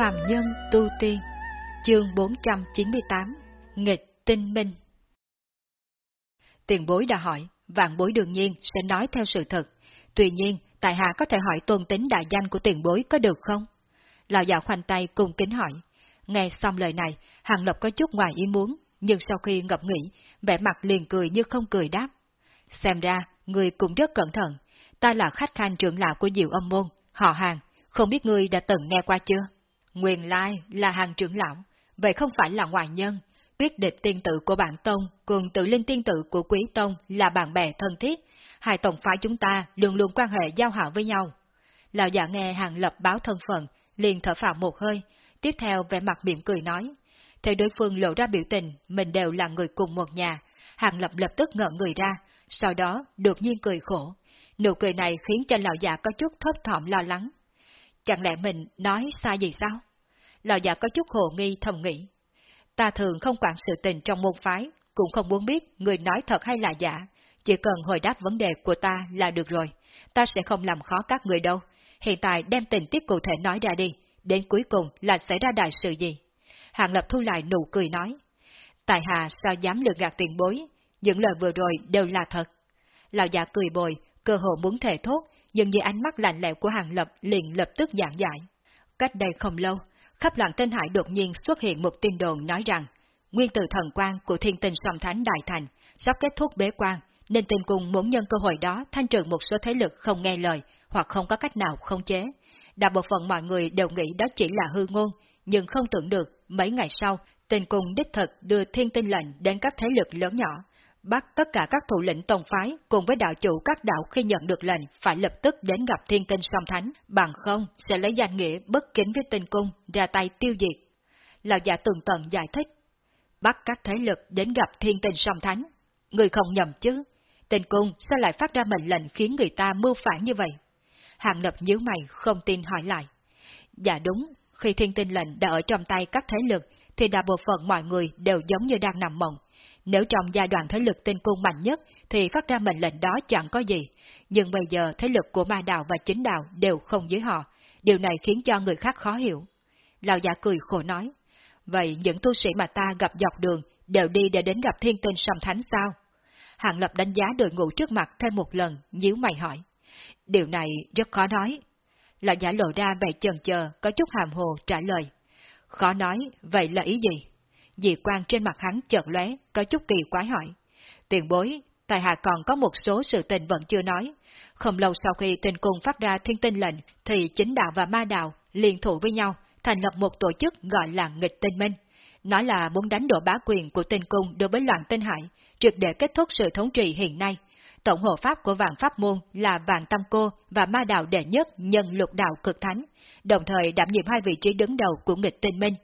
Phạm Nhân Tu Tiên Chương 498 Nghịch Tinh Minh Tiền bối đã hỏi, vạn bối đương nhiên sẽ nói theo sự thật. Tuy nhiên, tại hạ có thể hỏi tôn tính đại danh của tiền bối có được không? Lão già khoanh tay cùng kính hỏi. Nghe xong lời này, Hàng Lập có chút ngoài ý muốn, nhưng sau khi ngập nghĩ, vẻ mặt liền cười như không cười đáp. Xem ra, người cũng rất cẩn thận. Ta là khách khanh trưởng lão của Diệu Âm Môn, họ hàng, không biết ngươi đã từng nghe qua chưa? Nguyên Lai là hàng trưởng lão, vậy không phải là ngoại nhân. Tuyết địch tiên tử của bản tông cùng tự linh tiên tử của quý tông là bạn bè thân thiết. Hai tổng phái chúng ta luôn luôn quan hệ giao hảo với nhau. Lão giả nghe hàng lập báo thân phận, liền thở phào một hơi, tiếp theo vẻ mặt mỉm cười nói. Thấy đối phương lộ ra biểu tình, mình đều là người cùng một nhà. Hàng lập lập tức ngỡ người ra, sau đó đột nhiên cười khổ. Nụ cười này khiến cho lão già có chút thấp thỏm lo lắng. Chẳng lẽ mình nói sai gì sao? Lão già có chút hồ nghi thầm nghĩ. Ta thường không quản sự tình trong môn phái, cũng không muốn biết người nói thật hay là giả. Chỉ cần hồi đáp vấn đề của ta là được rồi. Ta sẽ không làm khó các người đâu. Hiện tại đem tình tiết cụ thể nói ra đi, đến cuối cùng là xảy ra đại sự gì? Hàng Lập thu lại nụ cười nói. Tài hà sao dám lừa gạt tiền bối, những lời vừa rồi đều là thật. Lão già cười bồi, cơ hồ muốn thể thốt, nhưng dưới ánh mắt lạnh lẽo của Hàng Lập liền lập tức giảng giải. Cách đây không lâu, khắp loạn tên hải đột nhiên xuất hiện một tin đồn nói rằng, nguyên tử thần quan của thiên tinh song thánh Đại Thành sắp kết thúc bế quan, nên tình cùng muốn nhân cơ hội đó thanh trừ một số thế lực không nghe lời hoặc không có cách nào không chế. Đại bộ phận mọi người đều nghĩ đó chỉ là hư ngôn, nhưng không tưởng được mấy ngày sau, tình cùng đích thực đưa thiên tinh lệnh đến các thế lực lớn nhỏ, bắt tất cả các thủ lĩnh tông phái cùng với đạo chủ các đạo khi nhận được lệnh phải lập tức đến gặp thiên tinh song thánh, bằng không sẽ lấy danh nghĩa bất kính với tinh cung ra tay tiêu diệt. Lão giả tường tận giải thích, bắt các thế lực đến gặp thiên tinh song thánh. Người không nhầm chứ, tinh cung sao lại phát ra mệnh lệnh khiến người ta mưu phản như vậy? Hàng lập nhíu mày không tin hỏi lại. Dạ đúng, khi thiên tinh lệnh đã ở trong tay các thế lực, thì đa bộ phận mọi người đều giống như đang nằm mộng, nếu trong giai đoạn thế lực tinh cung mạnh nhất thì phát ra mệnh lệnh đó chẳng có gì, nhưng bây giờ thế lực của ma đạo và chính đạo đều không dưới họ, điều này khiến cho người khác khó hiểu. Lão giả cười khổ nói, vậy những tu sĩ mà ta gặp dọc đường đều đi để đến gặp thiên tinh sầm thánh sao? Hạng Lập đánh giá đội ngũ trước mặt thêm một lần, nhíu mày hỏi. Điều này rất khó nói. Lão giả lộ ra vẻ chần chờ, có chút hàm hồ trả lời. Khó nói, vậy là ý gì? Dị quan trên mặt hắn chợt lóe, có chút kỳ quái hỏi. Tiền bối, tài hạ còn có một số sự tình vẫn chưa nói. Không lâu sau khi tình cung phát ra thiên tinh lệnh, thì chính đạo và ma đạo liên thủ với nhau, thành lập một tổ chức gọi là nghịch tinh minh. Nói là muốn đánh đổ bá quyền của tinh cung đối với loạn tinh hải, triệt để kết thúc sự thống trị hiện nay. Tổng hộ pháp của vạn pháp môn là vạn tâm cô và ma đạo đệ nhất nhân lục đạo cực thánh, đồng thời đảm nhiệm hai vị trí đứng đầu của nghịch tinh minh.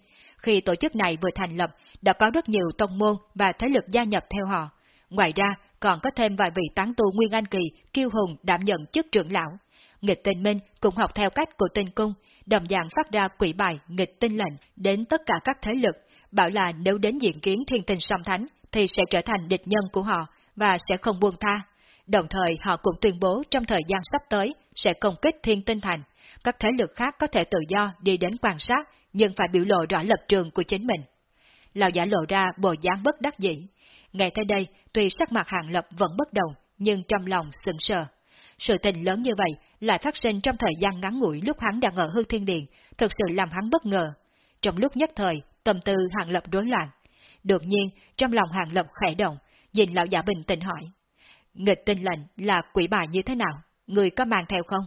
Khi tổ chức này vừa thành lập đã có rất nhiều tông môn và thế lực gia nhập theo họ. Ngoài ra, còn có thêm vài vị tán tu Nguyên Anh Kỳ, kiêu hùng đảm nhận chức trưởng lão. Nghịch tinh minh cũng học theo cách của tinh cung, đồng dạng phát ra quỷ bài nghịch tinh lệnh đến tất cả các thế lực, bảo là nếu đến diện kiến thiên tinh song thánh thì sẽ trở thành địch nhân của họ và sẽ không buông tha. Đồng thời họ cũng tuyên bố trong thời gian sắp tới sẽ công kích thiên tinh thành. Các thế lực khác có thể tự do đi đến quan sát nhưng phải biểu lộ rõ lập trường của chính mình lão giả lộ ra bộ dáng bất đắc dĩ. Ngay tới đây, tuy sắc mặt hàng lập vẫn bất đồng, nhưng trong lòng sững sờ. Sự tình lớn như vậy lại phát sinh trong thời gian ngắn ngủi lúc hắn đang ở hư thiên điện, thực sự làm hắn bất ngờ. Trong lúc nhất thời, tâm tư hàng lập rối loạn. Đột nhiên, trong lòng hàng lập khẽ động, nhìn lão giả bình tĩnh hỏi. Nghịch tinh lệnh là quỷ bài như thế nào? Người có mang theo không?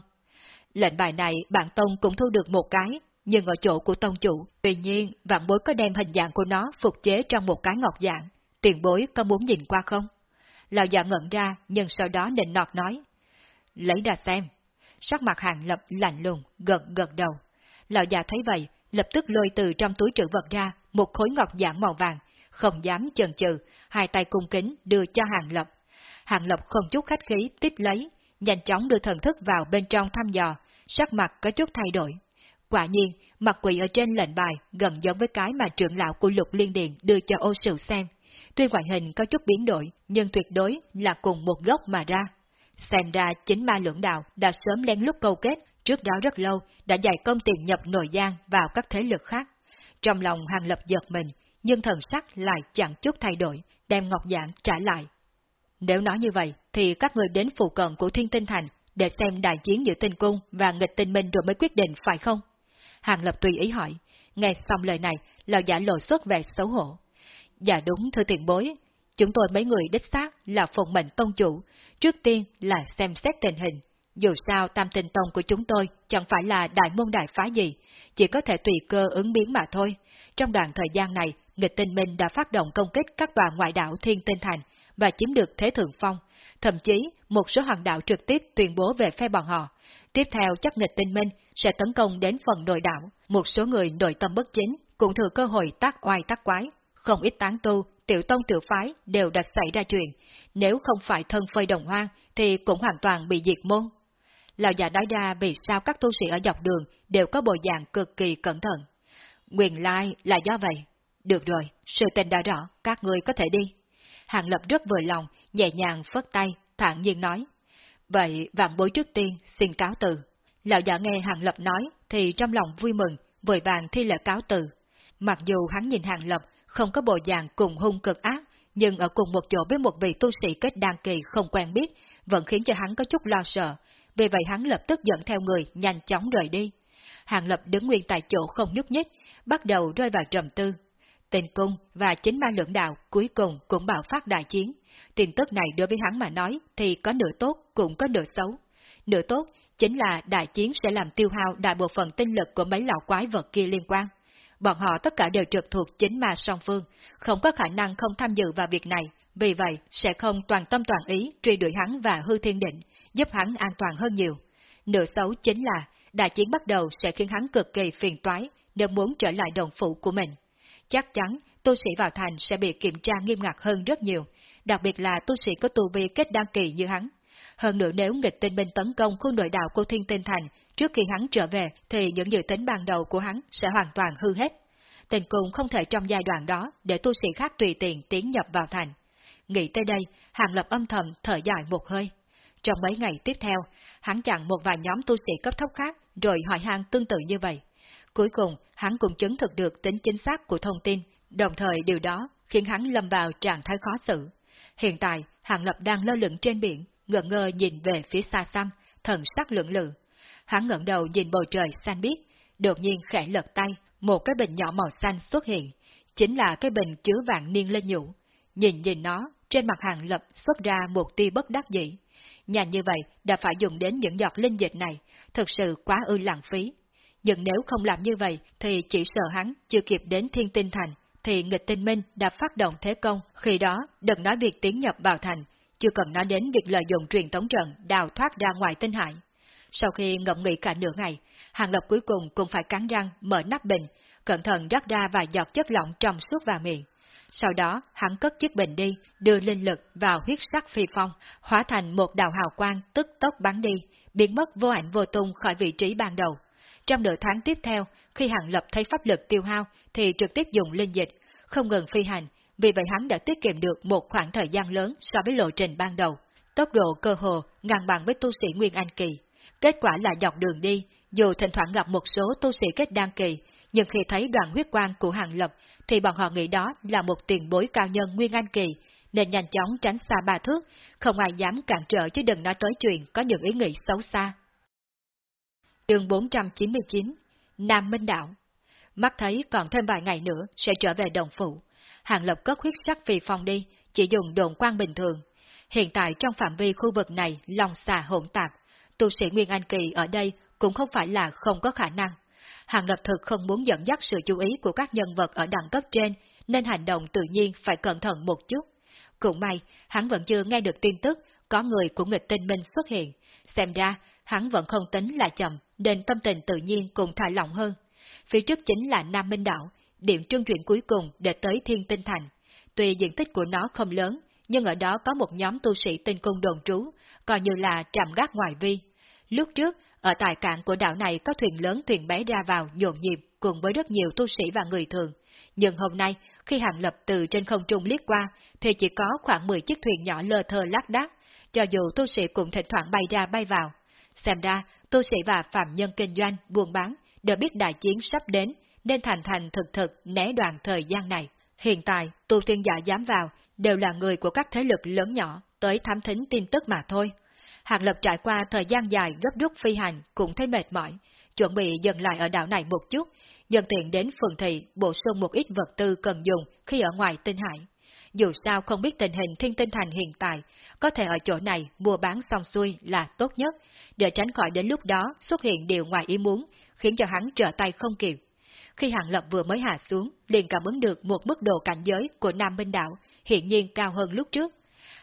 Lệnh bài này bản tông cũng thu được một cái, nhưng ở chỗ của tông chủ. Tuy nhiên, vạn bối có đem hình dạng của nó phục chế trong một cái ngọc dạng. Tiền bối có muốn nhìn qua không? Lão già ngẩn ra, nhưng sau đó định nọt nói. Lấy ra xem. Sắc mặt hàng lập lạnh lùng, gật gật đầu. Lão già thấy vậy, lập tức lôi từ trong túi trữ vật ra một khối ngọc dạng màu vàng, không dám chần chừ, hai tay cung kính đưa cho hàng lập. Hàng lập không chút khách khí tiếp lấy, nhanh chóng đưa thần thức vào bên trong thăm dò, sắc mặt có chút thay đổi. Quả nhiên, mặt quỷ ở trên lệnh bài gần giống với cái mà trưởng lão của lục liên điện đưa cho ô sửu xem. Tuy ngoại hình có chút biến đổi, nhưng tuyệt đối là cùng một gốc mà ra. Xem ra chính ma lưỡng đạo đã sớm lén lúc câu kết, trước đó rất lâu đã dạy công tiền nhập nội giang vào các thế lực khác. Trong lòng Hàng Lập giật mình, nhưng thần sắc lại chẳng chút thay đổi, đem ngọc giản trả lại. Nếu nói như vậy, thì các người đến phụ cận của Thiên Tinh Thành để xem đại chiến giữa tinh cung và nghịch tinh minh rồi mới quyết định phải không? Hàng Lập tùy ý hỏi, nghe xong lời này, lão giả lộ xuất về xấu hổ. Dạ đúng thưa tiền bối, chúng tôi mấy người đích xác là phụng mệnh tông chủ, trước tiên là xem xét tình hình. Dù sao tam tình tông của chúng tôi chẳng phải là đại môn đại phá gì, chỉ có thể tùy cơ ứng biến mà thôi. Trong đoạn thời gian này, nghịch tinh minh đã phát động công kích các tòa ngoại đảo Thiên Tinh Thành và chiếm được thế thượng phong. Thậm chí, một số hoàng đạo trực tiếp tuyên bố về phe bọn họ. Tiếp theo chắc nghịch tinh minh sẽ tấn công đến phần nội đạo, Một số người nội tâm bất chính cũng thừa cơ hội tác oai tác quái. Không ít tán tu, tiểu tông tiểu phái đều đã xảy ra chuyện. Nếu không phải thân phơi đồng hoang thì cũng hoàn toàn bị diệt môn. Lão già nói ra vì sao các tu sĩ ở dọc đường đều có bộ dạng cực kỳ cẩn thận. Nguyên lai là do vậy. Được rồi, sự tình đã rõ, các người có thể đi. Hàng Lập rất vừa lòng, nhẹ nhàng phất tay, thản nhiên nói. Vậy vạn bối trước tiên, xin cáo từ. Lão già nghe Hàng Lập nói, thì trong lòng vui mừng, vội vàng thi lễ cáo từ. Mặc dù hắn nhìn Hàng Lập không có bộ dạng cùng hung cực ác, nhưng ở cùng một chỗ với một vị tu sĩ kết đan kỳ không quen biết, vẫn khiến cho hắn có chút lo sợ, vì vậy hắn lập tức dẫn theo người nhanh chóng rời đi. Hàng Lập đứng nguyên tại chỗ không nhúc nhích, bắt đầu rơi vào trầm tư. Tình cung và chính ma lượng đạo cuối cùng cũng bạo phát đại chiến. Tin tức này đối với hắn mà nói thì có nửa tốt cũng có nửa xấu. Nửa tốt chính là đại chiến sẽ làm tiêu hao đại bộ phận tinh lực của mấy lão quái vật kia liên quan. Bọn họ tất cả đều trực thuộc chính ma song phương, không có khả năng không tham dự vào việc này, vì vậy sẽ không toàn tâm toàn ý truy đuổi hắn và hư thiên định, giúp hắn an toàn hơn nhiều. Nửa xấu chính là đại chiến bắt đầu sẽ khiến hắn cực kỳ phiền toái nếu muốn trở lại đồng phụ của mình. Chắc chắn tu sĩ vào thành sẽ bị kiểm tra nghiêm ngặt hơn rất nhiều, đặc biệt là tu sĩ có tu vi kết đăng kỳ như hắn. Hơn nữa nếu nghịch tinh binh tấn công khu nội đạo của Thiên Tinh Thành trước khi hắn trở về thì những dự tính ban đầu của hắn sẽ hoàn toàn hư hết. Tình cùng không thể trong giai đoạn đó để tu sĩ khác tùy tiện tiến nhập vào thành. Nghĩ tới đây, Hàng Lập âm thầm thở dài một hơi. Trong mấy ngày tiếp theo, hắn chặn một vài nhóm tu sĩ cấp thấp khác rồi hỏi hàng tương tự như vậy. Cuối cùng, hắn cũng chứng thực được tính chính xác của thông tin, đồng thời điều đó khiến hắn lâm vào trạng thái khó xử. Hiện tại, Hàng Lập đang lơ lửng trên biển, ngợn ngơ nhìn về phía xa xăm, thần sắc lưỡng lự. Hắn ngẩng đầu nhìn bầu trời xanh biếc, đột nhiên khẽ lật tay, một cái bình nhỏ màu xanh xuất hiện, chính là cái bình chứa vàng niên lên nhũ. Nhìn nhìn nó, trên mặt Hàng Lập xuất ra một tia bất đắc dĩ. nhà như vậy đã phải dùng đến những giọt linh dịch này, thực sự quá ư lãng phí. Nhưng nếu không làm như vậy thì chỉ sợ hắn chưa kịp đến thiên tinh thành, thì nghịch tinh minh đã phát động thế công, khi đó đừng nói việc tiến nhập vào thành, chưa cần nói đến việc lợi dụng truyền tống trận đào thoát ra ngoài tinh hải. Sau khi ngậm nghĩ cả nửa ngày, Hàng Lập cuối cùng cũng phải cắn răng mở nắp bình, cẩn thận rắc ra vài giọt chất lỏng trong suốt vào miệng. Sau đó, hắn cất chiếc bình đi, đưa linh lực vào huyết sắc phi phong, hóa thành một đạo hào quang tức tốc bắn đi, biến mất vô ảnh vô tung khỏi vị trí ban đầu. Trong nửa tháng tiếp theo, khi Hàng Lập thấy pháp lực tiêu hao, thì trực tiếp dùng linh dịch, không ngừng phi hành, vì vậy hắn đã tiết kiệm được một khoảng thời gian lớn so với lộ trình ban đầu. Tốc độ cơ hồ ngang bằng với tu sĩ Nguyên Anh Kỳ. Kết quả là dọc đường đi, dù thỉnh thoảng gặp một số tu sĩ kết đan kỳ, nhưng khi thấy đoàn huyết quang của Hàng Lập, thì bọn họ nghĩ đó là một tiền bối cao nhân Nguyên Anh Kỳ, nên nhanh chóng tránh xa ba thước, không ai dám cản trở chứ đừng nói tới chuyện có những ý nghĩ xấu xa. Chương 499 Nam Minh Đạo Mắt thấy còn thêm vài ngày nữa sẽ trở về đồng phụ. Hàng Lập cất huyết sắc phi phong đi, chỉ dùng đồn quan bình thường. Hiện tại trong phạm vi khu vực này lòng xà hỗn tạp, tu sĩ Nguyên Anh Kỳ ở đây cũng không phải là không có khả năng. Hàng Lập thực không muốn dẫn dắt sự chú ý của các nhân vật ở đẳng cấp trên, nên hành động tự nhiên phải cẩn thận một chút. Cũng may, hắn vẫn chưa nghe được tin tức có người của nghịch tinh minh xuất hiện. Xem ra, hắn vẫn không tính là chậm, nên tâm tình tự nhiên cũng thả lỏng hơn. Phía trước chính là Nam Minh Đảo, điểm trung chuyển cuối cùng để tới Thiên Tinh Thành. Tuy diện tích của nó không lớn, nhưng ở đó có một nhóm tu sĩ tinh cung đồn trú, coi như là trạm gác ngoài vi. Lúc trước, ở tại cảng của đảo này có thuyền lớn thuyền bé ra vào nhộn nhịp cùng với rất nhiều tu sĩ và người thường. Nhưng hôm nay, khi hàng lập từ trên không trung liếc qua, thì chỉ có khoảng 10 chiếc thuyền nhỏ lơ thơ lác đác, cho dù tu sĩ cũng thỉnh thoảng bay ra bay vào. Xem ra, tu sĩ và phạm nhân kinh doanh, buôn bán đều biết đại chiến sắp đến, nên thành thành thực thực né đoạn thời gian này. Hiện tại, tu tiên giả dám vào, đều là người của các thế lực lớn nhỏ, tới thám thính tin tức mà thôi. Hàng Lập trải qua thời gian dài gấp rút phi hành cũng thấy mệt mỏi, chuẩn bị dừng lại ở đảo này một chút, dần tiện đến phường thị bổ sung một ít vật tư cần dùng khi ở ngoài tinh hải. Dù sao không biết tình hình thiên tinh thành hiện tại, có thể ở chỗ này mua bán xong xuôi là tốt nhất, để tránh khỏi đến lúc đó xuất hiện điều ngoài ý muốn, khiến cho hắn trở tay không kịp. Khi Hàng Lập vừa mới hạ xuống, liền cảm ứng được một mức độ cảnh giới của Nam Minh đạo hiện nhiên cao hơn lúc trước.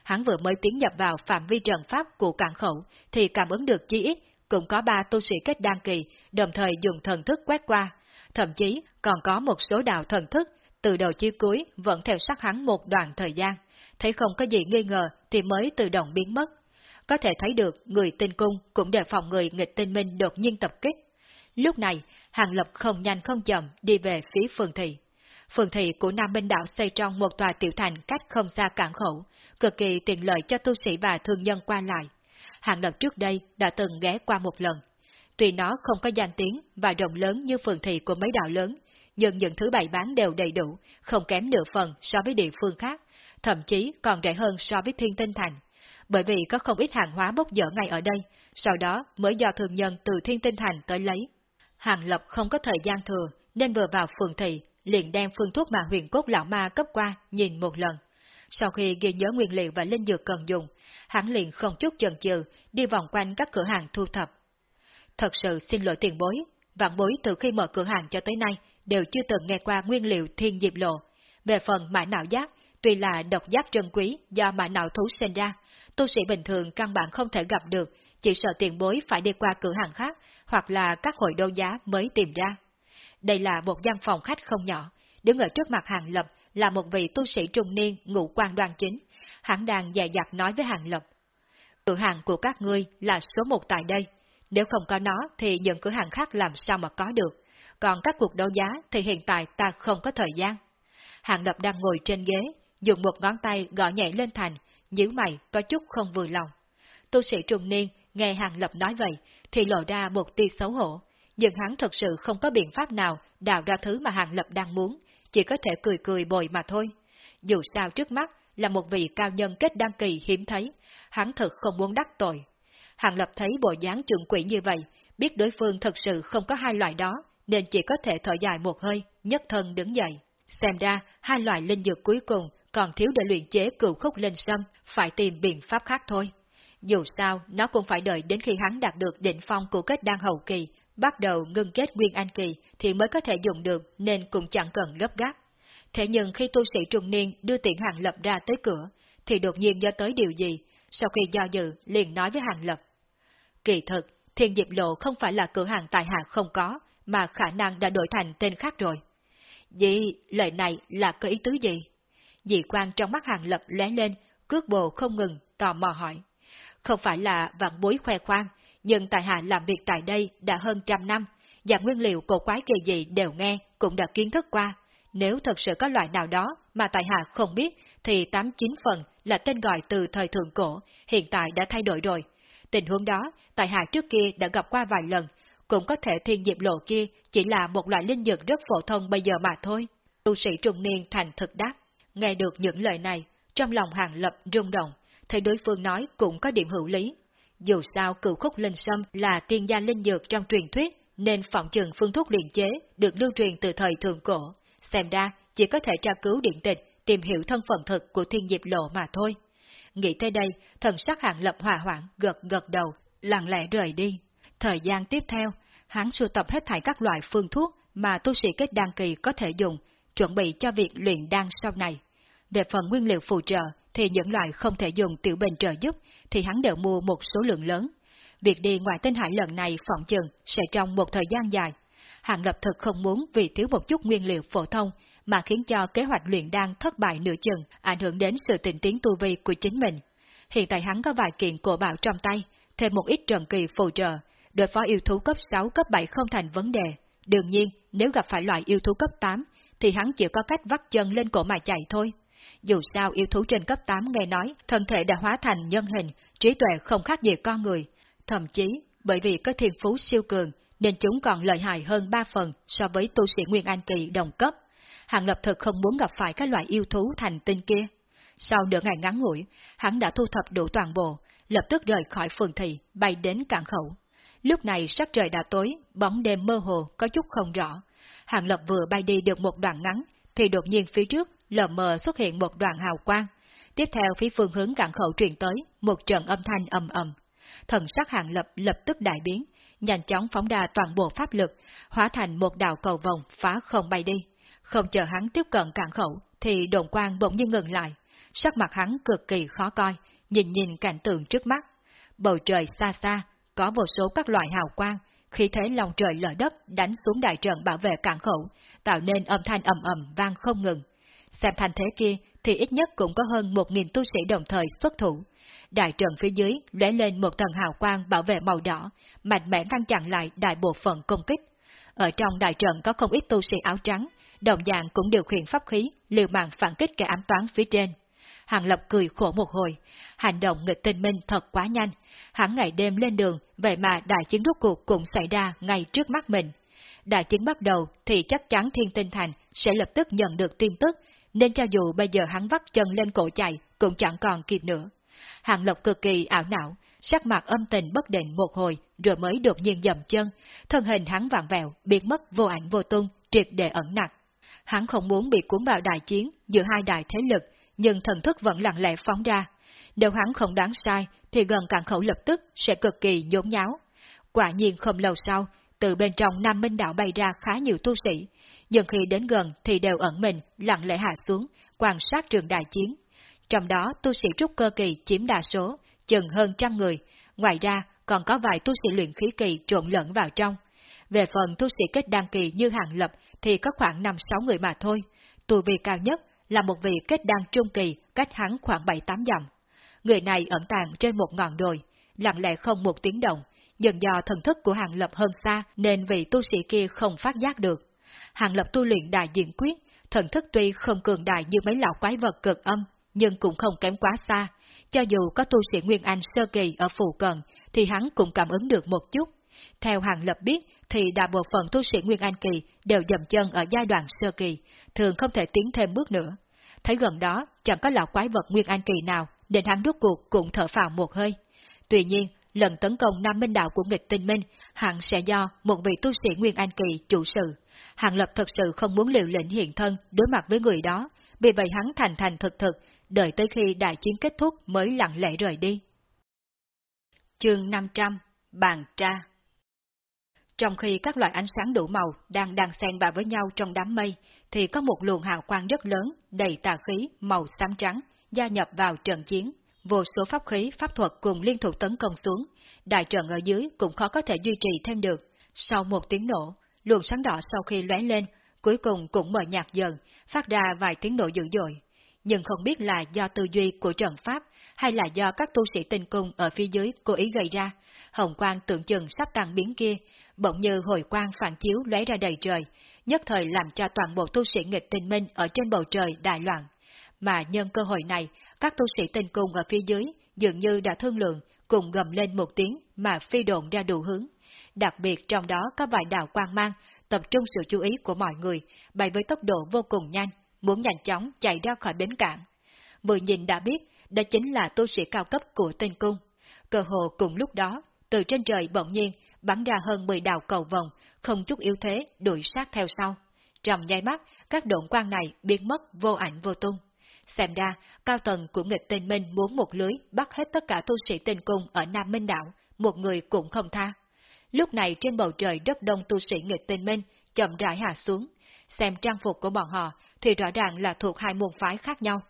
Hắn vừa mới tiến nhập vào phạm vi trận pháp của cảng khẩu, thì cảm ứng được chi ít, cũng có ba tu sĩ kết đăng kỳ, đồng thời dùng thần thức quét qua. Thậm chí còn có một số đạo thần thức, từ đầu chi cuối vẫn theo sát hắn một đoạn thời gian. Thấy không có gì nghi ngờ thì mới tự động biến mất. Có thể thấy được người tinh cung cũng đề phòng người nghịch tinh minh đột nhiên tập kích. Lúc này, Hàng Lập không nhanh không chậm đi về phía phường thị. Phường thị của Nam Minh Đảo xây trong một tòa tiểu thành cách không xa cảng khẩu, cực kỳ tiện lợi cho tu sĩ và thương nhân qua lại. Hàng Lập trước đây đã từng ghé qua một lần. Tuy nó không có danh tiếng và rộng lớn như phường thị của mấy đảo lớn, nhưng những thứ bày bán đều đầy đủ, không kém nửa phần so với địa phương khác, thậm chí còn rẻ hơn so với thiên tinh thành. Bởi vì có không ít hàng hóa bốc dở ngay ở đây, sau đó mới do thường nhân từ thiên tinh thành tới lấy. Hàng Lập không có thời gian thừa, nên vừa vào phường thị, liền đem phương thuốc mà huyền cốt lão ma cấp qua nhìn một lần. Sau khi ghi nhớ nguyên liệu và linh dược cần dùng, hắn liền không chút chần chừ đi vòng quanh các cửa hàng thu thập. Thật sự xin lỗi tiền bối, vạn bối từ khi mở cửa hàng cho tới nay đều chưa từng nghe qua nguyên liệu thiên diệp lộ. Về phần mã não giác, tuy là độc giác trân quý do mã não thú sinh ra, tu sĩ bình thường căn bản không thể gặp được, chỉ sợ tiền bối phải đi qua cửa hàng khác hoặc là các hội đấu giá mới tìm ra. Đây là một gian phòng khách không nhỏ, đứng ở trước mặt Hàng Lập là một vị tu sĩ trung niên ngũ quan đoan chính. Hắn đang dè dặt nói với Hàng Lập. Cửa hàng của các ngươi là số một tại đây. Nếu không có nó thì những cửa hàng khác làm sao mà có được. Còn các cuộc đấu giá thì hiện tại ta không có thời gian. Hàng Lập đang ngồi trên ghế, dùng một ngón tay gõ nhẹ lên thành, nhíu mày có chút không vừa lòng. Tu sĩ trung niên nghe Hàng Lập nói vậy thì lộ ra một tia xấu hổ, nhưng hắn thật sự không có biện pháp nào đào ra thứ mà Hàng Lập đang muốn, chỉ có thể cười cười bồi mà thôi. Dù sao trước mắt là một vị cao nhân kết đăng kỳ hiếm thấy, hắn thật không muốn đắc tội. Hàng Lập thấy bộ dáng trưởng quỷ như vậy, biết đối phương thật sự không có hai loại đó, nên chỉ có thể thở dài một hơi, nhất thân đứng dậy. Xem ra, hai loại linh dược cuối cùng còn thiếu để luyện chế cựu khúc linh sâm, phải tìm biện pháp khác thôi. Dù sao, nó cũng phải đợi đến khi hắn đạt được đỉnh phong của kết đan hậu kỳ, bắt đầu ngưng kết nguyên an kỳ thì mới có thể dùng được nên cũng chẳng cần gấp gáp. Thế nhưng khi tu sĩ trung niên đưa tiện hàng lập ra tới cửa, thì đột nhiên do tới điều gì, sau khi do dự liền nói với hàng lập. Kỳ thực, thiên diệp lộ không phải là cửa hàng tài hạ không có, mà khả năng đã đổi thành tên khác rồi. Dì, lời này là có ý tứ gì? Dị quan trong mắt hàng lập lóe lên, cước bộ không ngừng, tò mò hỏi. Không phải là vạn bối khoe khoang, nhưng tài hạ làm việc tại đây đã hơn trăm năm, và nguyên liệu cổ quái kỳ dị đều nghe, cũng đã kiến thức qua. Nếu thật sự có loại nào đó mà tại hạ không biết, thì tám chín phần là tên gọi từ thời thượng cổ, hiện tại đã thay đổi rồi. Tình huống đó, tại hạ trước kia đã gặp qua vài lần, cũng có thể thiên diệp lộ kia chỉ là một loại linh dược rất phổ thông bây giờ mà thôi. Tu sĩ trung niên thành thực đáp. Nghe được những lời này, trong lòng hàng lập rung động, thấy đối phương nói cũng có điểm hữu lý. Dù sao cựu khúc linh sâm là tiên gia linh dược trong truyền thuyết, nên phỏng trường phương thuốc luyện chế được lưu truyền từ thời thượng cổ. Xem ra, chỉ có thể tra cứu điện tịch, tìm hiểu thân phận thực của thiên diệp lộ mà thôi. Nghĩ tới đây, thần sắc hạng lập hòa hoãn, gật gật đầu, lặng lẽ rời đi. Thời gian tiếp theo, hắn sưu tập hết thảy các loại phương thuốc mà tu sĩ kết đăng kỳ có thể dùng, chuẩn bị cho việc luyện đan sau này. Về phần nguyên liệu phụ trợ, thì những loại không thể dùng tiểu bình trợ giúp, thì hắn đều mua một số lượng lớn. Việc đi ngoài tinh hải lần này phỏng chừng sẽ trong một thời gian dài. Hàng lập thực không muốn vì thiếu một chút nguyên liệu phổ thông mà khiến cho kế hoạch luyện đan thất bại nửa chừng, ảnh hưởng đến sự tình tiến tu vi của chính mình. Hiện tại hắn có vài kiện cổ bảo trong tay, thêm một ít trần kỳ phù trợ, đối phó yêu thú cấp 6, cấp 7 không thành vấn đề. Đương nhiên, nếu gặp phải loại yêu thú cấp 8, thì hắn chỉ có cách vắt chân lên cổ mà chạy thôi. Dù sao yêu thú trên cấp 8 nghe nói, thân thể đã hóa thành nhân hình, trí tuệ không khác gì con người. Thậm chí, bởi vì có thiên phú siêu cường, nên chúng còn lợi hại hơn ba phần so với tu sĩ Nguyên Anh Kỳ đồng cấp. Hàng Lập thực không muốn gặp phải các loại yêu thú thành tinh kia. Sau nửa ngày ngắn ngủi, hắn đã thu thập đủ toàn bộ, lập tức rời khỏi phường thị, bay đến cảng khẩu. Lúc này sắc trời đã tối, bóng đêm mơ hồ, có chút không rõ. Hàng Lập vừa bay đi được một đoạn ngắn, thì đột nhiên phía trước, lờ mờ xuất hiện một đoàn hào quang. Tiếp theo phía phương hướng cảng khẩu truyền tới, một trận âm thanh ầm ầm. Thần sắc Hàng Lập lập tức đại biến, nhanh chóng phóng đa toàn bộ pháp lực, hóa thành một đạo cầu vòng phá không bay đi. Không chờ hắn tiếp cận cạn khẩu, thì đồn quang bỗng nhiên ngừng lại. Sắc mặt hắn cực kỳ khó coi, nhìn nhìn cảnh tượng trước mắt. Bầu trời xa xa, có vô số các loại hào quang, khi thế lòng trời lở đất đánh xuống đại trận bảo vệ cạn khẩu, tạo nên âm thanh ầm ầm vang không ngừng. Xem thành thế kia thì ít nhất cũng có hơn một nghìn tu sĩ đồng thời xuất thủ. Đại trận phía dưới lóe lên một tầng hào quang bảo vệ màu đỏ, mạnh mẽ ngăn chặn lại đại bộ phận công kích. Ở trong đại trận có không ít tu sĩ áo trắng, đồng dạng cũng điều khiển pháp khí, liều mạng phản kích kẻ ám toán phía trên. Hàng Lập cười khổ một hồi, hành động nghịch tinh minh thật quá nhanh, hắn ngày đêm lên đường, vậy mà đại chiến rốt cuộc cũng xảy ra ngay trước mắt mình. Đại chiến bắt đầu thì chắc chắn Thiên Tinh Thành sẽ lập tức nhận được tin tức, nên cho dù bây giờ hắn vắt chân lên cổ chạy cũng chẳng còn kịp nữa. Hàng Lập cực kỳ ảo não, sắc mặt âm tình bất định một hồi rồi mới đột nhiên dầm chân, thân hình hắn vặn vẹo, biến mất vô ảnh vô tung, triệt để ẩn nặc. Hắn không muốn bị cuốn vào đại chiến giữa hai đại thế lực, nhưng thần thức vẫn lặng lẽ phóng ra. Nếu hắn không đoán sai, thì gần cạn khẩu lập tức sẽ cực kỳ nhốn nháo. Quả nhiên không lâu sau, từ bên trong Nam Minh Đạo bay ra khá nhiều tu sĩ, nhưng khi đến gần thì đều ẩn mình, lặng lẽ hạ xuống, quan sát trường đại chiến. Trong đó tu sĩ trúc cơ kỳ chiếm đa số, chừng hơn trăm người, ngoài ra còn có vài tu sĩ luyện khí kỳ trộn lẫn vào trong. Về phần tu sĩ kết đăng kỳ như hàng lập thì có khoảng 5-6 người mà thôi, Tù vị cao nhất là một vị kết đăng trung kỳ cách hắn khoảng 7-8 dặm. Người này ẩn tàng trên một ngọn đồi, lặng lẽ không một tiếng động, nhưng do thần thức của hàng lập hơn xa nên vị tu sĩ kia không phát giác được. Hàng lập tu luyện đại diện quyết, thần thức tuy không cường đại như mấy lão quái vật cực âm, nhưng cũng không kém quá xa. Cho dù có tu sĩ Nguyên Anh sơ kỳ ở phù cận, thì hắn cũng cảm ứng được một chút. Theo hàng lập biết, thì đại bộ phận tu sĩ Nguyên Anh kỳ đều dầm chân ở giai đoạn sơ kỳ, thường không thể tiến thêm bước nữa. Thấy gần đó, chẳng có lão quái vật Nguyên Anh kỳ nào, nên hắn đốt cuộc cũng thở phào một hơi. Tuy nhiên, lần tấn công Nam Minh Đạo của nghịch tinh minh, hẳn sẽ do một vị tu sĩ Nguyên Anh kỳ chủ sự. Hàng Lập thật sự không muốn liều lĩnh hiện thân đối mặt với người đó, vì vậy hắn thành thành thực thực, đợi tới khi đại chiến kết thúc mới lặng lẽ rời đi. Chương 500 Bàn tra trong khi các loại ánh sáng đủ màu đang đang xen vào với nhau trong đám mây, thì có một luồng hào quang rất lớn, đầy tà khí, màu xám trắng, gia nhập vào trận chiến. Vô số pháp khí, pháp thuật cùng liên tục tấn công xuống, đại trận ở dưới cũng khó có thể duy trì thêm được. Sau một tiếng nổ, luồng sáng đỏ sau khi lóe lên, cuối cùng cũng mờ nhạt dần, phát ra vài tiếng nổ dữ dội. Nhưng không biết là do tư duy của trận pháp hay là do các tu sĩ tinh cung ở phía dưới cố ý gây ra, hồng quang tưởng chừng sắp tăng biến kia, bỗng như hồi quang phản chiếu lóe ra đầy trời, nhất thời làm cho toàn bộ tu sĩ nghịch tinh minh ở trên bầu trời đại loạn. Mà nhân cơ hội này, các tu sĩ tinh cung ở phía dưới dường như đã thương lượng, cùng gầm lên một tiếng mà phi độn ra đủ hướng. Đặc biệt trong đó có vài đạo quang mang, tập trung sự chú ý của mọi người, bay với tốc độ vô cùng nhanh, muốn nhanh chóng chạy ra khỏi bến cảng. Vừa nhìn đã biết, đó chính là tu sĩ cao cấp của tinh cung. Cơ hồ cùng lúc đó, từ trên trời bỗng nhiên bắn ra hơn 10 đạo cầu vòng, không chút yếu thế, đuổi sát theo sau. Trong nháy mắt, các độn quang này biến mất vô ảnh vô tung. Xem ra, cao tầng của nghịch tinh minh muốn một lưới bắt hết tất cả tu sĩ tinh cung ở Nam Minh Đảo, một người cũng không tha. Lúc này trên bầu trời rất đông tu sĩ nghịch tinh minh, chậm rãi hạ xuống. Xem trang phục của bọn họ thì rõ ràng là thuộc hai môn phái khác nhau.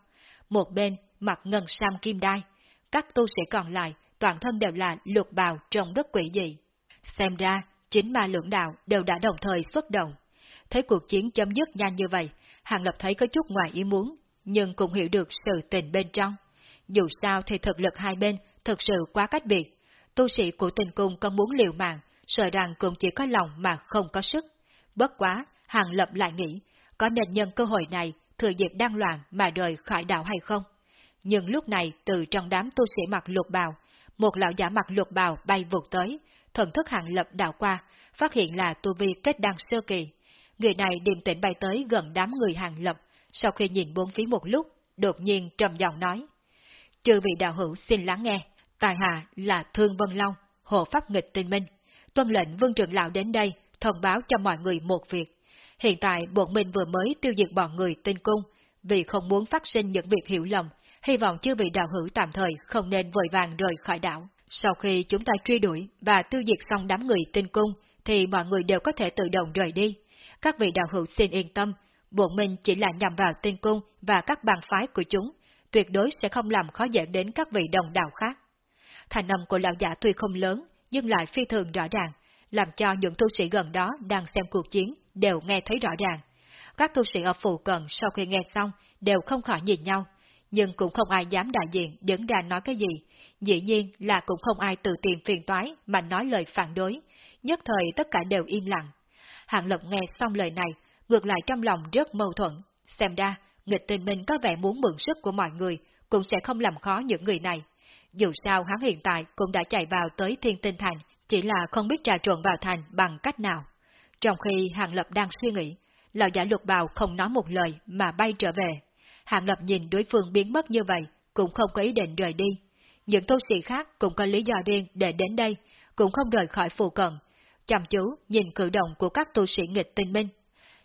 Một bên mặc ngân sam kim đai, các tu sĩ còn lại toàn thân đều là lục bào trong đất quỷ dị. Xem ra, chính ma lưỡng đạo đều đã đồng thời xuất động. Thấy cuộc chiến chấm dứt nhanh như vậy, Hàng Lập thấy có chút ngoài ý muốn, nhưng cũng hiểu được sự tình bên trong. Dù sao thì thực lực hai bên thực sự quá cách biệt. Tu sĩ của tình cung còn muốn liều mạng, sợ rằng cũng chỉ có lòng mà không có sức. Bất quá, Hàng Lập lại nghĩ, có nên nhân cơ hội này thừa dịp đang loạn mà rời khỏi đạo hay không? Nhưng lúc này từ trong đám tu sĩ mặc lục bào, một lão giả mặc lục bào bay vụt tới, thần thức hạng lập đảo qua, phát hiện là tu vi kết đăng sơ kỳ. Người này điềm tĩnh bay tới gần đám người hàng lập, sau khi nhìn bốn phía một lúc, đột nhiên trầm giọng nói. Chư vị đạo hữu xin lắng nghe, tài hạ là Thương Vân Long, hộ pháp nghịch tinh minh. Tuân lệnh vương trưởng lão đến đây, thông báo cho mọi người một việc. Hiện tại bọn mình vừa mới tiêu diệt bọn người tinh cung, vì không muốn phát sinh những việc hiểu lầm, hy vọng chư vị đạo hữu tạm thời không nên vội vàng rời khỏi đảo. Sau khi chúng ta truy đuổi và tiêu diệt xong đám người tinh cung, thì mọi người đều có thể tự động rời đi. Các vị đạo hữu xin yên tâm, bọn mình chỉ là nhằm vào tinh cung và các bàn phái của chúng, tuyệt đối sẽ không làm khó dễ đến các vị đồng đạo khác. Thành âm của lão giả tuy không lớn, nhưng lại phi thường rõ ràng, làm cho những tu sĩ gần đó đang xem cuộc chiến đều nghe thấy rõ ràng. Các tu sĩ ở phụ cận sau khi nghe xong đều không khỏi nhìn nhau, nhưng cũng không ai dám đại diện đứng ra nói cái gì. Dĩ nhiên là cũng không ai tự tìm phiền toái mà nói lời phản đối, nhất thời tất cả đều im lặng. Hạng Lộc nghe xong lời này, ngược lại trong lòng rất mâu thuẫn. Xem ra, nghịch tình mình có vẻ muốn mượn sức của mọi người, cũng sẽ không làm khó những người này. Dù sao hắn hiện tại cũng đã chạy vào tới thiên tinh thành, chỉ là không biết trà trộn vào thành bằng cách nào. Trong khi Hàng Lập đang suy nghĩ, lão giả lục bào không nói một lời mà bay trở về. Hàng Lập nhìn đối phương biến mất như vậy, cũng không có ý định rời đi. Những tu sĩ khác cũng có lý do riêng để đến đây, cũng không rời khỏi phù cận. Chăm chú nhìn cử động của các tu sĩ nghịch tinh minh.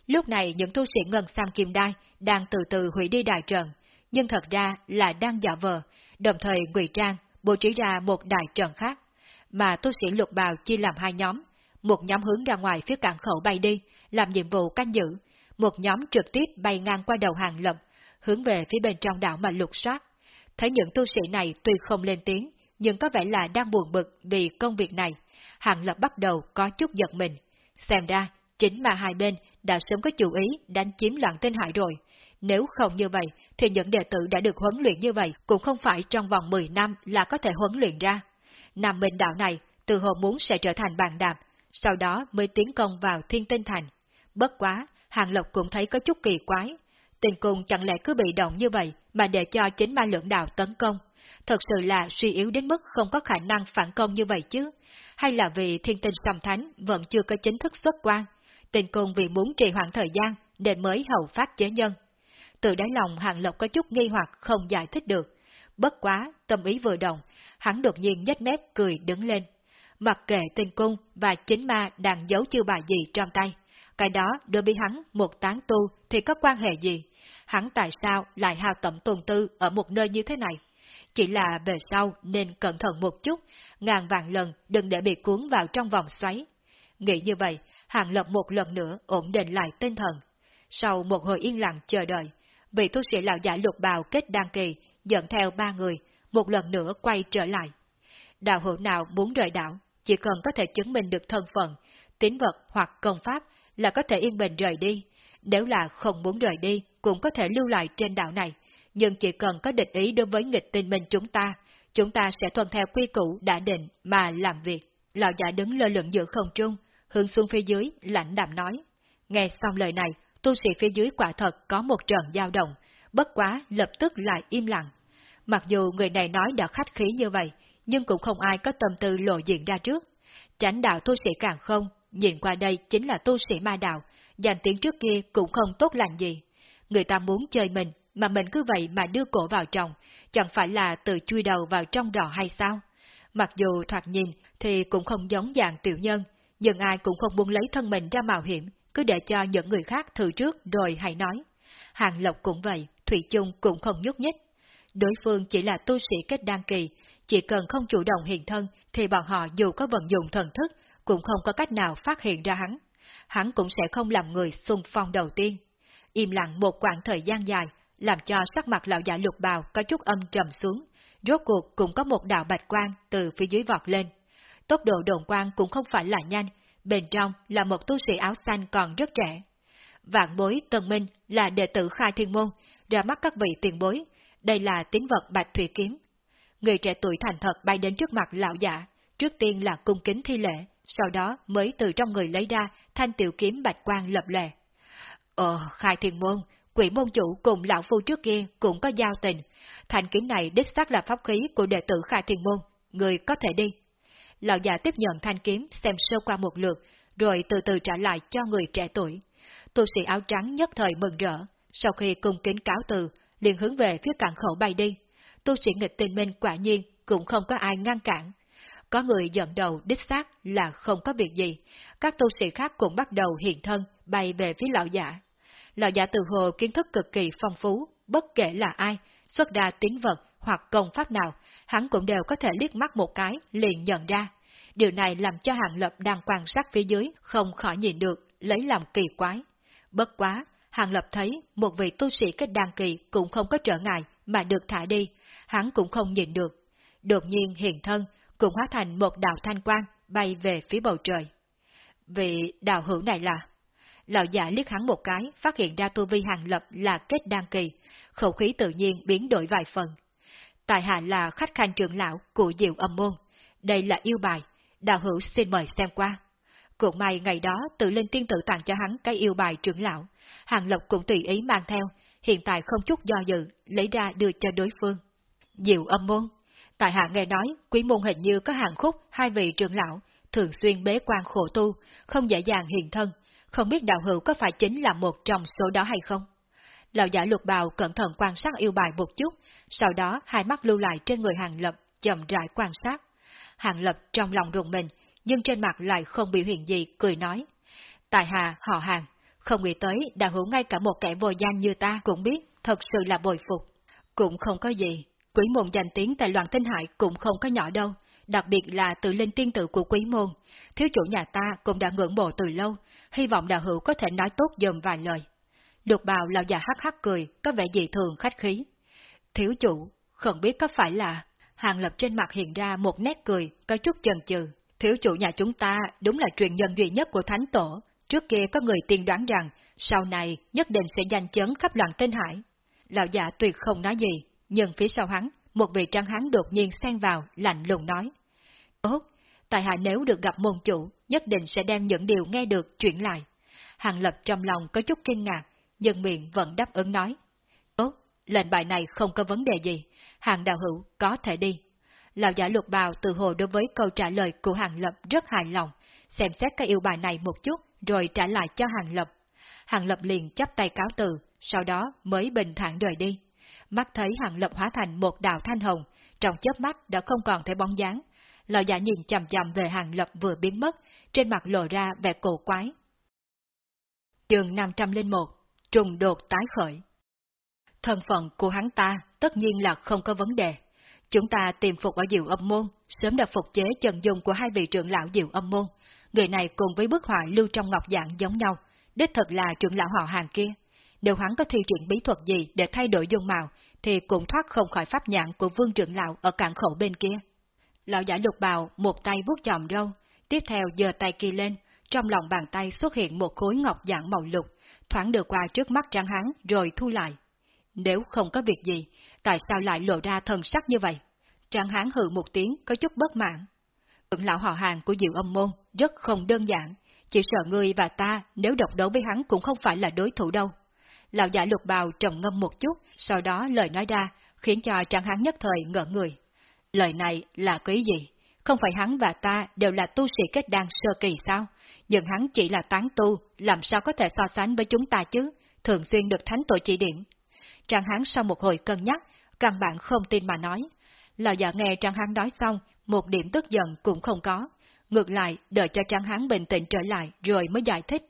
Lúc này những tu sĩ ngân sam kim đai đang từ từ hủy đi đại trận, nhưng thật ra là đang giả vờ, đồng thời ngụy trang, bố trí ra một đại trận khác. Mà tu sĩ lục bào chia làm hai nhóm, một nhóm hướng ra ngoài phía cảng khẩu bay đi, làm nhiệm vụ canh giữ, một nhóm trực tiếp bay ngang qua đầu hàng lập, hướng về phía bên trong đảo mà lục soát. Thấy những tu sĩ này tuy không lên tiếng, nhưng có vẻ là đang buồn bực vì công việc này. Hàng lập bắt đầu có chút giật mình. Xem ra, chính mà hai bên đã sớm có chủ ý đánh chiếm loạn tinh hải rồi. Nếu không như vậy, thì những đệ tử đã được huấn luyện như vậy cũng không phải trong vòng 10 năm là có thể huấn luyện ra. Nam Minh đạo này, từ hồ muốn sẽ trở thành bàn đạp, sau đó mới tiến công vào thiên tinh thành. Bất quá, Hàng Lộc cũng thấy có chút kỳ quái. Tình cung chẳng lẽ cứ bị động như vậy mà để cho chính ma lượng đạo tấn công? Thật sự là suy yếu đến mức không có khả năng phản công như vậy chứ? Hay là vì thiên tinh sầm thánh vẫn chưa có chính thức xuất quan? Tình cung vì muốn trì hoãn thời gian nên mới hậu phát chế nhân. Từ đáy lòng Hàng Lộc có chút nghi hoặc không giải thích được. Bất quá, tâm ý vừa động, hắn đột nhiên nhếch mép cười đứng lên. Mặc kệ Tình cung và chính ma đang giấu chiêu bài gì trong tay, cái đó đối với hắn một tán tu thì có quan hệ gì? Hắn tại sao lại hao tẩm tuần tư ở một nơi như thế này? Chỉ là về sau nên cẩn thận một chút, ngàn vạn lần đừng để bị cuốn vào trong vòng xoáy. Nghĩ như vậy, Hàng Lập một lần nữa ổn định lại tinh thần. Sau một hồi yên lặng chờ đợi, vị tu sĩ lão giả lục bào kết đăng kỳ dẫn theo ba người, một lần nữa quay trở lại. Đạo hữu nào muốn rời đảo, chỉ cần có thể chứng minh được thân phận, tín vật hoặc công pháp là có thể yên bình rời đi. Nếu là không muốn rời đi, cũng có thể lưu lại trên đảo này. Nhưng chỉ cần có địch ý đối với nghịch tinh minh chúng ta, chúng ta sẽ thuận theo quy củ đã định mà làm việc. Lão giả đứng lơ lửng giữa không trung, hướng xuống phía dưới, lãnh đạm nói. Nghe xong lời này, tu sĩ phía dưới quả thật có một trận dao động, bất quá lập tức lại im lặng. Mặc dù người này nói đã khách khí như vậy, nhưng cũng không ai có tâm tư lộ diện ra trước. Chánh đạo tu sĩ càng không, nhìn qua đây chính là tu sĩ ma đạo, danh tiếng trước kia cũng không tốt lành gì. Người ta muốn chơi mình, mà mình cứ vậy mà đưa cổ vào trong, chẳng phải là tự chui đầu vào trong đỏ hay sao? Mặc dù thoạt nhìn thì cũng không giống dạng tiểu nhân, nhưng ai cũng không muốn lấy thân mình ra mạo hiểm, cứ để cho những người khác thử trước rồi hãy nói. Hàng Lộc cũng vậy, Thủy chung cũng không nhúc nhích. Đối phương chỉ là tu sĩ kết đăng kỳ, chỉ cần không chủ động hiện thân thì bọn họ dù có vận dụng thần thức cũng không có cách nào phát hiện ra hắn. Hắn cũng sẽ không làm người xung phong đầu tiên. Im lặng một quãng thời gian dài, làm cho sắc mặt lão giả lục bào có chút âm trầm xuống, rốt cuộc cũng có một đạo bạch quang từ phía dưới vọt lên. Tốc độ đồn quang cũng không phải là nhanh, bên trong là một tu sĩ áo xanh còn rất trẻ. Vạn bối Tân Minh là đệ tử khai thiên môn, ra mắt các vị tiền bối, đây là tín vật bạch thủy kiếm. Người trẻ tuổi thành thật bay đến trước mặt lão giả, trước tiên là cung kính thi lễ, sau đó mới từ trong người lấy ra thanh tiểu kiếm bạch quang lập lệ. Ờ, khai thiên môn, quỷ môn chủ cùng lão phu trước kia cũng có giao tình. Thanh kiếm này đích xác là pháp khí của đệ tử khai thiên môn, người có thể đi. lão già tiếp nhận thanh kiếm xem sơ qua một lượt, rồi từ từ trả lại cho người trẻ tuổi. Tu sĩ áo trắng nhất thời mừng rỡ, sau khi cung kính cáo từ, liền hướng về phía cảng khẩu bay đi. Tu sĩ nghịch tình minh quả nhiên cũng không có ai ngăn cản. Có người dẫn đầu đích xác là không có việc gì, các tu sĩ khác cũng bắt đầu hiện thân bay về phía lão giả. Lão giả từ hồ kiến thức cực kỳ phong phú, bất kể là ai, xuất ra tính vật hoặc công pháp nào, hắn cũng đều có thể liếc mắt một cái, liền nhận ra. Điều này làm cho Hàng Lập đang quan sát phía dưới, không khỏi nhìn được, lấy làm kỳ quái. Bất quá, Hàng Lập thấy một vị tu sĩ kết đăng kỳ cũng không có trở ngại mà được thả đi, hắn cũng không nhìn được. Đột nhiên hiện thân, cũng hóa thành một đạo thanh quang bay về phía bầu trời. Vị đạo hữu này là... Lão giả liếc hắn một cái, phát hiện ra tu vi hàng lập là kết đan kỳ, khẩu khí tự nhiên biến đổi vài phần. Tại hạ là khách khanh trưởng lão của diệu âm môn. Đây là yêu bài, đạo hữu xin mời xem qua. Cũng may ngày đó tự lên tiên tử tặng cho hắn cái yêu bài trưởng lão, hàng lập cũng tùy ý mang theo, hiện tại không chút do dự, lấy ra đưa cho đối phương. Diệu âm môn Tại hạ nghe nói, quý môn hình như có hàng khúc hai vị trưởng lão, thường xuyên bế quan khổ tu, không dễ dàng hiện thân, không biết đạo hữu có phải chính là một trong số đó hay không? Lão giả lục bào cẩn thận quan sát yêu bài một chút, sau đó hai mắt lưu lại trên người hàng lập, chậm rãi quan sát. Hàng lập trong lòng rùng mình, nhưng trên mặt lại không biểu hiện gì, cười nói. Tại hạ họ hàng, không nghĩ tới đạo hữu ngay cả một kẻ vô danh như ta cũng biết, thật sự là bồi phục. Cũng không có gì, quý môn danh tiếng tại loạn tinh hải cũng không có nhỏ đâu, đặc biệt là tự linh tiên tử của quý môn. Thiếu chủ nhà ta cũng đã ngưỡng mộ từ lâu, hy vọng đạo hữu có thể nói tốt dùm vài lời. Lục bào lão già hắc hắc cười, có vẻ dị thường khách khí. Thiếu chủ, không biết có phải là... Hàng lập trên mặt hiện ra một nét cười, có chút chần chừ. Thiếu chủ nhà chúng ta đúng là truyền nhân duy nhất của Thánh Tổ. Trước kia có người tiên đoán rằng, sau này nhất định sẽ danh chấn khắp loạn tinh hải. Lão già tuyệt không nói gì, nhưng phía sau hắn, một vị trăng hắn đột nhiên xen vào, lạnh lùng nói. Tốt, tại hạ nếu được gặp môn chủ, nhất định sẽ đem những điều nghe được chuyển lại. Hàng lập trong lòng có chút kinh ngạc, nhưng miệng vẫn đáp ứng nói. Tốt, lệnh bài này không có vấn đề gì, hàng đạo hữu có thể đi. Lão giả lục bào từ hồ đối với câu trả lời của hàng lập rất hài lòng, xem xét cái yêu bài này một chút rồi trả lại cho hàng lập. Hàng lập liền chắp tay cáo từ, sau đó mới bình thản rời đi. Mắt thấy hàng lập hóa thành một đạo thanh hồng, trong chớp mắt đã không còn thấy bóng dáng. Lão giả nhìn chầm chầm về hàng lập vừa biến mất, trên mặt lộ ra vẻ cổ quái. Trường 501 Trùng đột tái khởi Thân phận của hắn ta tất nhiên là không có vấn đề. Chúng ta tìm phục ở diệu âm môn, sớm đã phục chế chân dung của hai vị trưởng lão diệu âm môn. Người này cùng với bức họa lưu trong ngọc dạng giống nhau, đích thật là trưởng lão họ hàng kia. Nếu hắn có thi triển bí thuật gì để thay đổi dung mạo, thì cũng thoát không khỏi pháp nhãn của vương trưởng lão ở cảng khẩu bên kia. Lão giả lục bào một tay vuốt chòm râu, tiếp theo giơ tay kia lên, trong lòng bàn tay xuất hiện một khối ngọc dạng màu lục, thoáng được qua trước mắt trang hắn rồi thu lại. Nếu không có việc gì, tại sao lại lộ ra thần sắc như vậy? Trang hán hừ một tiếng có chút bất mãn. Trưởng lão họ hàng của Diệu Âm Môn rất không đơn giản, chỉ sợ ngươi và ta nếu độc đấu với hắn cũng không phải là đối thủ đâu. Lão giả lục bào trầm ngâm một chút, sau đó lời nói ra, khiến cho Trang hán nhất thời ngỡ người. Lời này là cái gì? Không phải hắn và ta đều là tu sĩ kết đan sơ kỳ sao? Nhưng hắn chỉ là tán tu, làm sao có thể so sánh với chúng ta chứ? Thường xuyên được thánh tội chỉ điểm. Trang hắn sau một hồi cân nhắc, căn bản không tin mà nói. Lão già nghe Trang hắn nói xong, một điểm tức giận cũng không có. Ngược lại, đợi cho Trang hắn bình tĩnh trở lại rồi mới giải thích.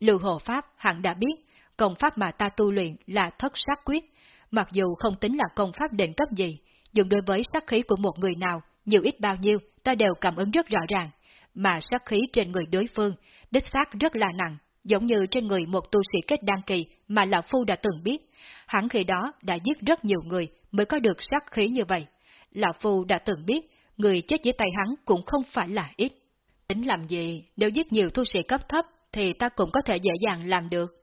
Lưu Hồ Pháp hẳn đã biết, công pháp mà ta tu luyện là thất sát quyết. Mặc dù không tính là công pháp định cấp gì, dùng đối với sát khí của một người nào, nhiều ít bao nhiêu, ta đều cảm ứng rất rõ ràng. Mà sát khí trên người đối phương, đích xác rất là nặng, giống như trên người một tu sĩ kết đăng kỳ mà Lão Phu đã từng biết. Hắn khi đó đã giết rất nhiều người mới có được sát khí như vậy. Lão Phu đã từng biết, người chết dưới tay hắn cũng không phải là ít. Tính làm gì, nếu giết nhiều tu sĩ cấp thấp thì ta cũng có thể dễ dàng làm được.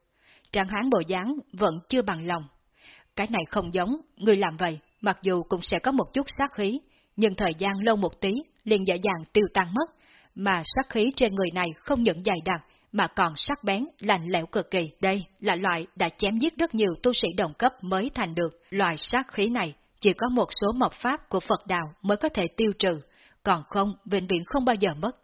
Trang hán bộ dáng vẫn chưa bằng lòng. Cái này không giống, người làm vậy, mặc dù cũng sẽ có một chút sát khí, nhưng thời gian lâu một tí liền dễ dàng tiêu tan mất, mà sát khí trên người này không những dày đặc, mà còn sắc bén, lạnh lẽo cực kỳ. Đây là loại đã chém giết rất nhiều tu sĩ đồng cấp mới thành được. Loại sát khí này chỉ có một số mộc pháp của Phật đạo mới có thể tiêu trừ, còn không, vĩnh viễn không bao giờ mất.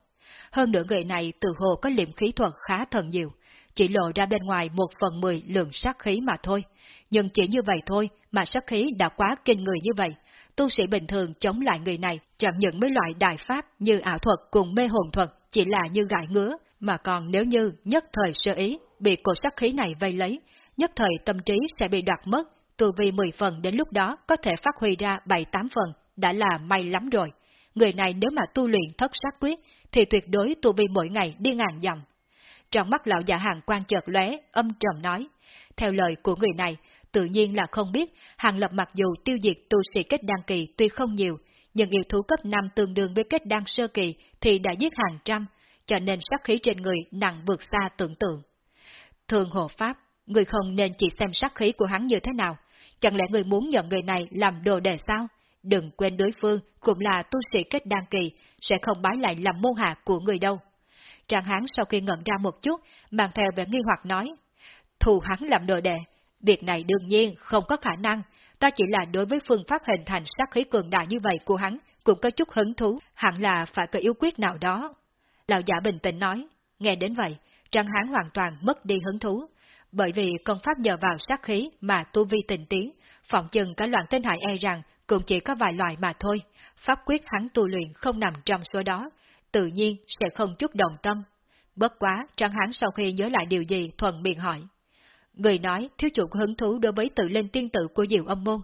Hơn nữa người này từ hồ có liệm khí thuật khá thần nhiều, chỉ lộ ra bên ngoài một phần mười lượng sát khí mà thôi. Nhưng chỉ như vậy thôi mà sát khí đã quá kinh người như vậy. Tu sĩ bình thường chống lại người này chẳng những mấy loại đại pháp như ảo thuật cùng mê hồn thuật chỉ là như gãi ngứa, mà còn nếu như nhất thời sơ ý bị cổ sát khí này vây lấy, nhất thời tâm trí sẽ bị đoạt mất, tu vi 10 phần đến lúc đó có thể phát huy ra 7-8 phần, đã là may lắm rồi. Người này nếu mà tu luyện thất sát quyết, thì tuyệt đối tu vi mỗi ngày đi ngàn dặm. Trong mắt lão già hàng quan chợt lóe, âm trầm nói. Theo lời của người này, tự nhiên là không biết, hàng lập mặc dù tiêu diệt tu sĩ kết đăng kỳ tuy không nhiều, nhưng yêu thú cấp 5 tương đương với kết đăng sơ kỳ thì đã giết hàng trăm, cho nên sát khí trên người nặng vượt xa tưởng tượng. Thường hộ pháp, người không nên chỉ xem sát khí của hắn như thế nào, chẳng lẽ người muốn nhận người này làm đồ đề sao? Đừng quên đối phương cũng là tu sĩ kết đăng kỳ, sẽ không bái lại làm môn hạ của người đâu. Trạng hán sau khi ngẩn ra một chút, mang theo vẻ nghi hoặc nói, thù hắn làm đồ đệ, việc này đương nhiên không có khả năng, ta chỉ là đối với phương pháp hình thành sát khí cường đại như vậy của hắn, cũng có chút hứng thú, hẳn là phải có yếu quyết nào đó. Lão giả bình tĩnh nói, nghe đến vậy, Trang Hán hoàn toàn mất đi hứng thú, bởi vì công pháp nhờ vào sát khí mà tu vi tình tiến, phỏng chừng cả loạn tên hại e rằng cũng chỉ có vài loại mà thôi, pháp quyết hắn tu luyện không nằm trong số đó, tự nhiên sẽ không chút đồng tâm. Bất quá, Trang Hán sau khi nhớ lại điều gì thuận miệng hỏi. Người nói thiếu chủ hứng thú đối với tự linh tiên tự của Diệu Âm Môn,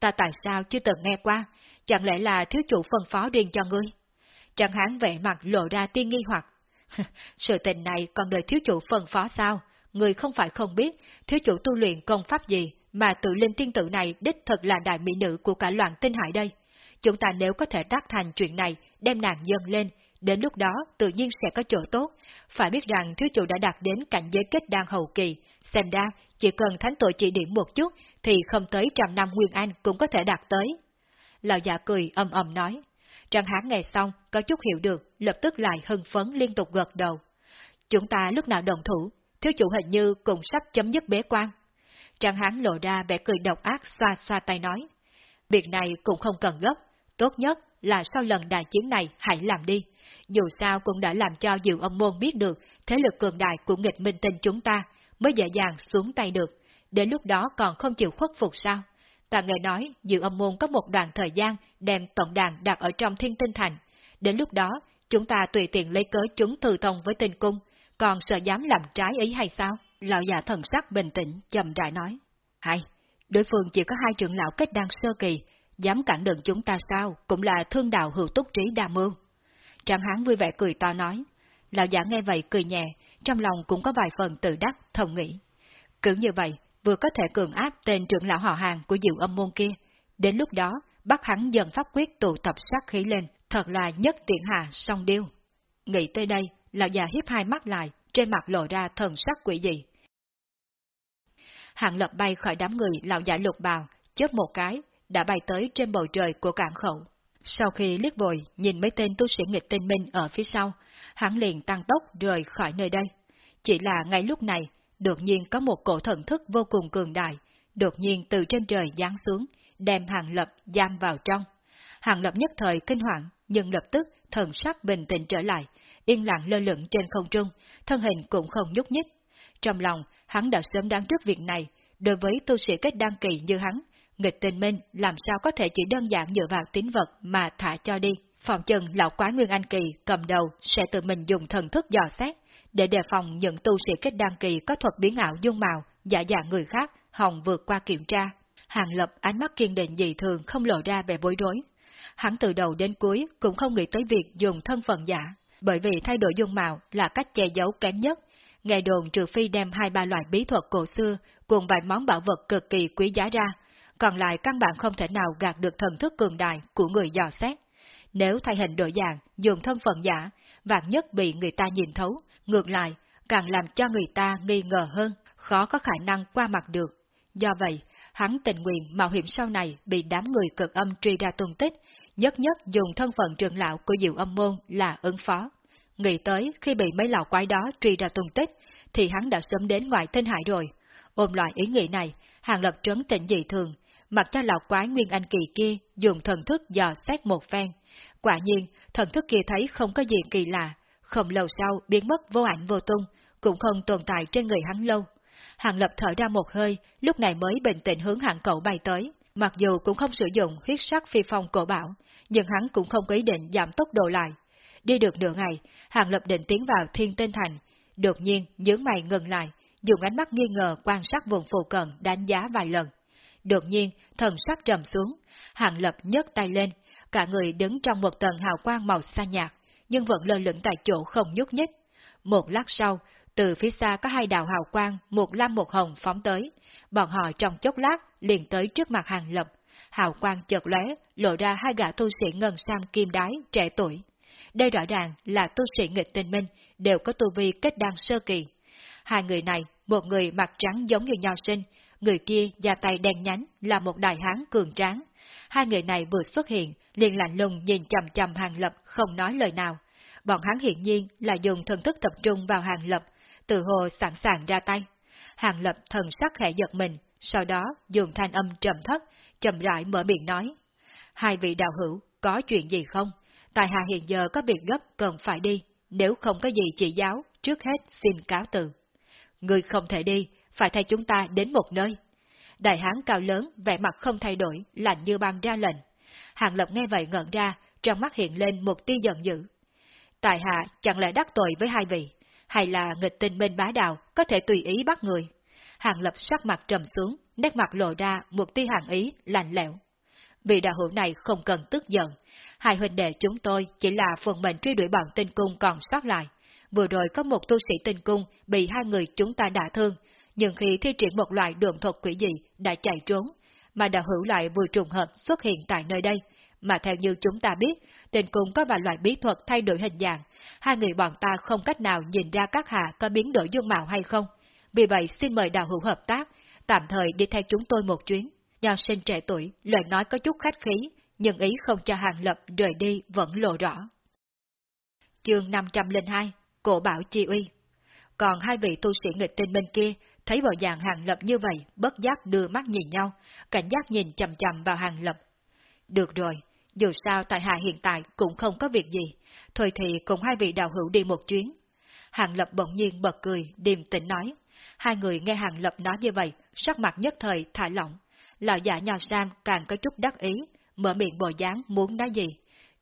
ta tại sao chưa từng nghe qua, chẳng lẽ là thiếu chủ phân phó riêng cho ngươi? Trang Hán vẻ mặt lộ ra tiên nghi hoặc. Sự tình này còn đợi thiếu chủ phân phó sao? Người không phải không biết, thiếu chủ tu luyện công pháp gì, mà tự linh tiên tử này đích thật là đại mỹ nữ của cả loạn tinh hải đây. Chúng ta nếu có thể tác thành chuyện này, đem nàng dâng lên, đến lúc đó tự nhiên sẽ có chỗ tốt. Phải biết rằng thiếu chủ đã đạt đến cảnh giới kết đan hậu kỳ, xem ra chỉ cần thánh tội chỉ điểm một chút thì không tới trăm năm Nguyên Anh cũng có thể đạt tới. Lão già cười âm ầm nói. Trang hán nghe xong, có chút hiểu được, lập tức lại hưng phấn liên tục gật đầu. Chúng ta lúc nào đồng thủ, thiếu chủ hình như cũng sắp chấm dứt bế quan. Trang hán lộ ra vẻ cười độc ác xoa xoa tay nói. Việc này cũng không cần gấp, tốt nhất là sau lần đại chiến này hãy làm đi. Dù sao cũng đã làm cho Diệu âm môn biết được thế lực cường đại của nghịch minh tinh chúng ta mới dễ dàng xuống tay được. Đến lúc đó còn không chịu khuất phục sao? Ta nghe nói Diệu âm môn có một đoạn thời gian đem tổng đàn đặt ở trong thiên tinh thành. Đến lúc đó, chúng ta tùy tiện lấy cớ chúng thư thông với tinh cung, còn sợ dám làm trái ý hay sao? Lão già thần sắc bình tĩnh, chậm rãi nói. Hay, đối phương chỉ có hai trưởng lão kết đăng sơ kỳ, dám cản đường chúng ta sao, cũng là thương đạo hữu túc trí đa mưu. Trang hán vui vẻ cười to nói. Lão giả nghe vậy cười nhẹ, trong lòng cũng có vài phần tự đắc, thầm nghĩ. Cứ như vậy, vừa có thể cường áp tên trưởng lão họ hàng của diệu âm môn kia. Đến lúc đó, bắt hắn dần pháp quyết tụ tập sát khí lên, thật là nhất tiện hà song điêu. Nghĩ tới đây, lão già hiếp hai mắt lại, trên mặt lộ ra thần sắc quỷ dị. Hạng lập bay khỏi đám người lão giả lục bào, chớp một cái, đã bay tới trên bầu trời của cảng khẩu. Sau khi liếc vội, nhìn mấy tên tu sĩ nghịch tinh minh ở phía sau, hắn liền tăng tốc rời khỏi nơi đây. Chỉ là ngay lúc này, đột nhiên có một cổ thần thức vô cùng cường đại, đột nhiên từ trên trời giáng xuống, đem hàng lập giam vào trong. Hàng lập nhất thời kinh hoàng, nhưng lập tức thần sắc bình tĩnh trở lại, yên lặng lơ lửng trên không trung, thân hình cũng không nhúc nhích. Trong lòng, hắn đã sớm đoán trước việc này, đối với tu sĩ kết đăng kỳ như hắn, nghịch tình minh làm sao có thể chỉ đơn giản dựa vào tín vật mà thả cho đi. Phòng chừng lão quái Nguyên Anh Kỳ cầm đầu sẽ tự mình dùng thần thức dò xét, để đề phòng những tu sĩ kết đăng kỳ có thuật biến ảo dung mạo, giả dạng người khác, hòng vượt qua kiểm tra. Hàng lập ánh mắt kiên định dị thường không lộ ra vẻ bối rối. Hắn từ đầu đến cuối cũng không nghĩ tới việc dùng thân phận giả, bởi vì thay đổi dung mạo là cách che giấu kém nhất. Nghe đồn trừ phi đem hai ba loại bí thuật cổ xưa cùng vài món bảo vật cực kỳ quý giá ra, còn lại căn bản không thể nào gạt được thần thức cường đại của người dò xét. Nếu thay hình đổi dạng, dùng thân phận giả, vạn nhất bị người ta nhìn thấu, ngược lại, càng làm cho người ta nghi ngờ hơn, khó có khả năng qua mặt được. Do vậy, hắn tình nguyện mạo hiểm sau này bị đám người cực âm truy ra tung tích, nhất nhất dùng thân phận trưởng lão của diệu âm môn là ứng phó. Nghĩ tới khi bị mấy lão quái đó truy ra tung tích, thì hắn đã sớm đến ngoài thiên hải rồi. Ôm loại ý nghĩ này, hàng lập trấn tĩnh dị thường, mặc cho lão quái Nguyên Anh Kỳ kia dùng thần thức dò xét một phen. Quả nhiên, thần thức kia thấy không có gì kỳ lạ, không lâu sau biến mất vô ảnh vô tung, cũng không tồn tại trên người hắn lâu. Hàng lập thở ra một hơi, lúc này mới bình tĩnh hướng hạng cậu bay tới. Mặc dù cũng không sử dụng huyết sắc phi phong cổ bảo, nhưng hắn cũng không có ý định giảm tốc độ lại. Đi được nửa ngày, Hàng Lập định tiến vào thiên tinh thành. Đột nhiên, nhướng mày ngừng lại, dùng ánh mắt nghi ngờ quan sát vùng phù cận đánh giá vài lần. Đột nhiên, thần sắc trầm xuống, Hàng Lập nhấc tay lên, cả người đứng trong một tầng hào quang màu xa nhạt, nhưng vẫn lơ lửng tại chỗ không nhúc nhích. Một lát sau, từ phía xa có hai đạo hào quang, một lam một hồng phóng tới. Bọn họ trong chốc lát liền tới trước mặt hàng lập. Hào quang chợt lóe, lộ ra hai gã tu sĩ ngân sam kim đái trẻ tuổi. Đây rõ ràng là tu sĩ nghịch tinh minh, đều có tu vi kết đăng sơ kỳ. Hai người này, một người mặt trắng giống như nho sinh, người kia da tay đen nhánh là một đại hán cường tráng. Hai người này vừa xuất hiện, liền lạnh lùng nhìn chầm chầm hàng lập không nói lời nào. Bọn hắn hiển nhiên là dùng thần thức tập trung vào hàng lập, tự hồ sẵn sàng ra tay. Hàng lập thần sắc khẽ giật mình, sau đó dùng thanh âm trầm thấp, chậm rãi mở miệng nói. Hai vị đạo hữu, có chuyện gì không? tài hạ hiện giờ có việc gấp cần phải đi, nếu không có gì chỉ giáo, trước hết xin cáo từ. Người không thể đi, phải thay chúng ta đến một nơi. Đại hán cao lớn, vẻ mặt không thay đổi, lạnh như băng ra lệnh. Hàng Lập nghe vậy ngẩn ra, trong mắt hiện lên một tia giận dữ. Tại hạ chẳng lẽ đắc tội với hai vị, hay là nghịch tinh minh bá đạo có thể tùy ý bắt người? Hàng Lập sắc mặt trầm xuống, nét mặt lộ ra một tia hàng ý, lạnh lẽo. Vị đạo hữu này không cần tức giận, hai huynh đệ chúng tôi chỉ là phần mệnh truy đuổi bọn tinh cung còn sót lại. Vừa rồi có một tu sĩ tinh cung bị hai người chúng ta đả thương, nhưng khi thi triển một loại đường thuật quỷ dị đã chạy trốn, mà đạo hữu lại vừa trùng hợp xuất hiện tại nơi đây. Mà theo như chúng ta biết, tình cung có vài loại bí thuật thay đổi hình dạng, hai người bọn ta không cách nào nhìn ra các hạ có biến đổi dung mạo hay không. Vì vậy xin mời đạo hữu hợp tác, tạm thời đi theo chúng tôi một chuyến. Nho sinh trẻ tuổi, lời nói có chút khách khí, nhưng ý không cho hàng lập rời đi vẫn lộ rõ. Chương 502 Cổ bảo chi uy Còn hai vị tu sĩ nghịch tinh bên kia Thấy bộ dạng hàng lập như vậy, bất giác đưa mắt nhìn nhau, cảnh giác nhìn chầm chầm vào hàng lập. Được rồi, dù sao tại hạ hiện tại cũng không có việc gì, thôi thì cùng hai vị đạo hữu đi một chuyến. Hàng lập bỗng nhiên bật cười, điềm tĩnh nói. Hai người nghe hàng lập nói như vậy, sắc mặt nhất thời thả lỏng. Lão giả nhỏ Sam càng có chút đắc ý, mở miệng bò dáng muốn nói gì.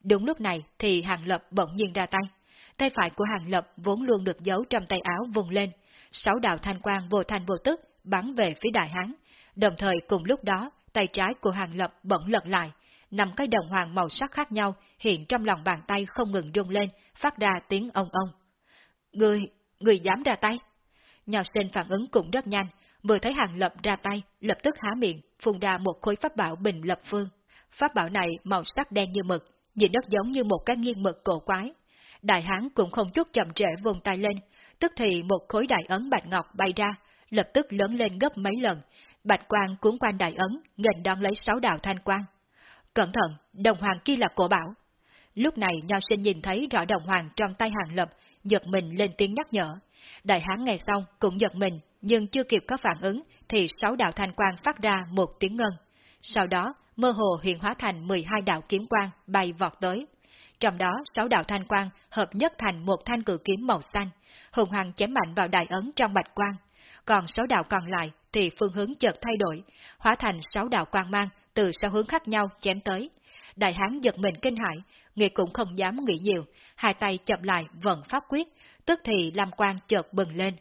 Đúng lúc này thì hàng lập bỗng nhiên ra tay. Tay phải của hàng lập vốn luôn được giấu trong tay áo vùng lên, sáu đạo thanh quang vô thanh vô tức bắn về phía đại hán. Đồng thời cùng lúc đó, tay trái của hàng lập bỗng lật lại, năm cái đồng hoàng màu sắc khác nhau hiện trong lòng bàn tay không ngừng rung lên, phát ra tiếng ông ông. Người, người dám ra tay? Nhỏ sinh phản ứng cũng rất nhanh, vừa thấy hàng lập ra tay, lập tức há miệng, phun ra một khối pháp bảo bình lập phương. Pháp bảo này màu sắc đen như mực, nhìn đất giống như một cái nghiêng mực cổ quái. Đại hán cũng không chút chậm trễ vùng tay lên, tức thì một khối đại ấn bạch ngọc bay ra, lập tức lớn lên gấp mấy lần, bạch quang cuốn quanh đại ấn, nghênh đón lấy sáu đạo thanh quang. Cẩn thận, đồng hoàng kia là cổ bảo. Lúc này nho sinh nhìn thấy rõ đồng hoàng trong tay hàng lập, giật mình lên tiếng nhắc nhở. Đại hán nghe xong cũng giật mình, nhưng chưa kịp có phản ứng thì sáu đạo thanh quang phát ra một tiếng ngân. Sau đó, mơ hồ hiện hóa thành 12 đạo kiếm quang bay vọt tới. Trong đó, sáu đạo thanh quang hợp nhất thành một thanh cử kiếm màu xanh, hùng hằng chém mạnh vào đại ấn trong bạch quang. Còn sáu đạo còn lại thì phương hướng chợt thay đổi, hóa thành sáu đạo quang mang từ sáu hướng khác nhau chém tới. Đại hán giật mình kinh hãi, nghĩ cũng không dám nghĩ nhiều, hai tay chậm lại vận pháp quyết, tức thì làm quang chợt bừng lên.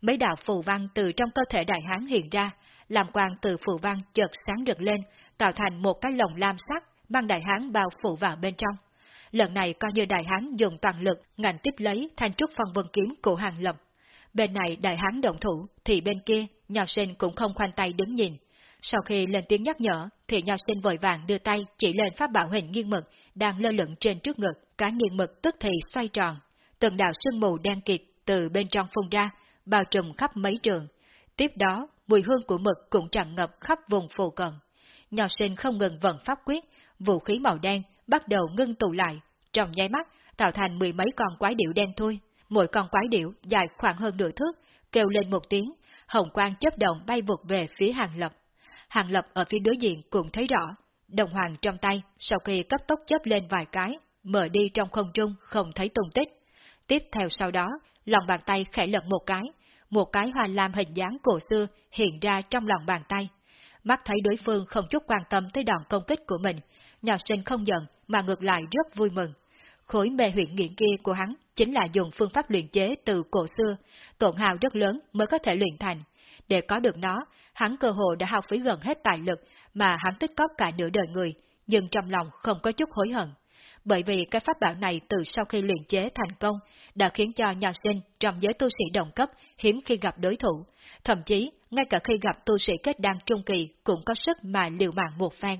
Mấy đạo phù văn từ trong cơ thể đại hán hiện ra, làm quang từ phù văn chợt sáng rực lên, tạo thành một cái lồng lam sắc, mang đại hán bao phủ vào bên trong. Lần này coi như đại hán dùng toàn lực ngành tiếp lấy thanh trúc phong vân kiếm của hàng lập. Bên này đại hán động thủ, thì bên kia, nho sinh cũng không khoanh tay đứng nhìn. Sau khi lên tiếng nhắc nhở, thì nho sinh vội vàng đưa tay chỉ lên pháp bảo hình nghiêng mực, đang lơ lửng trên trước ngực, cả nghiêng mực tức thì xoay tròn. Từng đạo sương mù đen kịt từ bên trong phun ra, bao trùm khắp mấy trường. Tiếp đó, mùi hương của mực cũng tràn ngập khắp vùng phù cận. Nho sinh không ngừng vận pháp quyết, vũ khí màu đen bắt đầu ngưng tụ lại, trong nháy mắt tạo thành mười mấy con quái điệu đen thui. Mỗi con quái điệu dài khoảng hơn nửa thước, kêu lên một tiếng, hồng quang chớp động bay vụt về phía hàng lập. Hàng Lập ở phía đối diện cũng thấy rõ, đồng hoàng trong tay sau khi cấp tốc chớp lên vài cái, mở đi trong không trung không thấy tung tích. Tiếp theo sau đó, lòng bàn tay khẽ lật một cái, một cái hoa lam hình dáng cổ xưa hiện ra trong lòng bàn tay. Mắt thấy đối phương không chút quan tâm tới đòn công kích của mình, nhà sinh không giận mà ngược lại rất vui mừng. Khối mê huyện nghiện kia của hắn chính là dùng phương pháp luyện chế từ cổ xưa, tổn hào rất lớn mới có thể luyện thành. Để có được nó, hắn cơ hồ đã hao phí gần hết tài lực mà hắn tích cóp cả nửa đời người, nhưng trong lòng không có chút hối hận. Bởi vì cái pháp bảo này từ sau khi luyện chế thành công, đã khiến cho nhà sinh trong giới tu sĩ đồng cấp hiếm khi gặp đối thủ, thậm chí ngay cả khi gặp tu sĩ kết đan trung kỳ cũng có sức mà liều mạng một phen.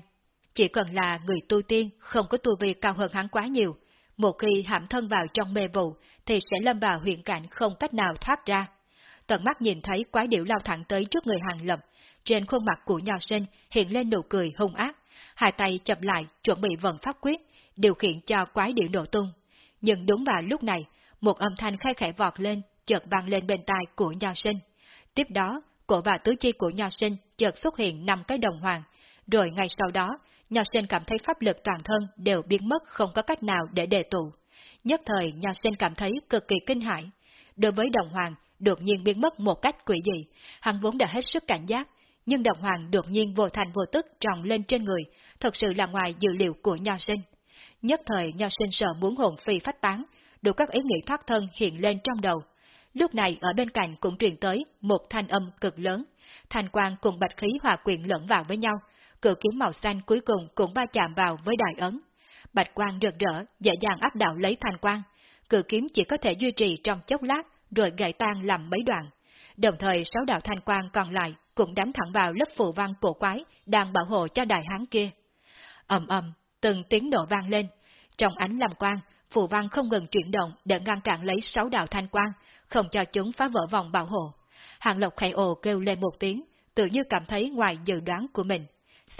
Chỉ cần là người tu tiên không có tu vi cao hơn hắn quá nhiều, một khi hãm thân vào trong mê vụ thì sẽ lâm vào huyện cảnh không cách nào thoát ra. Tận mắt nhìn thấy quái điểu lao thẳng tới trước người hàng lập, trên khuôn mặt của nho sinh hiện lên nụ cười hung ác, hai tay chập lại chuẩn bị vận pháp quyết, điều khiển cho quái điểu nổ tung. Nhưng đúng vào lúc này, một âm thanh khai khẽ vọt lên, chợt vang lên bên tai của nho sinh. Tiếp đó, cổ và tứ chi của nho sinh chợt xuất hiện năm cái đồng hoàng, rồi ngay sau đó, nho sinh cảm thấy pháp lực toàn thân đều biến mất không có cách nào để đề tụ. Nhất thời nho sinh cảm thấy cực kỳ kinh hãi. Đối với đồng hoàng, đột nhiên biến mất một cách quỷ dị, hắn vốn đã hết sức cảnh giác, nhưng đồng hoàng đột nhiên vô thành vô tức tròn lên trên người, thật sự là ngoài dự liệu của nho sinh. Nhất thời nho sinh sợ muốn hồn phi phách tán, đủ các ý nghĩ thoát thân hiện lên trong đầu. Lúc này ở bên cạnh cũng truyền tới một thanh âm cực lớn, thanh quang cùng bạch khí hòa quyện lẫn vào với nhau, cự kiếm màu xanh cuối cùng cũng va chạm vào với đại ấn. Bạch quang rực rỡ, dễ dàng áp đảo lấy thanh quang, cự kiếm chỉ có thể duy trì trong chốc lát, rồi gãy tan làm mấy đoạn. Đồng thời sáu đạo thanh quang còn lại cũng đánh thẳng vào lớp phù văn cổ quái đang bảo hộ cho đại hán kia. ầm ầm, từng tiếng nổ vang lên, trong ánh làm quang, phù văn không ngừng chuyển động để ngăn cản lấy sáu đạo thanh quang, không cho chúng phá vỡ vòng bảo hộ. Hàng Lộc khẽ ồ kêu lên một tiếng, tự như cảm thấy ngoài dự đoán của mình.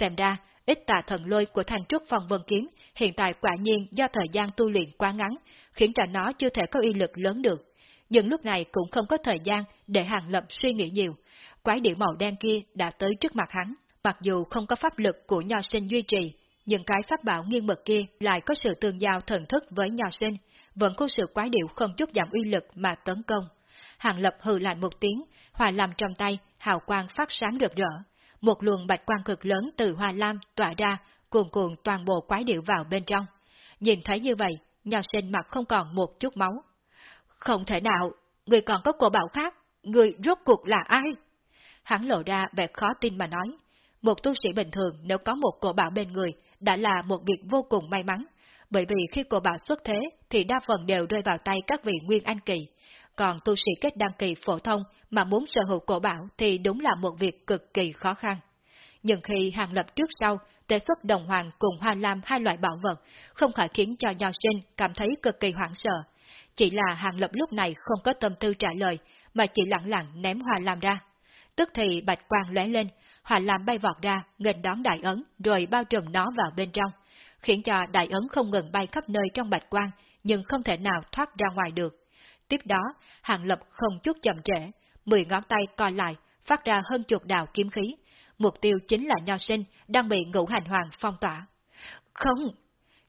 Xem ra, ít tà thần lôi của thanh trúc phòng vân kiếm hiện tại quả nhiên do thời gian tu luyện quá ngắn, khiến cho nó chưa thể có uy lực lớn được. Nhưng lúc này cũng không có thời gian để Hàng Lập suy nghĩ nhiều. Quái điệu màu đen kia đã tới trước mặt hắn, mặc dù không có pháp lực của nho sinh duy trì, nhưng cái pháp bảo nghiêng mực kia lại có sự tương giao thần thức với nho sinh, vẫn có sự quái điệu không chút giảm uy lực mà tấn công. Hàng Lập hừ lạnh một tiếng, hòa làm trong tay, hào quang phát sáng rực rỡ. Một luồng bạch quang cực lớn từ hoa lam tỏa ra, cuồn cuộn toàn bộ quái điệu vào bên trong. Nhìn thấy như vậy, nho sinh mặt không còn một chút máu. Không thể nào, người còn có cổ bảo khác, người rốt cuộc là ai? Hắn lộ ra vẻ khó tin mà nói. Một tu sĩ bình thường nếu có một cổ bảo bên người đã là một việc vô cùng may mắn, bởi vì khi cổ bảo xuất thế thì đa phần đều rơi vào tay các vị nguyên anh kỳ, còn tu sĩ kết đăng kỳ phổ thông mà muốn sở hữu cổ bảo thì đúng là một việc cực kỳ khó khăn. Nhưng khi hàng lập trước sau, tế xuất đồng hoàng cùng hoa lam hai loại bảo vật, không khỏi khiến cho nho sinh cảm thấy cực kỳ hoảng sợ. Chỉ là hàng lập lúc này không có tâm tư trả lời, mà chỉ lặng lặng ném hoa lam ra. Tức thì bạch quang lóe lên, hoa lam bay vọt ra, nghênh đón đại ấn, rồi bao trùm nó vào bên trong, khiến cho đại ấn không ngừng bay khắp nơi trong bạch quang, nhưng không thể nào thoát ra ngoài được. Tiếp đó, Hàng Lập không chút chậm trễ, mười ngón tay co lại, phát ra hơn chục đạo kiếm khí. Mục tiêu chính là Nho Sinh, đang bị ngũ hành hoàng phong tỏa. Không!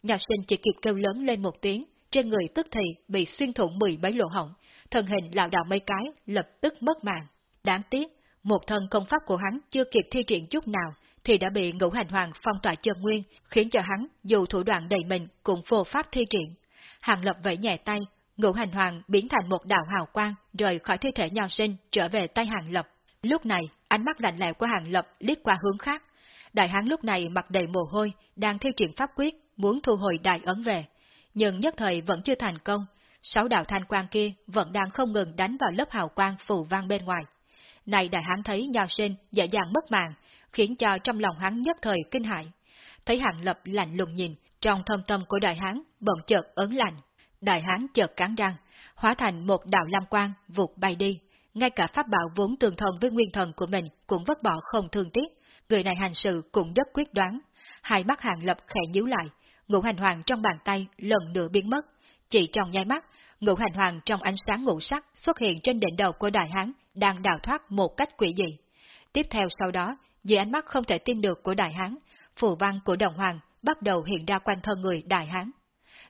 Nho Sinh chỉ kịp kêu lớn lên một tiếng, trên người tức thì bị xuyên thủng mười mấy lỗ hổng, thân hình lão đạo mấy cái, lập tức mất mạng. Đáng tiếc, một thân công pháp của hắn chưa kịp thi triển chút nào, thì đã bị ngũ hành hoàng phong tỏa chân nguyên, khiến cho hắn dù thủ đoạn đầy mình cũng vô pháp thi triển. Hàng lập vẫy nhẹ tay, ngũ hành hoàng biến thành một đạo hào quang, rời khỏi thi thể nho sinh, trở về tay hàng lập. Lúc này, ánh mắt lạnh lẽo của hàng lập liếc qua hướng khác. Đại hán lúc này mặt đầy mồ hôi, đang thi triển pháp quyết, muốn thu hồi đại ấn về. Nhưng nhất thời vẫn chưa thành công, sáu đạo thanh quang kia vẫn đang không ngừng đánh vào lớp hào quang phù vang bên ngoài. Này đại hán thấy nho sinh dễ dàng mất mạng, khiến cho trong lòng hắn nhất thời kinh hại. Thấy hàng lập lạnh lùng nhìn, trong thâm tâm của đại hán bỗng chợt ớn lạnh. Đại hán chợt cắn răng, hóa thành một đạo lam quang vụt bay đi. Ngay cả pháp bảo vốn tường thần với nguyên thần của mình cũng vất bỏ không thương tiếc. Người này hành sự cũng rất quyết đoán. Hai mắt hàng lập khẽ nhíu lại, ngũ hành hoàng trong bàn tay lần nữa biến mất. Chỉ trong nháy mắt, ngũ hành hoàng trong ánh sáng ngũ sắc xuất hiện trên đỉnh đầu của đại hán đang đào thoát một cách quỷ dị. Tiếp theo sau đó, Dưới ánh mắt không thể tin được của Đại Hán, phù văn của Đồng Hoàng bắt đầu hiện ra quanh thân người Đại Hán.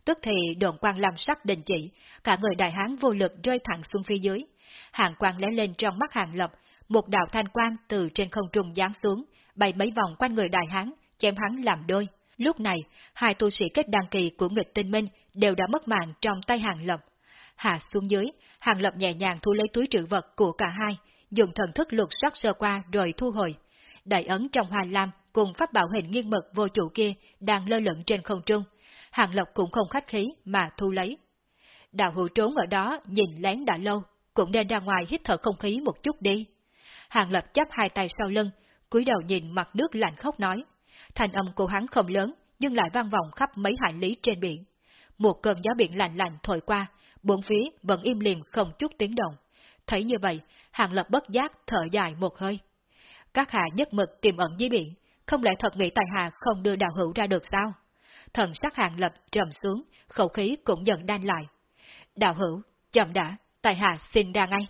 Tức thì đồn quang làm sắc đình chỉ, cả người Đại Hán vô lực rơi thẳng xuống phía dưới. Hàng quang lóe lên trong mắt hàng lập, một đạo thanh quang từ trên không trung giáng xuống, bay mấy vòng quanh người Đại Hán, chém hắn làm đôi. Lúc này, hai tu sĩ kết đăng kỳ của nghịch tinh minh đều đã mất mạng trong tay hàng lập. Hạ xuống dưới, hàng lập nhẹ nhàng thu lấy túi trữ vật của cả hai, dùng thần thức lục soát sơ qua rồi thu hồi. Đại ấn trong hoa lam cùng pháp bảo hình nghiêng mực vô chủ kia đang lơ lửng trên không trung. Hàng lộc cũng không khách khí mà thu lấy. Đạo hữu trốn ở đó nhìn lén đã lâu, cũng nên ra ngoài hít thở không khí một chút đi. Hàng lập chắp hai tay sau lưng, cúi đầu nhìn mặt nước lạnh khóc nói. Thành âm của hắn không lớn, nhưng lại vang vọng khắp mấy hải lý trên biển. Một cơn gió biển lạnh lạnh thổi qua, bốn phía vẫn im lìm không chút tiếng động. Thấy như vậy, Hàng Lập bất giác thở dài một hơi. Các hạ nhất mực tiềm ẩn dưới biển, không lẽ thật nghĩ tài hạ không đưa đạo hữu ra được sao? Thần sắc Hàng Lập trầm xuống, khẩu khí cũng dần đan lại. Đạo hữu, chậm đã, tài hạ xin ra ngay.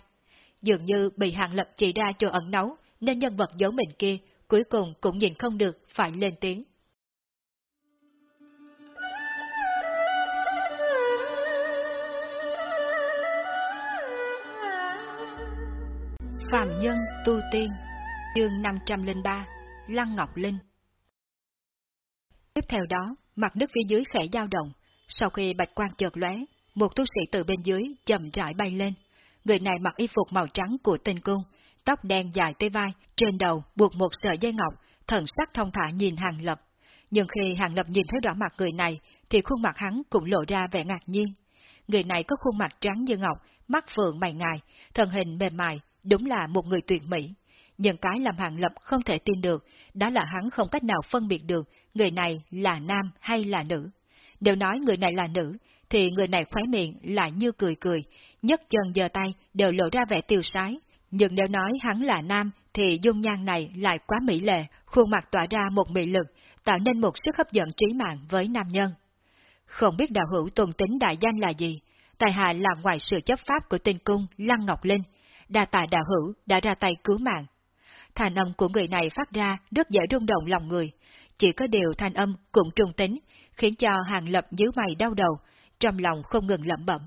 Dường như bị Hàng Lập chỉ ra chỗ ẩn nấu, nên nhân vật giấu mình kia cuối cùng cũng nhìn không được phải lên tiếng. Phạm Nhân Tu Tiên Chương 503 Lăng Ngọc Linh Tiếp theo đó, mặt nước phía dưới khẽ dao động, sau khi bạch quang chợt lóe, một tu sĩ từ bên dưới chậm rãi bay lên. Người này mặc y phục màu trắng của tinh cung, tóc đen dài tới vai, trên đầu buộc một sợi dây ngọc, thần sắc thông thả nhìn Hàng Lập. Nhưng khi Hàng Lập nhìn thấy rõ mặt người này, thì khuôn mặt hắn cũng lộ ra vẻ ngạc nhiên. Người này có khuôn mặt trắng như ngọc, mắt phượng mày ngài, thân hình mềm mại, đúng là một người tuyệt mỹ. Nhưng cái làm Hàng Lập không thể tin được, đó là hắn không cách nào phân biệt được người này là nam hay là nữ. đều nói người này là nữ, thì người này khóe miệng lại như cười cười, nhấc chân giơ tay đều lộ ra vẻ tiêu sái, nhưng nếu nói hắn là nam, thì dung nhan này lại quá mỹ lệ, khuôn mặt tỏa ra một mị lực, tạo nên một sức hấp dẫn trí mạng với nam nhân. Không biết đạo hữu tuần tính đại danh là gì, tài hạ làm ngoài sự chấp pháp của tinh cung Lăng Ngọc Linh, đa tài đạo hữu đã ra tay cứu mạng. Thành âm của người này phát ra rất dễ rung động lòng người, chỉ có điều thanh âm cũng trung tính, khiến cho Hàng Lập nhíu mày đau đầu, trong lòng không ngừng lẩm bẩm.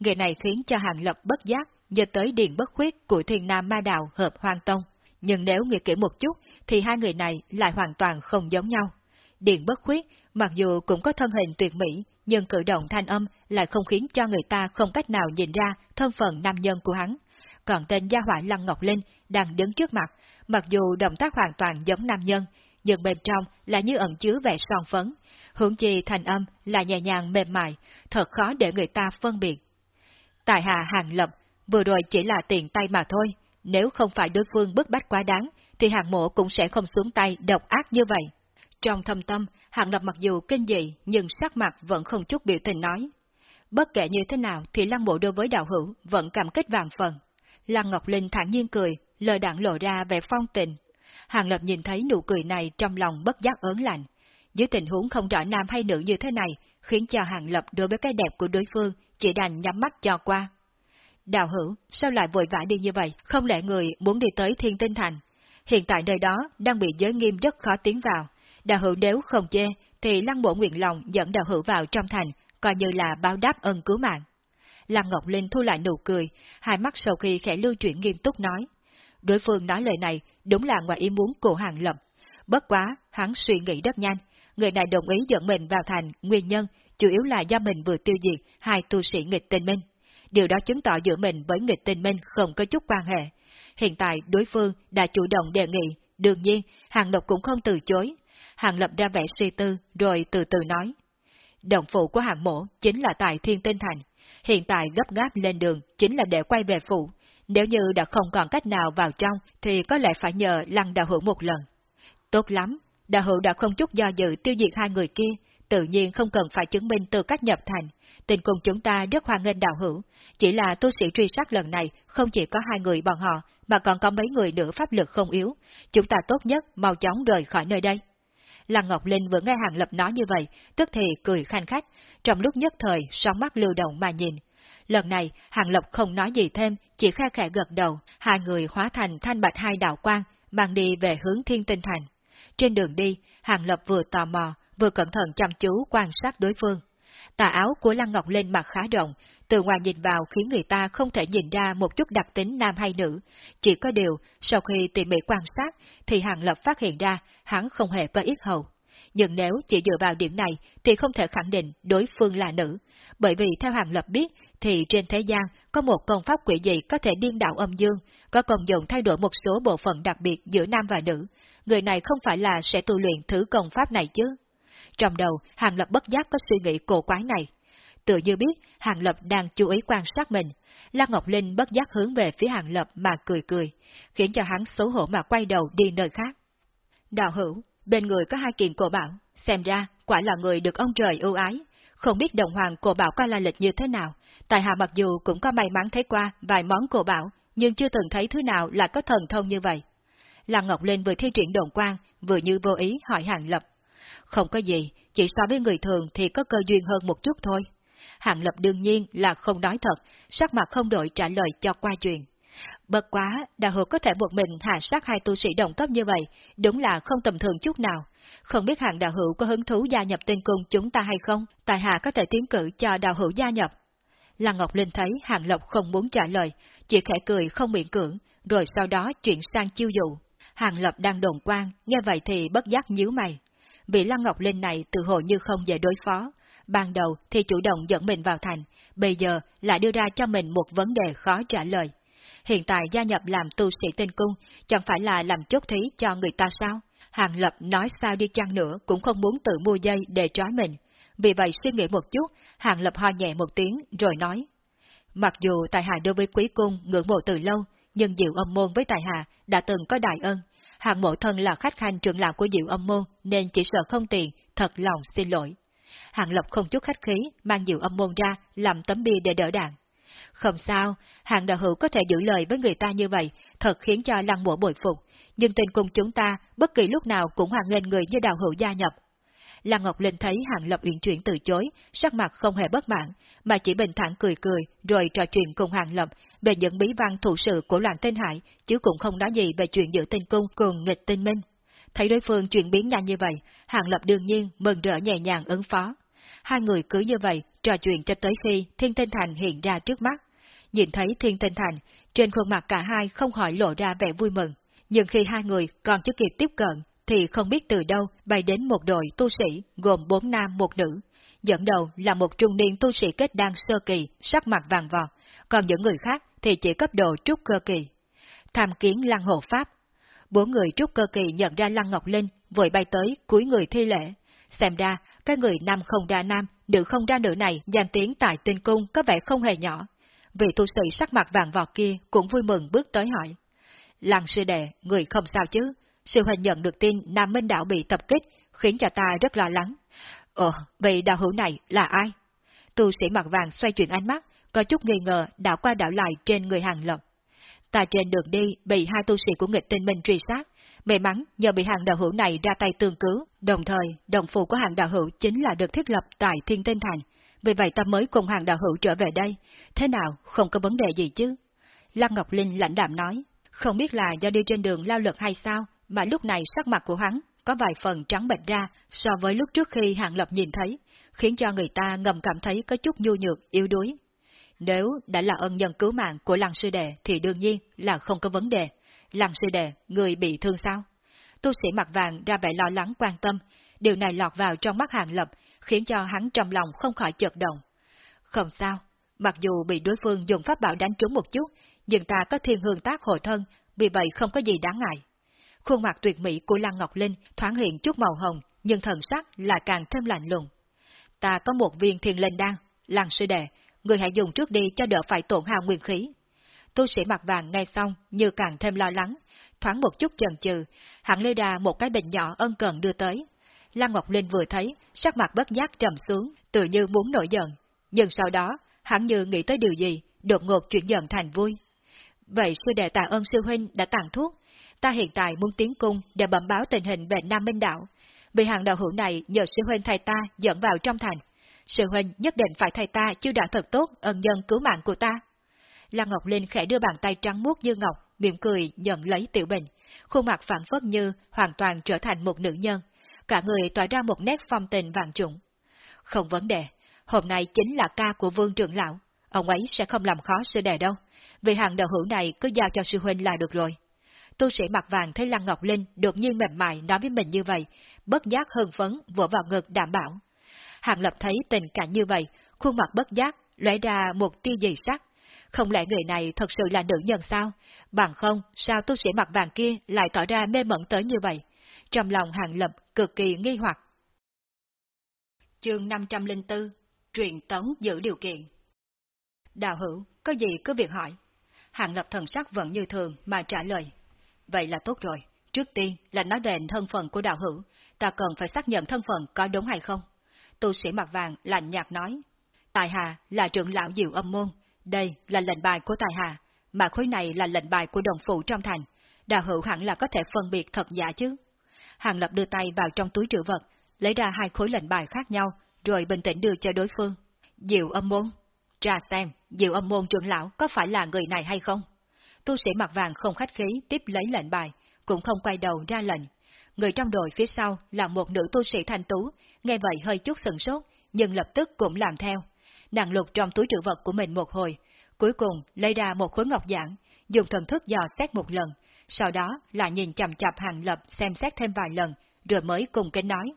Người này khiến cho Hàng Lập bất giác nhớ tới điện bất khuyết của thiên nam ma đạo hợp hoang tông. Nhưng nếu nghĩ kỹ một chút, thì hai người này lại hoàn toàn không giống nhau. Điện bất khuyết, mặc dù cũng có thân hình tuyệt mỹ, nhưng cử động thanh âm lại không khiến cho người ta không cách nào nhìn ra thân phận nam nhân của hắn. Còn tên gia hỏa Lăng Ngọc Linh đang đứng trước mặt, mặc dù động tác hoàn toàn giống nam nhân, nhưng bên trong là như ẩn chứa vẻ son phấn, hướng chi thành âm là nhẹ nhàng mềm mại, thật khó để người ta phân biệt. Tại hạ hàng lập vừa rồi chỉ là tiền tay mà thôi, nếu không phải đối phương bức bách quá đáng, thì hạng mộ cũng sẽ không xuống tay độc ác như vậy. Trong thâm tâm, hạng lập mặc dù kinh dị, nhưng sắc mặt vẫn không chút biểu tình nói. Bất kể như thế nào thì lăng mộ đối với đạo hữu vẫn cảm kích vàng phần. Lăng Ngọc Linh thản nhiên cười, lời đạn lộ ra về phong tình. Hàng Lập nhìn thấy nụ cười này trong lòng bất giác ớn lạnh. Dưới tình huống không rõ nam hay nữ như thế này, khiến cho Hàng Lập đối với cái đẹp của đối phương chỉ đành nhắm mắt cho qua. Đào hữu, sao lại vội vã đi như vậy, không lẽ người muốn đi tới thiên tinh thành? Hiện tại nơi đó đang bị giới nghiêm rất khó tiến vào. Đào hữu nếu không chê, thì lăng bộ nguyện lòng dẫn đào hữu vào trong thành, coi như là báo đáp ân cứu mạng. Lăng Ngọc Linh thu lại nụ cười, hai mắt sau khi khẽ lưu chuyển nghiêm túc nói. Đối phương nói lời này đúng là ngoài ý muốn của hàng lập. Bất quá, hắn suy nghĩ rất nhanh, người này đồng ý dẫn mình vào thành, nguyên nhân chủ yếu là do mình vừa tiêu diệt hai tu sĩ nghịch tình minh điều đó chứng tỏ giữa mình với nghịch tình minh không có chút quan hệ. Hiện tại đối phương đã chủ động đề nghị, đương nhiên, Hàng Lập cũng không từ chối. Hàng Lập ra vẻ suy tư, rồi từ từ nói. Động phụ của hàng mổ chính là tại Thiên Tinh Thành. Hiện tại gấp gáp lên đường chính là để quay về phủ. Nếu như đã không còn cách nào vào trong, thì có lẽ phải nhờ lăng đạo hữu một lần. Tốt lắm, đạo hữu đã không chút do dự tiêu diệt hai người kia, tự nhiên không cần phải chứng minh từ cách nhập thành. Tình cùng chúng ta rất hoan nghênh đạo hữu, chỉ là tu sĩ truy sát lần này không chỉ có hai người bọn họ, mà còn có mấy người nữa pháp lực không yếu. Chúng ta tốt nhất mau chóng rời khỏi nơi đây. Lăng Ngọc Linh vừa nghe Hàng Lập nói như vậy, tức thì cười khanh khách, trong lúc nhất thời sóng mắt lưu động mà nhìn. Lần này, Hàng Lập không nói gì thêm, chỉ khe khẽ gật đầu, hai người hóa thành thanh bạch hai đạo quang, mang đi về hướng thiên tinh thành. Trên đường đi, Hàng Lập vừa tò mò, vừa cẩn thận chăm chú quan sát đối phương. Tà áo của Lăng Ngọc lên mặt khá rộng, từ ngoài nhìn vào khiến người ta không thể nhìn ra một chút đặc tính nam hay nữ. Chỉ có điều, sau khi tỉ mỉ quan sát, thì Hàng Lập phát hiện ra hắn không hề có ít hầu. Nhưng nếu chỉ dựa vào điểm này thì không thể khẳng định đối phương là nữ, bởi vì theo Hàng Lập biết thì trên thế gian có một công pháp quỷ dị có thể điên đạo âm dương, có công dụng thay đổi một số bộ phận đặc biệt giữa nam và nữ. Người này không phải là sẽ tu luyện thứ công pháp này chứ? Trong đầu, Hàng Lập bất giác có suy nghĩ cổ quái này. Tự như biết, Hàng Lập đang chú ý quan sát mình. Lan Ngọc Linh bất giác hướng về phía Hàng Lập mà cười cười, khiến cho hắn xấu hổ mà quay đầu đi nơi khác. Đạo hữu, bên người có hai kiện cổ bảo, xem ra quả là người được ông trời ưu ái. Không biết đồng hoàng cổ bảo có la lịch như thế nào, tại hạ mặc dù cũng có may mắn thấy qua vài món cổ bảo, nhưng chưa từng thấy thứ nào là có thần thông như vậy. Lăng Ngọc Linh vừa thi triển đồn quang, vừa như vô ý hỏi Hàng Lập. Không có gì, chỉ so với người thường thì có cơ duyên hơn một chút thôi. Hàng Lập đương nhiên là không nói thật, sắc mặt không đổi trả lời cho qua chuyện. Bất quá, đạo hữu có thể một mình hạ sát hai tu sĩ đồng cấp như vậy, đúng là không tầm thường chút nào. Không biết hàng đạo hữu có hứng thú gia nhập tinh cung chúng ta hay không, tại hạ có thể tiến cử cho đạo hữu gia nhập. Lăng Ngọc Linh thấy Hàng Lộc không muốn trả lời, chỉ khẽ cười không miễn cưỡng, rồi sau đó chuyển sang chiêu dụ. Hàng Lập đang đồn quan, nghe vậy thì bất giác nhíu mày. Vị Lăng Ngọc Linh này tự hồ như không dễ đối phó. Ban đầu thì chủ động dẫn mình vào thành, bây giờ lại đưa ra cho mình một vấn đề khó trả lời. Hiện tại gia nhập làm tu sĩ tinh cung, chẳng phải là làm chốt thí cho người ta sao? Hàng Lập nói sao đi chăng nữa cũng không muốn tự mua dây để trói mình. Vì vậy suy nghĩ một chút, Hàng Lập ho nhẹ một tiếng rồi nói. Mặc dù Tài Hạ đối với quý cung ngưỡng mộ từ lâu, nhưng Diệu Âm Môn với Tài Hạ đã từng có đại ân. Hàng mộ thân là khách khanh trưởng lão của Diệu Âm Môn nên chỉ sợ không tiền, thật lòng xin lỗi. Hàng Lập không chút khách khí mang Diệu Âm Môn ra làm tấm bia để đỡ đạn. Không sao, Hàng đạo hữu có thể giữ lời với người ta như vậy, thật khiến cho lăng mộ bội phục, nhưng tình cùng chúng ta bất kỳ lúc nào cũng hoàn nghênh người như đạo hữu gia nhập. Là Ngọc Linh thấy Hàng Lập uyển chuyển từ chối, sắc mặt không hề bất mãn, mà chỉ bình thản cười cười, rồi trò chuyện cùng Hàng Lập về những bí văn thủ sự của loạn tên hải, chứ cũng không nói gì về chuyện giữa tinh cung cùng nghịch tinh minh. Thấy đối phương chuyển biến nhanh như vậy, Hàng Lập đương nhiên mừng rỡ nhẹ nhàng ứng phó. Hai người cứ như vậy, trò chuyện cho tới khi Thiên Tinh Thành hiện ra trước mắt. Nhìn thấy Thiên Tinh Thành, trên khuôn mặt cả hai không khỏi lộ ra vẻ vui mừng. Nhưng khi hai người còn chưa kịp tiếp cận, thì không biết từ đâu bay đến một đội tu sĩ gồm bốn nam một nữ. Dẫn đầu là một trung niên tu sĩ kết đan sơ kỳ, sắc mặt vàng vọt, còn những người khác thì chỉ cấp độ trúc cơ kỳ. Tham kiến lăng hộ pháp. Bốn người trúc cơ kỳ nhận ra lăng ngọc linh, vội bay tới cuối người thi lễ. Xem ra, cái người nam không ra nam, nữ không ra nữ này danh tiếng tại tinh cung có vẻ không hề nhỏ. Vị tu sĩ sắc mặt vàng vọt kia cũng vui mừng bước tới hỏi. Lăng sư đệ, người không sao chứ? Sư huynh nhận được tin Nam Minh Đạo bị tập kích, khiến cho ta rất lo lắng. Ồ, vị đạo hữu này là ai? Tu sĩ mặt vàng xoay chuyển ánh mắt, có chút nghi ngờ đảo qua đảo lại trên người hàng lập. Ta trên đường đi bị hai tu sĩ của nghịch tinh minh truy sát, may mắn nhờ bị hàng đạo hữu này ra tay tương cứu, đồng thời đồng phụ của hàng đạo hữu chính là được thiết lập tại Thiên Tinh Thành, vì vậy ta mới cùng hàng đạo hữu trở về đây, thế nào không có vấn đề gì chứ? Lăng Ngọc Linh lãnh đạm nói, không biết là do đi trên đường lao lực hay sao, mà lúc này sắc mặt của hắn có vài phần trắng bệch ra so với lúc trước khi Hàng Lập nhìn thấy, khiến cho người ta ngầm cảm thấy có chút nhu nhược, yếu đuối. Nếu đã là ân nhân cứu mạng của lăng sư đệ thì đương nhiên là không có vấn đề. Lăng sư đệ, người bị thương sao? Tu sĩ mặt vàng ra vẻ lo lắng quan tâm, điều này lọt vào trong mắt Hàng Lập, khiến cho hắn trong lòng không khỏi chợt động. Không sao, mặc dù bị đối phương dùng pháp bảo đánh trúng một chút, nhưng ta có thiên hương tác hội thân, vì vậy không có gì đáng ngại. Khuôn mặt tuyệt mỹ của Lăng Ngọc Linh thoáng hiện chút màu hồng, nhưng thần sắc là càng thêm lạnh lùng. Ta có một viên thiền linh đan, Lăng sư đệ, người hãy dùng trước đi cho đỡ phải tổn hao nguyên khí. Tu sĩ mặt vàng nghe xong như càng thêm lo lắng, thoáng một chút chần chừ, hắn lê đà một cái bình nhỏ ân cần đưa tới. Lăng Ngọc Linh vừa thấy, sắc mặt bất giác trầm xuống, tự như muốn nổi giận, nhưng sau đó, hắn như nghĩ tới điều gì, đột ngột chuyển giận thành vui. Vậy sư đệ tạ ơn sư huynh đã tặng thuốc, ta hiện tại muốn tiến cung để bẩm báo tình hình về Nam Minh Đạo. Vì hàng đạo hữu này nhờ sư huynh thay ta dẫn vào trong thành. Sư huynh nhất định phải thay ta chiêu đoạn thật tốt ân nhân cứu mạng của ta. Lăng Ngọc Linh khẽ đưa bàn tay trắng muốt như ngọc, mỉm cười nhận lấy tiểu bình, khuôn mặt phản phất như hoàn toàn trở thành một nữ nhân, cả người tỏa ra một nét phong tình vàng trụng. Không vấn đề, hôm nay chính là ca của vương trưởng lão, ông ấy sẽ không làm khó sư đệ đâu, vì hàng đạo hữu này cứ giao cho sư huynh là được rồi. Tu sĩ mặt vàng thấy Lăng Ngọc Linh đột nhiên mềm mại nói với mình như vậy, bất giác hưng phấn vỗ vào ngực đảm bảo. Hàng Lập thấy tình cảnh như vậy, khuôn mặt bất giác lóe ra một tia dị sắc. Không lẽ người này thật sự là nữ nhân sao? Bằng không, sao tu sĩ mặt vàng kia lại tỏ ra mê mẩn tới như vậy? Trong lòng Hàng Lập cực kỳ nghi hoặc. Chương 504 Truyền tống giữ điều kiện Đào hữu, có gì cứ việc hỏi. Hàng Lập thần sắc vẫn như thường mà trả lời. Vậy là tốt rồi. Trước tiên là nói về thân phận của đạo hữu, ta cần phải xác nhận thân phận có đúng hay không. Tu sĩ mặt vàng lạnh nhạt nói. Tài Hà là trưởng lão diệu âm môn, đây là lệnh bài của Tài Hà, mà khối này là lệnh bài của đồng phụ trong thành. Đạo hữu hẳn là có thể phân biệt thật giả chứ. Hàng Lập đưa tay vào trong túi trữ vật, lấy ra hai khối lệnh bài khác nhau, rồi bình tĩnh đưa cho đối phương. Diệu âm môn. Ra xem, diệu âm môn trưởng lão có phải là người này hay không? Tu sĩ mặt vàng không khách khí tiếp lấy lệnh bài, cũng không quay đầu ra lệnh. Người trong đội phía sau là một nữ tu sĩ thanh tú, nghe vậy hơi chút sừng sốt, nhưng lập tức cũng làm theo. Nàng lục trong túi trữ vật của mình một hồi, cuối cùng lấy ra một khối ngọc giản, dùng thần thức dò xét một lần, sau đó lại nhìn chầm chập hàng lập xem xét thêm vài lần, rồi mới cùng kính nói.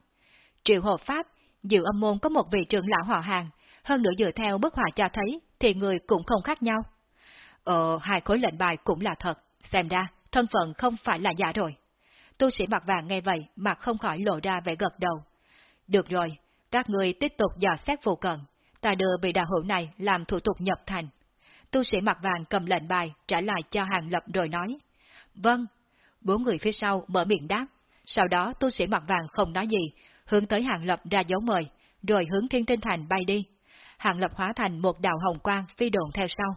Triệu hộ Pháp, Diệu âm môn có một vị trưởng lão họ hàng, hơn nữa dựa theo bức họa cho thấy, thì người cũng không khác nhau. Ờ, hai khối lệnh bài cũng là thật, xem ra, thân phận không phải là giả rồi. Tu sĩ mặt vàng nghe vậy, mặt không khỏi lộ ra vẻ gật đầu. Được rồi, các người tiếp tục dò xét phụ cận, ta đưa vị đạo hữu này làm thủ tục nhập thành. Tu sĩ mặt vàng cầm lệnh bài trả lại cho hàng lập rồi nói. Vâng. Bốn người phía sau mở miệng đáp. Sau đó tu sĩ mặt vàng không nói gì, hướng tới hàng lập ra dấu mời, rồi hướng thiên tinh thành bay đi. Hàng lập hóa thành một đạo hồng quang phi độn theo sau.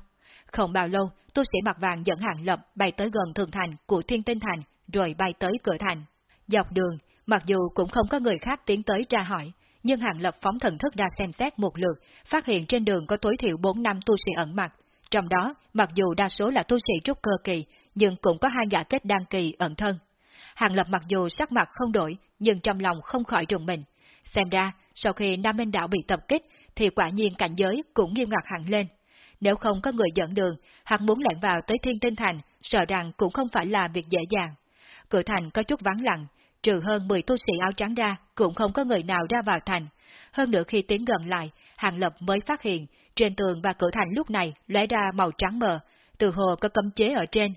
Không bao lâu, tu sĩ mặt vàng dẫn hàng lập bay tới gần thường thành của thiên tinh thành, rồi bay tới cửa thành. Dọc đường, mặc dù cũng không có người khác tiến tới tra hỏi, nhưng hàng lập phóng thần thức ra xem xét một lượt, phát hiện trên đường có tối thiểu 4 năm tu sĩ ẩn mặt. Trong đó, mặc dù đa số là tu sĩ trúc cơ kỳ, nhưng cũng có hai gã kết đăng kỳ ẩn thân. Hàng lập mặc dù sắc mặt không đổi, nhưng trong lòng không khỏi rùng mình. Xem ra, sau khi Nam Minh Đạo bị tập kích, thì quả nhiên cảnh giới cũng nghiêm ngặt hẳn lên. Nếu không có người dẫn đường, hắn muốn lẻn vào tới thiên tinh thành, sợ rằng cũng không phải là việc dễ dàng. Cửa thành có chút vắng lặng, trừ hơn 10 tu sĩ áo trắng ra, cũng không có người nào ra vào thành. Hơn nữa khi tiến gần lại, Hàng Lập mới phát hiện, trên tường và cửa thành lúc này lóe ra màu trắng mờ, từ hồ có cấm chế ở trên.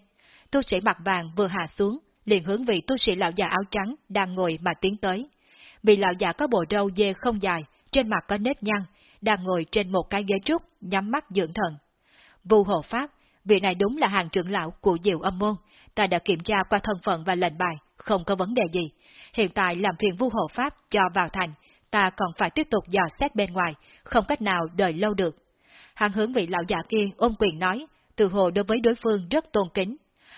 Tu sĩ mặt vàng vừa hạ xuống, liền hướng vị tu sĩ lão già áo trắng đang ngồi mà tiến tới. Vị lão già có bộ râu dê không dài, trên mặt có nếp nhăn, đang ngồi trên một cái ghế trúc, nhắm mắt dưỡng thần. Vu hộ pháp, vị này đúng là hàng trưởng lão của Diệu Âm Môn, ta đã kiểm tra qua thân phận và lệnh bài, không có vấn đề gì. Hiện tại làm phiền vu hộ pháp cho vào thành, ta còn phải tiếp tục dò xét bên ngoài, không cách nào đợi lâu được. Hàng hướng vị lão già kia ôm quyền nói, từ hồ đối với đối phương rất tôn kính.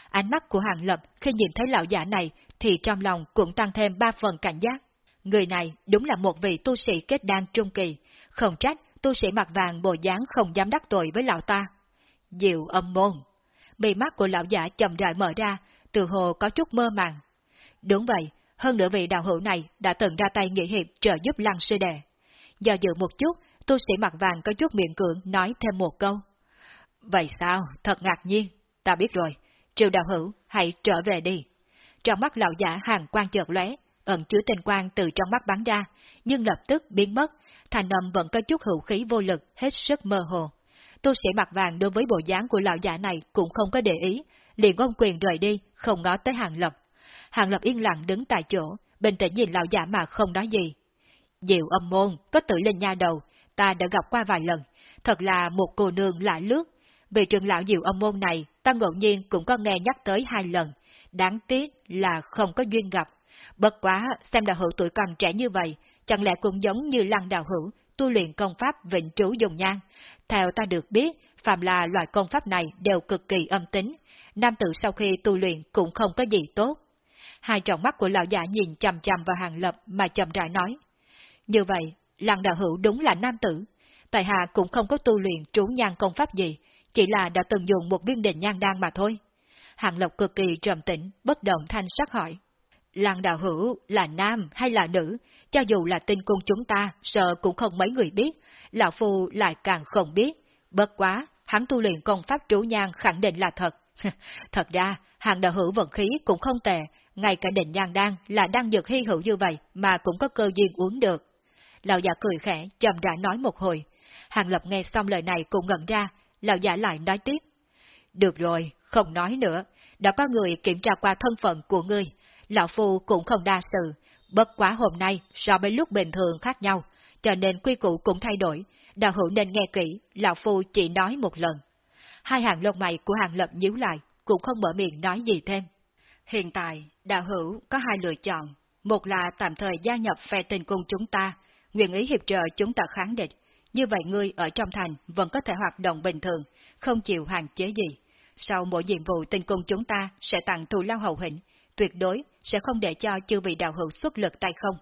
Ánh mắt của hàng lập khi nhìn thấy lão giả này thì trong lòng cũng tăng thêm ba phần cảnh giác. Người này đúng là một vị tu sĩ kết đan trung kỳ, không trách tu sĩ mặt vàng bộ dáng không dám đắc tội với lão ta. Diệu âm môn. Bị mắt của lão giả chậm rãi mở ra, từ hồ có chút mơ màng. Đúng vậy, hơn nữa vị đạo hữu này đã từng ra tay nghĩa hiệp trợ giúp lăng sư đệ. Do dự một chút, tu sĩ mặt vàng có chút miệng cưỡng nói thêm một câu. Vậy sao? Thật ngạc nhiên. Ta biết rồi. Triều đạo hữu, hãy trở về đi. Trong mắt lão giả hàng quan chợt lóe, ẩn chứa tình quang từ trong mắt bắn ra, nhưng lập tức biến mất, thành âm vẫn có chút hữu khí vô lực, hết sức mơ hồ. Tu sĩ mặt vàng đối với bộ dáng của lão giả này cũng không có để ý, liền ôm quyền rời đi, không ngó tới Hàng Lập. Hàng Lập yên lặng đứng tại chỗ, bình tĩnh nhìn lão giả mà không nói gì. Diệu âm môn, có tự lên nha đầu, ta đã gặp qua vài lần, thật là một cô nương lạ lướt. Về trường lão diệu âm môn này, ta ngẫu nhiên cũng có nghe nhắc tới hai lần, đáng tiếc là không có duyên gặp. Bất quá, xem đã hữu tuổi còn trẻ như vậy, chẳng lẽ cũng giống như lăng đạo hữu, tu luyện công pháp vịnh trú dùng nhan. Theo ta được biết, phạm là loại công pháp này đều cực kỳ âm tính, nam tử sau khi tu luyện cũng không có gì tốt. Hai tròng mắt của lão giả nhìn chằm chằm vào hàng lập mà chậm rãi nói. Như vậy, lăng đạo hữu đúng là nam tử. Tại hạ cũng không có tu luyện trú nhan công pháp gì, chỉ là đã từng dùng một viên định nhan đan mà thôi. Hàng Lộc cực kỳ trầm tĩnh, bất động thanh sắc hỏi. Làng đạo hữu là nam hay là nữ, cho dù là tinh cung chúng ta, sợ cũng không mấy người biết, lão phu lại càng không biết. Bất quá, hắn tu luyện công pháp trú nhang khẳng định là thật. thật ra, hàng đạo hữu vận khí cũng không tệ, ngay cả định nhang đan là đang dược hy hữu như vậy mà cũng có cơ duyên uống được. Lão giả cười khẽ, chậm rãi nói một hồi. Hàng lập nghe xong lời này cũng ngẩn ra, lão giả lại nói tiếp. Được rồi, không nói nữa, đã có người kiểm tra qua thân phận của ngươi, lão phu cũng không đa sự, bất quá hôm nay so với lúc bình thường khác nhau, cho nên quy củ cũng thay đổi, đạo hữu nên nghe kỹ, lão phu chỉ nói một lần. Hai hàng lông mày của hàng lập nhíu lại, cũng không mở miệng nói gì thêm. Hiện tại, đạo hữu có hai lựa chọn, một là tạm thời gia nhập phe tình cung chúng ta, nguyện ý hiệp trợ chúng ta kháng địch, như vậy ngươi ở trong thành vẫn có thể hoạt động bình thường, không chịu hạn chế gì. Sau mỗi nhiệm vụ tình cung chúng ta sẽ tặng thù lao hậu hĩnh, tuyệt đối sẽ không để cho chư vị đạo hữu xuất lực tay không.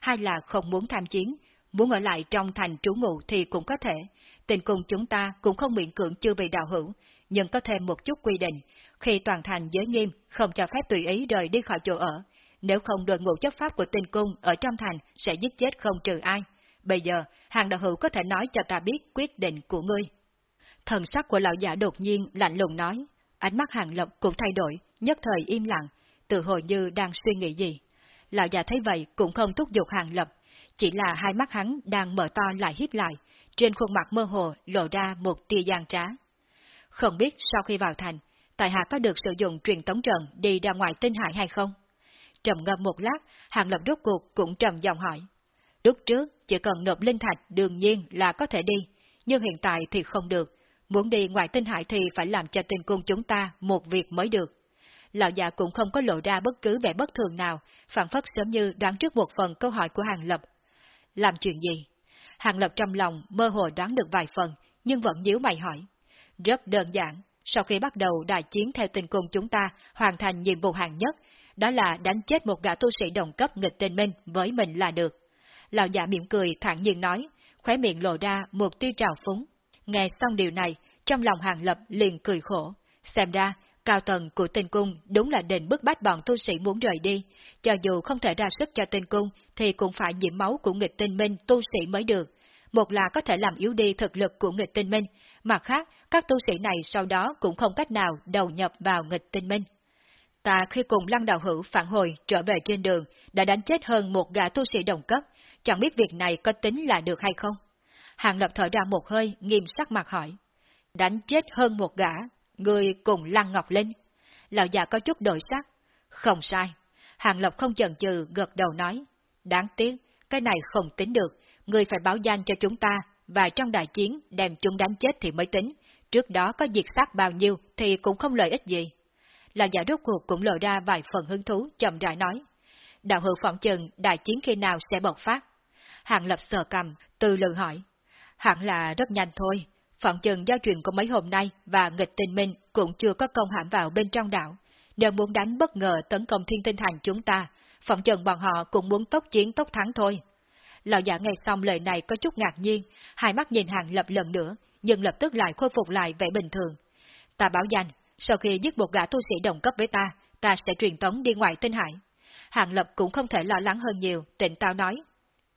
Hay là không muốn tham chiến, muốn ở lại trong thành trú ngụ thì cũng có thể. Tình cùng chúng ta cũng không miễn cưỡng chư vị đạo hữu, nhưng có thêm một chút quy định, khi toàn thành giới nghiêm, không cho phép tùy ý rời đi khỏi chỗ ở. Nếu không đội ngũ chấp pháp của tinh cung ở trong thành sẽ giết chết không trừ ai. Bây giờ, hàng đạo hữu có thể nói cho ta biết quyết định của ngươi. Thần sắc của lão giả đột nhiên lạnh lùng nói, ánh mắt hàng lộc cũng thay đổi, nhất thời im lặng, tự hồi như đang suy nghĩ gì. Lão già thấy vậy cũng không thúc giục hàng lập, chỉ là hai mắt hắn đang mở to lại híp lại, trên khuôn mặt mơ hồ lộ ra một tia gian trá. Không biết sau khi vào thành, tại hạ có được sử dụng truyền tống trận đi ra ngoài tinh hải hay không? Trầm ngâm một lát, hàng lập rốt cuộc cũng trầm giọng hỏi. Lúc trước, chỉ cần nộp linh thạch đương nhiên là có thể đi, nhưng hiện tại thì không được. Muốn đi ngoài tinh hải thì phải làm cho tinh cung chúng ta một việc mới được lão già cũng không có lộ ra bất cứ vẻ bất thường nào, phản phất sớm như đoán trước một phần câu hỏi của Hàng Lập. Làm chuyện gì? Hàng Lập trong lòng mơ hồ đoán được vài phần, nhưng vẫn nhíu mày hỏi. Rất đơn giản, sau khi bắt đầu đại chiến theo tình cung chúng ta hoàn thành nhiệm vụ hàng nhất, đó là đánh chết một gã tu sĩ đồng cấp nghịch tên minh với mình là được. Lão già mỉm cười thản nhiên nói, khóe miệng lộ ra một tia trào phúng. Nghe xong điều này, trong lòng Hàng Lập liền cười khổ. Xem ra, Cao tầng của tinh cung đúng là định bức bách bọn tu sĩ muốn rời đi, cho dù không thể ra sức cho tinh cung thì cũng phải nhiễm máu của nghịch tinh minh tu sĩ mới được. Một là có thể làm yếu đi thực lực của nghịch tinh minh, mặt khác các tu sĩ này sau đó cũng không cách nào đầu nhập vào nghịch tinh minh. Ta khi cùng lăng đạo hữu phản hồi trở về trên đường đã đánh chết hơn một gã tu sĩ đồng cấp, chẳng biết việc này có tính là được hay không? Hàng lập thở ra một hơi, nghiêm sắc mặt hỏi. Đánh chết hơn một gã, Người cùng Lăng Ngọc Linh. Lão già có chút đổi sắc. Không sai. Hàng Lộc không chần chừ gật đầu nói. Đáng tiếc, cái này không tính được. Người phải báo danh cho chúng ta, và trong đại chiến đem chúng đánh chết thì mới tính. Trước đó có diệt sát bao nhiêu thì cũng không lợi ích gì. Lão già rốt cuộc cũng lộ ra vài phần hứng thú, chậm rãi nói. Đạo hữu phỏng chừng đại chiến khi nào sẽ bộc phát? Hàng Lập sờ cầm, từ lự hỏi. Hẳn là rất nhanh thôi, Phỏng chừng giao truyền của mấy hôm nay và nghịch tình minh cũng chưa có công hãm vào bên trong đảo. Nếu muốn đánh bất ngờ tấn công thiên tinh thành chúng ta, phỏng chừng bọn họ cũng muốn tốc chiến tốc thắng thôi. Lão giả nghe xong lời này có chút ngạc nhiên, hai mắt nhìn hàng lập lần nữa, nhưng lập tức lại khôi phục lại vẻ bình thường. Ta bảo danh, sau khi giết một gã tu sĩ đồng cấp với ta, ta sẽ truyền tống đi ngoài tinh hải. Hàng lập cũng không thể lo lắng hơn nhiều, tịnh tao nói.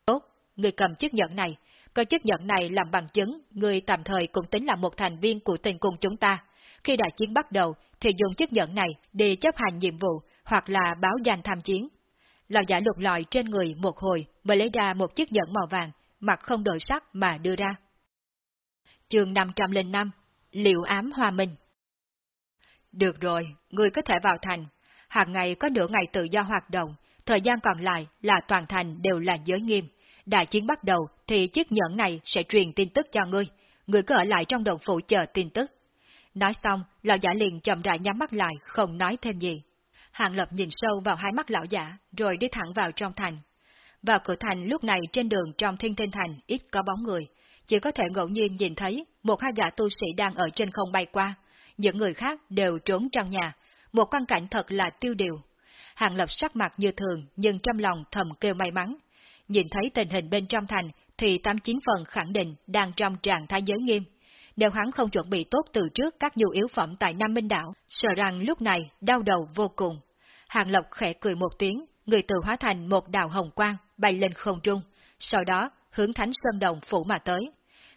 Tốt, người cầm chiếc nhẫn này, có chức nhận này làm bằng chứng, người tạm thời cũng tính là một thành viên của tình cùng chúng ta. Khi đại chiến bắt đầu, thì dùng chức nhận này để chấp hành nhiệm vụ, hoặc là báo danh tham chiến. Lão giả lục lọi trên người một hồi mới lấy ra một chiếc nhẫn màu vàng, mặt không đổi sắc mà đưa ra. Chương 505 Liệu ám hòa minh Được rồi, người có thể vào thành. Hàng ngày có nửa ngày tự do hoạt động, thời gian còn lại là toàn thành đều là giới nghiêm đại chiến bắt đầu thì chiếc nhẫn này sẽ truyền tin tức cho ngươi, ngươi cứ ở lại trong đồng phủ chờ tin tức. Nói xong, lão giả liền chậm rãi nhắm mắt lại, không nói thêm gì. Hàng Lập nhìn sâu vào hai mắt lão giả, rồi đi thẳng vào trong thành. Vào cửa thành lúc này trên đường trong thiên thiên thành ít có bóng người, chỉ có thể ngẫu nhiên nhìn thấy một hai gã tu sĩ đang ở trên không bay qua, những người khác đều trốn trong nhà, một quan cảnh thật là tiêu điều. Hàng Lập sắc mặt như thường nhưng trong lòng thầm kêu may mắn, Nhìn thấy tình hình bên trong thành thì tám chín phần khẳng định đang trong trạng thái giới nghiêm. Nếu hắn không chuẩn bị tốt từ trước các nhu yếu phẩm tại Nam Minh Đảo, sợ rằng lúc này đau đầu vô cùng. Hàng Lộc khẽ cười một tiếng, người tự hóa thành một đạo hồng quang bay lên không trung, sau đó hướng Thánh Sơn Đồng phủ mà tới.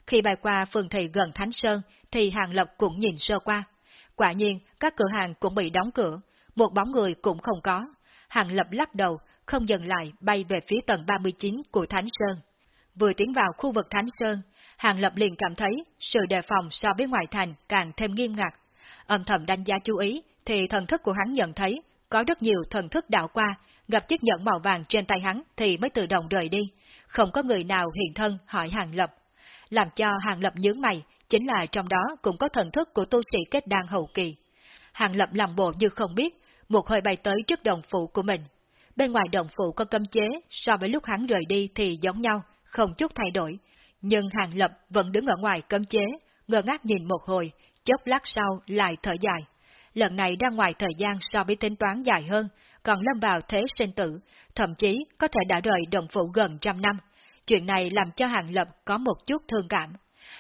Khi bay qua phường thị gần Thánh Sơn, thì Hàng Lộc cũng nhìn sơ qua. Quả nhiên, các cửa hàng cũng bị đóng cửa, một bóng người cũng không có. Hàng Lập lắc đầu, không dừng lại bay về phía tầng 39 của Thánh Sơn. Vừa tiến vào khu vực Thánh Sơn, Hàng Lập liền cảm thấy sự đề phòng so với ngoại thành càng thêm nghiêm ngặt. Âm thầm đánh giá chú ý, thì thần thức của hắn nhận thấy có rất nhiều thần thức đạo qua, gặp chiếc nhẫn màu vàng trên tay hắn thì mới tự động rời đi. Không có người nào hiện thân hỏi Hàng Lập. Làm cho Hàng Lập nhướng mày, chính là trong đó cũng có thần thức của tu sĩ kết đan hậu kỳ. Hàng Lập làm bộ như không biết, một hơi bay tới trước đồng phụ của mình. Bên ngoài đồng phụ có cấm chế, so với lúc hắn rời đi thì giống nhau, không chút thay đổi. Nhưng Hàng Lập vẫn đứng ở ngoài cấm chế, ngơ ngác nhìn một hồi, chốc lát sau lại thở dài. Lần này ra ngoài thời gian so với tính toán dài hơn, còn lâm vào thế sinh tử, thậm chí có thể đã rời đồng phụ gần trăm năm. Chuyện này làm cho Hàng Lập có một chút thương cảm.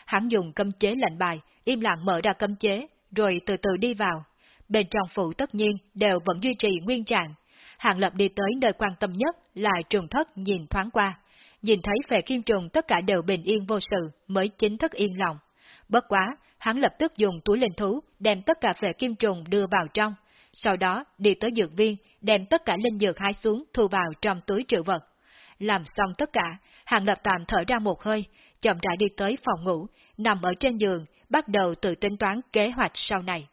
Hắn dùng cấm chế lệnh bài, im lặng mở ra cấm chế, rồi từ từ đi vào. Bên trong phụ tất nhiên đều vẫn duy trì nguyên trạng. Hàng Lập đi tới nơi quan tâm nhất là trùng thất nhìn thoáng qua. Nhìn thấy về kim trùng tất cả đều bình yên vô sự mới chính thức yên lòng. Bất quá, hắn lập tức dùng túi linh thú đem tất cả về kim trùng đưa vào trong, sau đó đi tới dược viên đem tất cả linh dược hái xuống thu vào trong túi trữ vật. Làm xong tất cả, Hàng Lập tạm thở ra một hơi, chậm rãi đi tới phòng ngủ, nằm ở trên giường, bắt đầu tự tính toán kế hoạch sau này.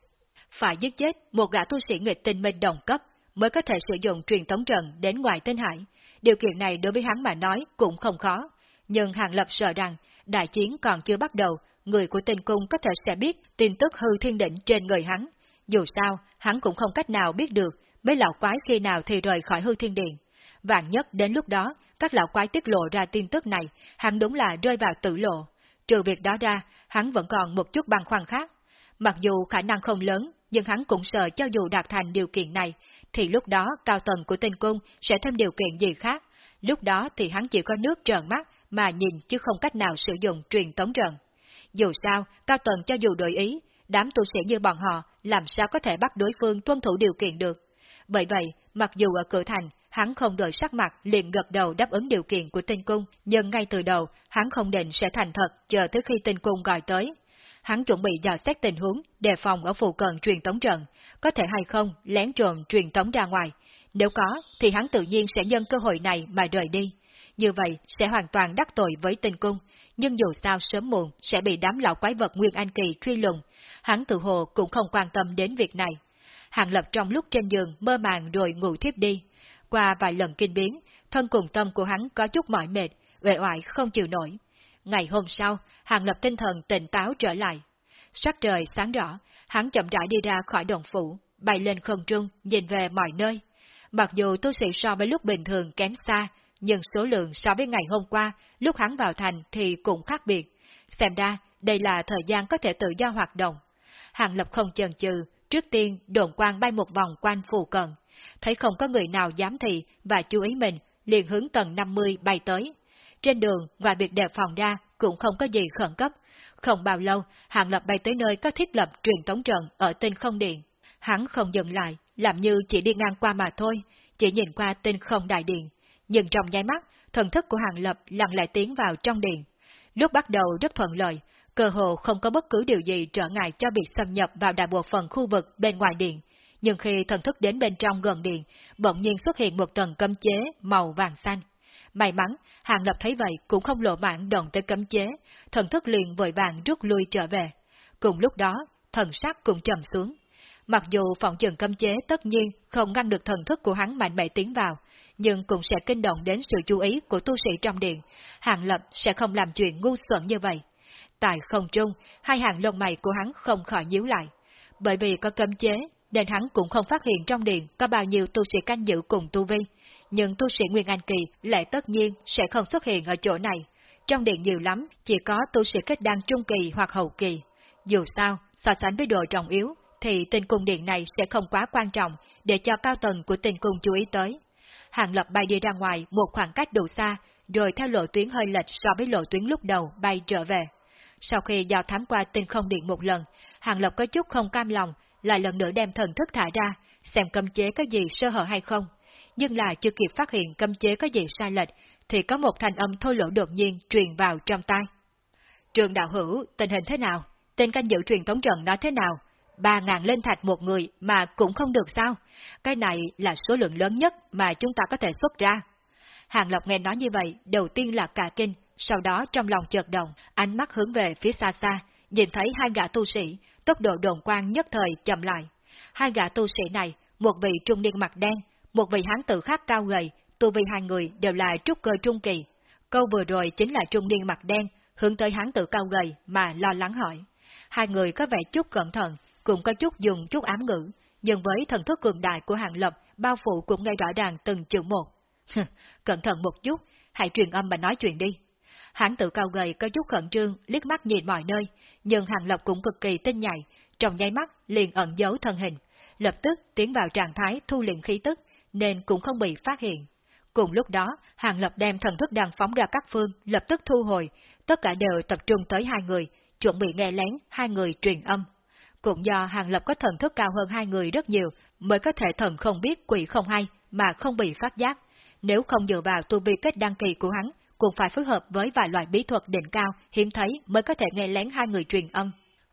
Phải giết chết một gã tu sĩ nghịch tinh minh đồng cấp mới có thể sử dụng truyền tống trận đến ngoài tinh hải. Điều kiện này đối với hắn mà nói cũng không khó. Nhưng Hàng Lập sợ rằng, đại chiến còn chưa bắt đầu, người của tinh cung có thể sẽ biết tin tức hư thiên định trên người hắn. Dù sao, hắn cũng không cách nào biết được mấy lão quái khi nào thì rời khỏi hư thiên điện. Vạn nhất đến lúc đó, các lão quái tiết lộ ra tin tức này, hắn đúng là rơi vào tử lộ. Trừ việc đó ra, hắn vẫn còn một chút băn khoăn khác. Mặc dù khả năng không lớn, nhưng hắn cũng sợ cho dù đạt thành điều kiện này, thì lúc đó cao tầng của tinh cung sẽ thêm điều kiện gì khác. Lúc đó thì hắn chỉ có nước trợn mắt mà nhìn chứ không cách nào sử dụng truyền tống trận. Dù sao, cao tầng cho dù đổi ý, đám tu sĩ như bọn họ làm sao có thể bắt đối phương tuân thủ điều kiện được. Bởi vậy, mặc dù ở cửa thành, hắn không đổi sắc mặt liền gật đầu đáp ứng điều kiện của tinh cung, nhưng ngay từ đầu, hắn không định sẽ thành thật chờ tới khi tinh cung gọi tới. Hắn chuẩn bị dò xét tình huống, đề phòng ở phụ cận truyền tống trận, có thể hay không lén trộm truyền tống ra ngoài. Nếu có, thì hắn tự nhiên sẽ nhân cơ hội này mà rời đi. Như vậy sẽ hoàn toàn đắc tội với tình cung, nhưng dù sao sớm muộn sẽ bị đám lão quái vật Nguyên Anh Kỳ truy lùng, hắn tự hồ cũng không quan tâm đến việc này. Hàng lập trong lúc trên giường mơ màng rồi ngủ thiếp đi. Qua vài lần kinh biến, thân cùng tâm của hắn có chút mỏi mệt, uể oải không chịu nổi. Ngày hôm sau, Hàng lập tinh thần tỉnh táo trở lại. Sắc trời sáng rõ, hắn chậm rãi đi ra khỏi đồng phủ, bay lên không trung, nhìn về mọi nơi. Mặc dù tu sĩ so với lúc bình thường kém xa, nhưng số lượng so với ngày hôm qua, lúc hắn vào thành thì cũng khác biệt. Xem ra, đây là thời gian có thể tự do hoạt động. Hàng Lập không chần chừ, trước tiên đồn quang bay một vòng quanh phù cận. Thấy không có người nào dám thị và chú ý mình, liền hướng tầng 50 bay tới. Trên đường, ngoài việc đề phòng ra, cũng không có gì khẩn cấp. Không bao lâu, Hàng Lập bay tới nơi có thiết lập truyền tống trận ở tinh không điện. Hắn không dừng lại, làm như chỉ đi ngang qua mà thôi, chỉ nhìn qua tinh không đại điện. Nhưng trong nháy mắt, thần thức của Hàng Lập lặng lại tiến vào trong điện. Lúc bắt đầu rất thuận lợi, cơ hồ không có bất cứ điều gì trở ngại cho việc xâm nhập vào đại bộ phận khu vực bên ngoài điện. Nhưng khi thần thức đến bên trong gần điện, bỗng nhiên xuất hiện một tầng cấm chế màu vàng xanh. May mắn, Hàng Lập thấy vậy cũng không lộ mạng động tới cấm chế, thần thức liền vội vàng rút lui trở về. Cùng lúc đó, thần sắc cũng trầm xuống. Mặc dù phòng trường cấm chế tất nhiên không ngăn được thần thức của hắn mạnh mẽ tiến vào, nhưng cũng sẽ kinh động đến sự chú ý của tu sĩ trong điện. Hàng Lập sẽ không làm chuyện ngu xuẩn như vậy. Tại không trung, hai hàng lông mày của hắn không khỏi nhíu lại. Bởi vì có cấm chế, nên hắn cũng không phát hiện trong điện có bao nhiêu tu sĩ canh giữ cùng tu vi. Nhưng tu sĩ Nguyên Anh Kỳ lại tất nhiên sẽ không xuất hiện ở chỗ này. Trong điện nhiều lắm, chỉ có tu sĩ kết đăng trung kỳ hoặc hậu kỳ. Dù sao, so sánh với độ trọng yếu, thì tình cung điện này sẽ không quá quan trọng để cho cao tầng của tình cung chú ý tới. Hàng Lập bay đi ra ngoài một khoảng cách đủ xa, rồi theo lộ tuyến hơi lệch so với lộ tuyến lúc đầu bay trở về. sau khi do thám qua tinh không điện một lần, Hàng Lập có chút không cam lòng, lại lần nữa đem thần thức thả ra, xem cấm chế có gì sơ hở hay không. Nhưng là chưa kịp phát hiện cấm chế có gì sai lệch, thì có một thanh âm thô lỗ đột nhiên truyền vào trong tai. Trường đạo hữu, tình hình thế nào? Tên canh giữ truyền thống trận nói thế nào? Ba ngàn lên thạch một người mà cũng không được sao? Cái này là số lượng lớn nhất mà chúng ta có thể xuất ra. Hàng Lộc nghe nói như vậy, đầu tiên là cả kinh, sau đó trong lòng chợt động, ánh mắt hướng về phía xa xa, nhìn thấy hai gã tu sĩ, tốc độ đồn quang nhất thời chậm lại. Hai gã tu sĩ này, một vị trung niên mặt đen, một vị hán tử khác cao gầy, tu vi hai người đều là trúc cơ trung kỳ. Câu vừa rồi chính là trung niên mặt đen, hướng tới hán tử cao gầy mà lo lắng hỏi. Hai người có vẻ chút cẩn thận, cũng có chút dùng chút ám ngữ, nhưng với thần thức cường đại của hàng lập, bao phủ cũng nghe rõ ràng từng chữ một. cẩn thận một chút, hãy truyền âm mà nói chuyện đi. Hán tử cao gầy có chút khẩn trương, liếc mắt nhìn mọi nơi, nhưng hàng lập cũng cực kỳ tinh nhạy, trong nháy mắt liền ẩn giấu thân hình, lập tức tiến vào trạng thái thu luyện khí tức, nên cũng không bị phát hiện. Cùng lúc đó, Hàng Lập đem thần thức đang phóng ra các phương, lập tức thu hồi, tất cả đều tập trung tới hai người, chuẩn bị nghe lén hai người truyền âm. Cũng do Hàng Lập có thần thức cao hơn hai người rất nhiều, mới có thể thần không biết quỷ không hay, mà không bị phát giác. Nếu không dựa vào tu vi kết đăng kỳ của hắn, cũng phải phối hợp với vài loại bí thuật đỉnh cao hiếm thấy mới có thể nghe lén hai người truyền âm.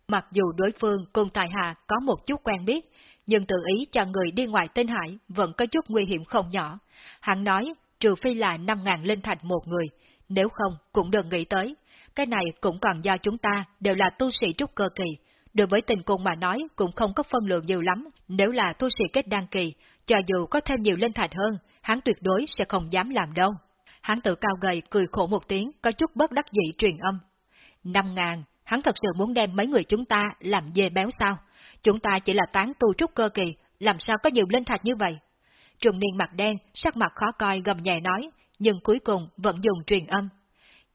Mặc dù đối phương cùng Tài Hà có một chút quen biết, nhưng tự ý cho người đi ngoài tinh hải vẫn có chút nguy hiểm không nhỏ. Hắn nói, trừ phi là 5.000 linh thạch một người, nếu không cũng đừng nghĩ tới. Cái này cũng còn do chúng ta đều là tu sĩ trúc cơ kỳ. Đối với tình cung mà nói cũng không có phân lượng nhiều lắm, nếu là tu sĩ kết đăng kỳ, cho dù có thêm nhiều linh thạch hơn, hắn tuyệt đối sẽ không dám làm đâu. Hắn tự cao gầy cười khổ một tiếng, có chút bất đắc dĩ truyền âm. Năm ngàn, hắn thật sự muốn đem mấy người chúng ta làm dê béo sao? Chúng ta chỉ là tán tu trúc cơ kỳ, làm sao có nhiều linh thạch như vậy? Trùng niên mặt đen, sắc mặt khó coi gầm nhẹ nói, nhưng cuối cùng vẫn dùng truyền âm.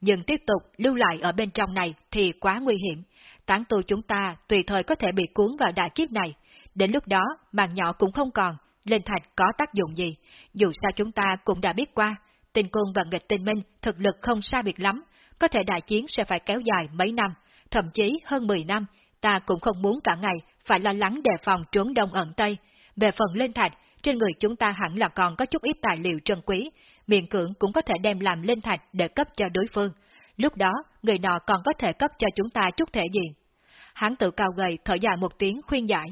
Nhưng tiếp tục lưu lại ở bên trong này thì quá nguy hiểm. Tán tu chúng ta tùy thời có thể bị cuốn vào đại kiếp này. Đến lúc đó, mạng nhỏ cũng không còn, linh thạch có tác dụng gì. Dù sao chúng ta cũng đã biết qua, tình cung và nghịch tinh minh thực lực không xa biệt lắm, có thể đại chiến sẽ phải kéo dài mấy năm, thậm chí hơn 10 năm, ta cũng không muốn cả ngày phải lo lắng đề phòng trốn đông ẩn tây. Về phần lên thạch, trên người chúng ta hẳn là còn có chút ít tài liệu trân quý, miệng cưỡng cũng có thể đem làm lên thạch để cấp cho đối phương. Lúc đó, người nọ còn có thể cấp cho chúng ta chút thể gì. Hắn tự cao gầy thở dài một tiếng khuyên giải.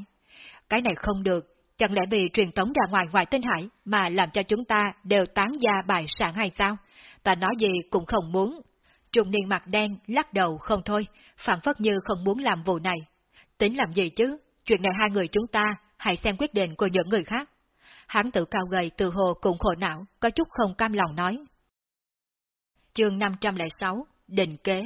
Cái này không được, chẳng lẽ vì truyền tống ra ngoài ngoài tinh hải mà làm cho chúng ta đều tán gia bài sản hay sao? Ta nói gì cũng không muốn. Trùng niên mặt đen lắc đầu không thôi, phản phất như không muốn làm vụ này. Tính làm gì chứ? Chuyện này hai người chúng ta hãy xem quyết định của những người khác. Hắn tự cao gầy từ hồ cũng khổ não, có chút không cam lòng nói. Chương 506 Định kế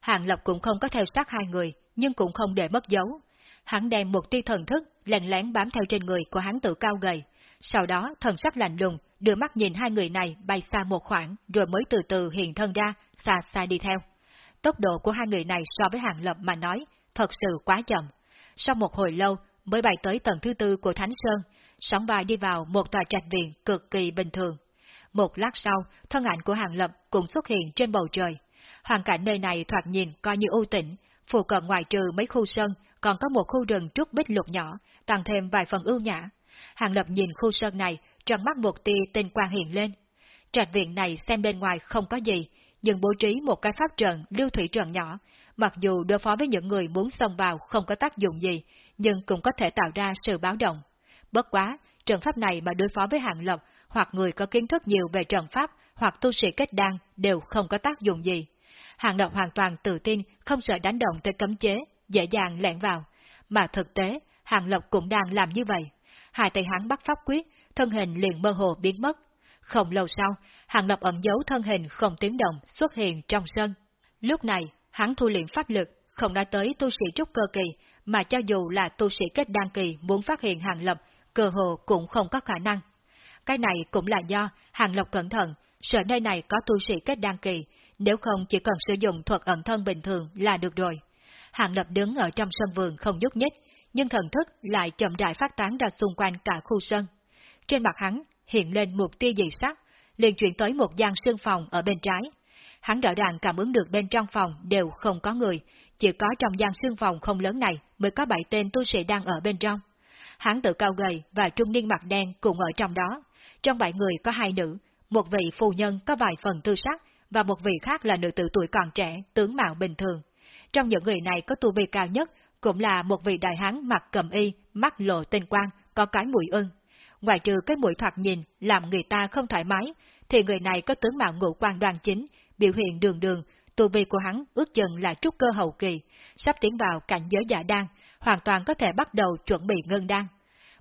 Hàng Lập cũng không có theo sát hai người, nhưng cũng không để mất dấu. Hắn đem một tia thần thức lén lén bám theo trên người của hắn tự cao gầy. Sau đó thần sắc lạnh lùng, đưa mắt nhìn hai người này bay xa một khoảng, rồi mới từ từ hiện thân ra, xa xa đi theo. Tốc độ của hai người này so với Hàng Lập mà nói, thật sự quá chậm. Sau một hồi lâu, mới bay tới tầng thứ tư của Thánh Sơn, sóng vai đi vào một tòa trạch viện cực kỳ bình thường. Một lát sau, thân ảnh của Hàng Lập cũng xuất hiện trên bầu trời. Hoàn cảnh nơi này thoạt nhìn coi như ưu tĩnh, phù cận ngoài trừ mấy khu sân, còn có một khu rừng trúc bích lục nhỏ, tăng thêm vài phần ưu nhã. Hàng Lập nhìn khu sơn này, trong mắt một tia tinh quang hiện lên. Trạch viện này xem bên ngoài không có gì, nhưng bố trí một cái pháp trận lưu thủy trận nhỏ, mặc dù đối phó với những người muốn xông vào không có tác dụng gì, nhưng cũng có thể tạo ra sự báo động. Bất quá, trận pháp này mà đối phó với hạng lộc hoặc người có kiến thức nhiều về trận pháp, hoặc tu sĩ kết đan đều không có tác dụng gì. Hạng lộc hoàn toàn tự tin, không sợ đánh động tới cấm chế, dễ dàng lẻn vào. Mà thực tế, hạng lộc cũng đang làm như vậy. Hai tay hắn bắt pháp quyết, thân hình liền mơ hồ biến mất. Không lâu sau, hạng lập ẩn giấu thân hình không tiếng động xuất hiện trong sân. Lúc này, hắn thu luyện pháp lực, không nói tới tu sĩ trúc cơ kỳ, mà cho dù là tu sĩ kết đan kỳ muốn phát hiện hàng lập, cơ hồ cũng không có khả năng. Cái này cũng là do hàng lập cẩn thận, sợ nơi này có tu sĩ kết đan kỳ, nếu không chỉ cần sử dụng thuật ẩn thân bình thường là được rồi. Hàng lập đứng ở trong sân vườn không nhúc nhích, nhưng thần thức lại chậm rãi phát tán ra xung quanh cả khu sân. Trên mặt hắn hiện lên một tia dị sắc, liền chuyển tới một gian sương phòng ở bên trái hắn rõ ràng cảm ứng được bên trong phòng đều không có người, chỉ có trong gian xương phòng không lớn này mới có bảy tên tu sĩ đang ở bên trong. Hắn tự cao gầy và trung niên mặt đen cùng ở trong đó. Trong bảy người có hai nữ, một vị phu nhân có vài phần tư sắc, và một vị khác là nữ tử tuổi còn trẻ, tướng mạo bình thường. Trong những người này có tu vi cao nhất, cũng là một vị đại hán mặc cầm y, mắt lộ tinh quang, có cái mũi ưng. Ngoài trừ cái mũi thoạt nhìn làm người ta không thoải mái, thì người này có tướng mạo ngũ quan đoàn chính, biểu hiện đường đường, tu vi của hắn ước chừng là trúc cơ hậu kỳ, sắp tiến vào cảnh giới giả đan, hoàn toàn có thể bắt đầu chuẩn bị ngân đan.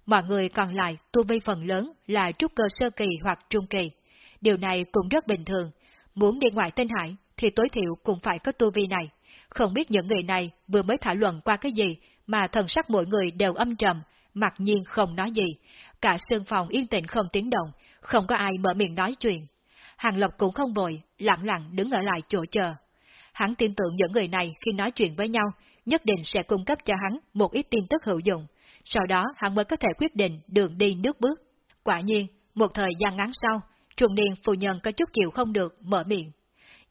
Mọi người còn lại tu vi phần lớn là trúc cơ sơ kỳ hoặc trung kỳ. Điều này cũng rất bình thường. Muốn đi ngoài tinh hải thì tối thiểu cũng phải có tu vi này. Không biết những người này vừa mới thảo luận qua cái gì mà thần sắc mỗi người đều âm trầm, mặc nhiên không nói gì. Cả sương phòng yên tĩnh không tiếng động, không có ai mở miệng nói chuyện. Hàng Lộc cũng không bồi, lặng lặng đứng ở lại chỗ chờ. Hắn tin tưởng những người này khi nói chuyện với nhau, nhất định sẽ cung cấp cho hắn một ít tin tức hữu dụng, sau đó hắn mới có thể quyết định đường đi nước bước. Quả nhiên, một thời gian ngắn sau, trùng niên phụ nhân có chút chịu không được, mở miệng.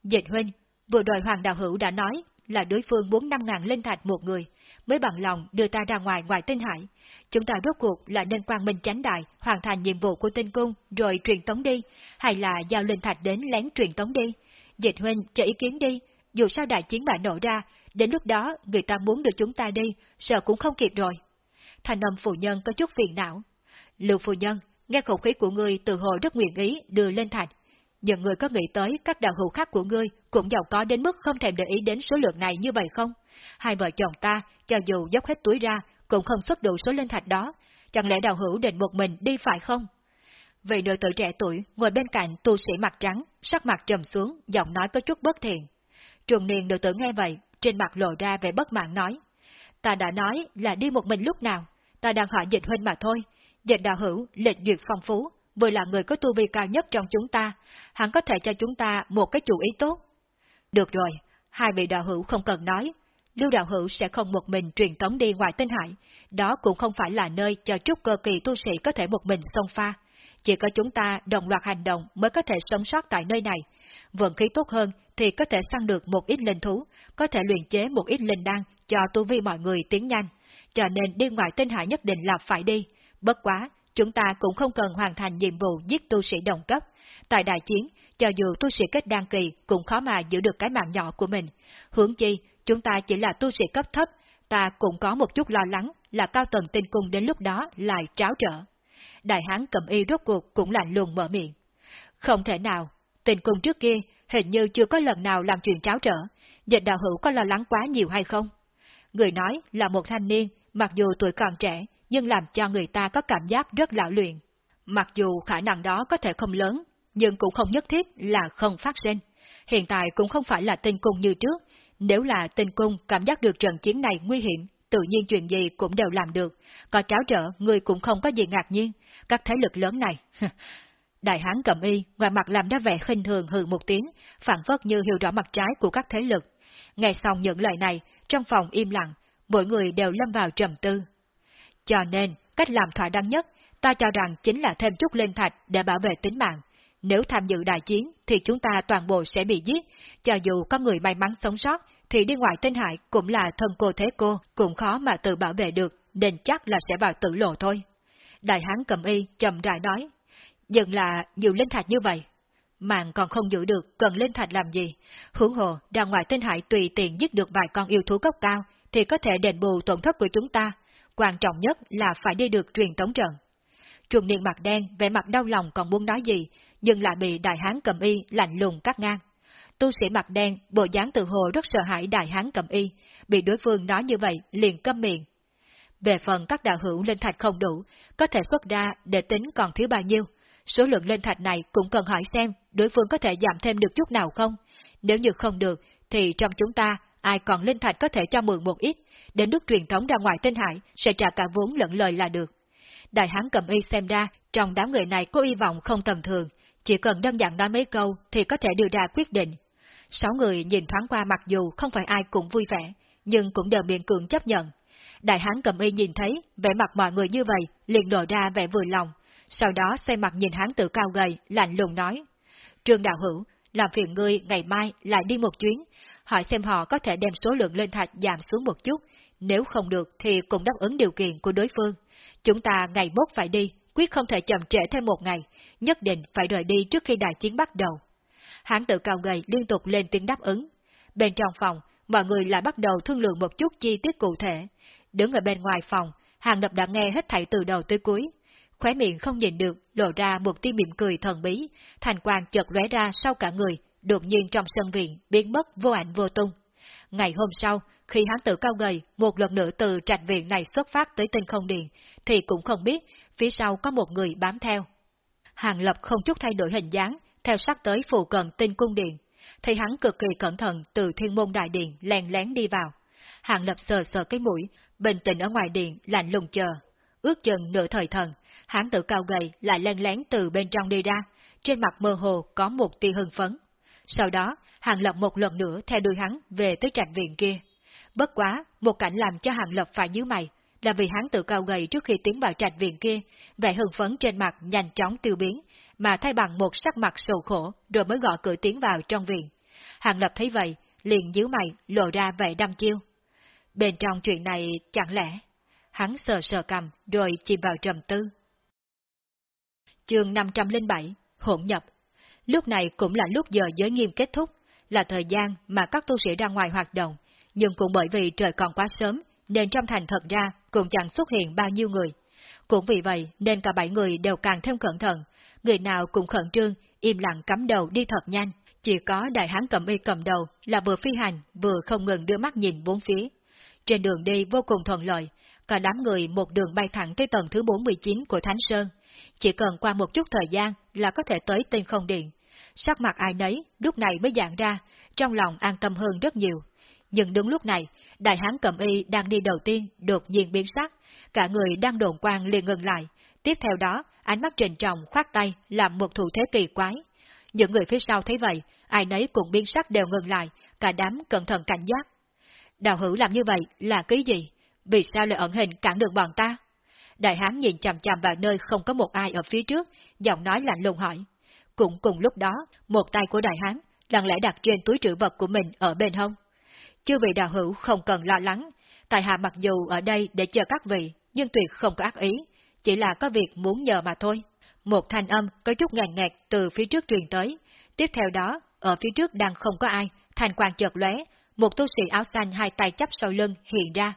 Dịch huynh, vừa rồi Hoàng Đạo Hữu đã nói là đối phương muốn năm ngàn linh thạch một người, mới bằng lòng đưa ta ra ngoài ngoài tinh hải. Chúng ta rốt cuộc là nên quang minh chánh đại, hoàn thành nhiệm vụ của tinh cung, rồi truyền tống đi, hay là giao linh thạch đến lén truyền tống đi. Dịch huynh cho ý kiến đi, dù sao đại chiến bại nổ ra, đến lúc đó người ta muốn đưa chúng ta đi, sợ cũng không kịp rồi. Thành âm phụ nhân có chút phiền não. Lưu phụ nhân, nghe khẩu khí của ngươi từ hồi rất nguyện ý đưa lên thạch. Nhưng người có nghĩ tới các đạo hữu khác của ngươi cũng giàu có đến mức không thèm để ý đến số lượng này như vậy không? Hai vợ chồng ta, cho dù dốc hết túi ra, cũng không xuất đủ số linh thạch đó. Chẳng lẽ đào hữu định một mình đi phải không? Vị nữ tử trẻ tuổi ngồi bên cạnh tu sĩ mặt trắng, sắc mặt trầm xuống, giọng nói có chút bất thiện. Trùng niên nữ tử nghe vậy, trên mặt lộ ra vẻ bất mãn nói. Ta đã nói là đi một mình lúc nào, ta đang hỏi dịch huynh mà thôi. Dịch đạo hữu, lịch duyệt phong phú, vừa là người có tu vi cao nhất trong chúng ta, hắn có thể cho chúng ta một cái chủ ý tốt. Được rồi, hai vị đạo hữu không cần nói, Lưu đạo hữu sẽ không một mình truyền tống đi ngoài tinh hải, đó cũng không phải là nơi cho trúc cơ kỳ tu sĩ có thể một mình xông pha. Chỉ có chúng ta đồng loạt hành động mới có thể sống sót tại nơi này. Vận khí tốt hơn thì có thể săn được một ít linh thú, có thể luyện chế một ít linh đan cho tu vi mọi người tiến nhanh. Cho nên đi ngoài tinh hải nhất định là phải đi. Bất quá, chúng ta cũng không cần hoàn thành nhiệm vụ giết tu sĩ đồng cấp. Tại đại chiến, cho dù tu sĩ kết đan kỳ cũng khó mà giữ được cái mạng nhỏ của mình. Hướng chi, chúng ta chỉ là tu sĩ cấp thấp, ta cũng có một chút lo lắng là cao tầng tinh cung đến lúc đó lại tráo trở. Đại hán cầm y rốt cuộc cũng lạnh lùng mở miệng. Không thể nào, tinh cung trước kia hình như chưa có lần nào làm chuyện tráo trở, dịch đạo hữu có lo lắng quá nhiều hay không? Người nói là một thanh niên, mặc dù tuổi còn trẻ, nhưng làm cho người ta có cảm giác rất lão luyện. Mặc dù khả năng đó có thể không lớn, nhưng cũng không nhất thiết là không phát sinh. Hiện tại cũng không phải là tinh cung như trước, nếu là tinh cung cảm giác được trận chiến này nguy hiểm, tự nhiên chuyện gì cũng đều làm được, có tráo trở người cũng không có gì ngạc nhiên, các thế lực lớn này. Đại hán cầm y, ngoài mặt làm ra vẻ khinh thường hừ một tiếng, phản phất như hiểu rõ mặt trái của các thế lực. Nghe xong những lời này, trong phòng im lặng, mỗi người đều lâm vào trầm tư. Cho nên, cách làm thỏa đáng nhất, ta cho rằng chính là thêm chút lên thạch để bảo vệ tính mạng. Nếu tham dự đại chiến, thì chúng ta toàn bộ sẽ bị giết, cho dù có người may mắn sống sót, thì đi ngoài tinh hại cũng là thân cô thế cô, cũng khó mà tự bảo vệ được, nên chắc là sẽ vào tử lộ thôi. Đại hán cầm y, chậm rãi nói, dừng là nhiều linh thạch như vậy. Mạng còn không giữ được, cần linh thạch làm gì? Hướng hồ, ra ngoài tinh hại tùy tiện giết được vài con yêu thú cấp cao, thì có thể đền bù tổn thất của chúng ta. Quan trọng nhất là phải đi được truyền tống trận. chuồng niên mặt đen, vẻ mặt đau lòng còn muốn nói gì, nhưng lại bị đại hán cầm y lạnh lùng cắt ngang. Tu sĩ mặt đen, bộ dáng tự hồ rất sợ hãi đại hán cầm y, bị đối phương nói như vậy liền câm miệng. Về phần các đạo hữu lên thạch không đủ, có thể xuất ra để tính còn thiếu bao nhiêu. Số lượng lên thạch này cũng cần hỏi xem đối phương có thể giảm thêm được chút nào không. Nếu như không được, thì trong chúng ta, ai còn lên thạch có thể cho mượn một ít, đến lúc truyền thống ra ngoài tinh hải sẽ trả cả vốn lẫn lời là được. Đại hán cầm y xem ra, trong đám người này có hy vọng không tầm thường, chỉ cần đơn giản nói mấy câu thì có thể đưa ra quyết định. Sáu người nhìn thoáng qua mặc dù không phải ai cũng vui vẻ, nhưng cũng đều miệng cưỡng chấp nhận. Đại hán cầm y nhìn thấy vẻ mặt mọi người như vậy, liền lộ ra vẻ vừa lòng, sau đó xoay mặt nhìn hán tự cao gầy, lạnh lùng nói. Trương Đạo Hữu, làm phiền ngươi ngày mai lại đi một chuyến, hỏi xem họ có thể đem số lượng lên thạch giảm xuống một chút, nếu không được thì cũng đáp ứng điều kiện của đối phương. Chúng ta ngày mốt phải đi, quyết không thể chậm trễ thêm một ngày, nhất định phải rời đi trước khi đại chiến bắt đầu. Hán tự cao gầy liên tục lên tiếng đáp ứng. Bên trong phòng, mọi người lại bắt đầu thương lượng một chút chi tiết cụ thể. Đứng ở bên ngoài phòng, Hàng Lập đã nghe hết thảy từ đầu tới cuối. Khóe miệng không nhìn được, lộ ra một tia mỉm cười thần bí, thành quang chợt lóe ra sau cả người, đột nhiên trong sân viện, biến mất vô ảnh vô tung. Ngày hôm sau, khi Hán Tử cao gầy một lần nữa từ trạch viện này xuất phát tới tinh không điện, thì cũng không biết phía sau có một người bám theo. Hàng Lập không chút thay đổi hình dáng, theo sát tới phụ cận tinh cung điện, thì hắn cực kỳ cẩn thận từ thiên môn đại điện lén lén đi vào. Hàng Lập sờ sờ cái mũi, bình tĩnh ở ngoài điện lạnh lùng chờ. Ước chừng nửa thời thần, hắn tự cao gầy lại len lén từ bên trong đi ra, trên mặt mơ hồ có một tia hưng phấn. Sau đó, Hàng Lập một lần nữa theo đuôi hắn về tới trạch viện kia. Bất quá, một cảnh làm cho Hàng Lập phải nhíu mày, là vì hắn tự cao gầy trước khi tiến vào trạch viện kia, vẻ hưng phấn trên mặt nhanh chóng tiêu biến, mà thay bằng một sắc mặt sầu khổ rồi mới gọi cửa tiến vào trong viện. Hàng Lập thấy vậy, liền nhíu mày, lộ ra vẻ đăm chiêu. Bên trong chuyện này chẳng lẽ... Hắn sờ sờ cầm rồi chìm vào trầm tư. Chương 507 Hỗn nhập Lúc này cũng là lúc giờ giới nghiêm kết thúc, là thời gian mà các tu sĩ ra ngoài hoạt động, nhưng cũng bởi vì trời còn quá sớm, nên trong thành thật ra cũng chẳng xuất hiện bao nhiêu người. Cũng vì vậy nên cả bảy người đều càng thêm cẩn thận, người nào cũng khẩn trương, im lặng cắm đầu đi thật nhanh, chỉ có đại hán cầm y cầm đầu là vừa phi hành vừa không ngừng đưa mắt nhìn bốn phía. Trên đường đi vô cùng thuận lợi, cả đám người một đường bay thẳng tới tầng thứ 49 của Thánh Sơn. Chỉ cần qua một chút thời gian là có thể tới tên không điện. Sắc mặt ai nấy lúc này mới dạng ra, trong lòng an tâm hơn rất nhiều. Nhưng đúng lúc này, đại hán cầm y đang đi đầu tiên đột nhiên biến sắc, cả người đang đồn quang liền ngừng lại. Tiếp theo đó, ánh mắt trình trọng khoát tay làm một thủ thế kỳ quái. Những người phía sau thấy vậy, ai nấy cũng biến sắc đều ngừng lại, cả đám cẩn thận cảnh giác. Đào hữu làm như vậy là cái gì? Vì sao lại ẩn hình cản đường bọn ta? Đại hán nhìn chằm chằm vào nơi không có một ai ở phía trước, giọng nói lạnh lùng hỏi. Cũng cùng lúc đó, một tay của đại hán lặng lẽ đặt trên túi trữ vật của mình ở bên hông. Chư vị đạo hữu không cần lo lắng, tại hạ mặc dù ở đây để chờ các vị, nhưng tuyệt không có ác ý, chỉ là có việc muốn nhờ mà thôi. Một thanh âm có chút ngàn nghẹt từ phía trước truyền tới, tiếp theo đó, ở phía trước đang không có ai, thành quang chợt lóe, một tu sĩ áo xanh hai tay chắp sau lưng hiện ra.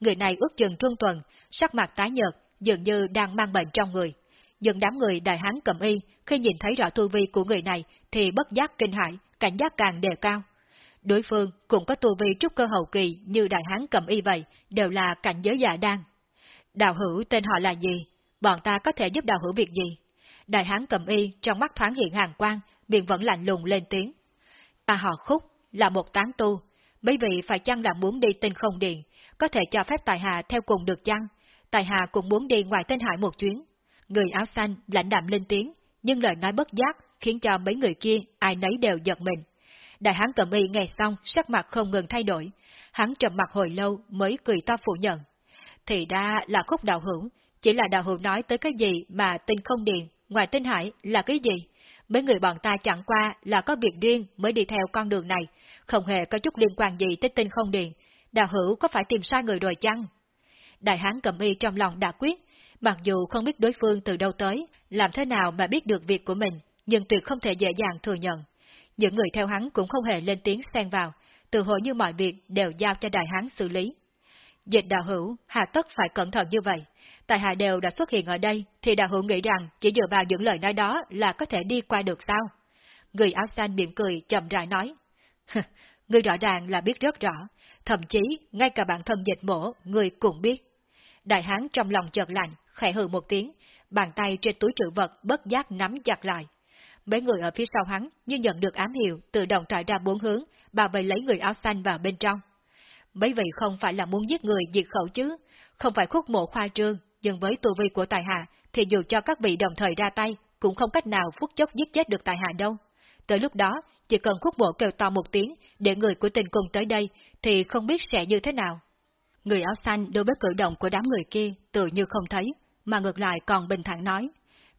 Người này ước chừng trung tuần, sắc mặt tái nhợt, dường như đang mang bệnh trong người. Những đám người đại hán cầm y, khi nhìn thấy rõ tu vi của người này, thì bất giác kinh hãi, cảnh giác càng đề cao. Đối phương cũng có tu vi trúc cơ hậu kỳ như đại hán cầm y vậy, đều là cảnh giới giả đan. Đạo hữu tên họ là gì? Bọn ta có thể giúp đạo hữu việc gì? Đại hán cầm y trong mắt thoáng hiện hàng quang, miệng vẫn lạnh lùng lên tiếng. Ta họ khúc, là một tán tu. Mấy vị phải chăng là muốn đi tinh không điện, có thể cho phép Tài Hà theo cùng được chăng? Tài Hà cũng muốn đi ngoài tên hải một chuyến. Người áo xanh lãnh đạm lên tiếng, nhưng lời nói bất giác khiến cho mấy người kia ai nấy đều giật mình. Đại hán cầm y nghe xong sắc mặt không ngừng thay đổi, hắn trầm mặt hồi lâu mới cười to phủ nhận. Thì ra là khúc đạo hữu, chỉ là đạo hữu nói tới cái gì mà tinh không điện, ngoài tinh hải là cái gì? Mấy người bọn ta chẳng qua là có việc riêng mới đi theo con đường này, không hề có chút liên quan gì tới tinh không điện. Đạo hữu có phải tìm sai người rồi chăng? Đại hán cầm y trong lòng đã quyết, mặc dù không biết đối phương từ đâu tới, làm thế nào mà biết được việc của mình, nhưng tuyệt không thể dễ dàng thừa nhận. Những người theo hắn cũng không hề lên tiếng xen vào, từ hồi như mọi việc đều giao cho đại hán xử lý. Dịch đạo hữu, hà tất phải cẩn thận như vậy. Tại hạ đều đã xuất hiện ở đây, thì đạo hữu nghĩ rằng chỉ dựa vào những lời nói đó là có thể đi qua được sao? Người áo xanh mỉm cười chậm rãi nói. người rõ ràng là biết rất rõ, thậm chí ngay cả bản thân dịch mổ, người cũng biết. Đại hán trong lòng chợt lạnh, khẽ hừ một tiếng, bàn tay trên túi trữ vật bất giác nắm chặt lại. Mấy người ở phía sau hắn như nhận được ám hiệu tự động trải ra bốn hướng, bảo vệ lấy người áo xanh vào bên trong. Mấy vị không phải là muốn giết người diệt khẩu chứ, không phải khúc mộ khoa trương, nhưng với tu vi của tài hạ thì dù cho các vị đồng thời ra tay, cũng không cách nào phút chốc giết chết được tài hạ đâu. Tới lúc đó, chỉ cần khúc mộ kêu to một tiếng để người của tình cung tới đây, thì không biết sẽ như thế nào. Người áo xanh đối với cử động của đám người kia tự như không thấy, mà ngược lại còn bình thản nói.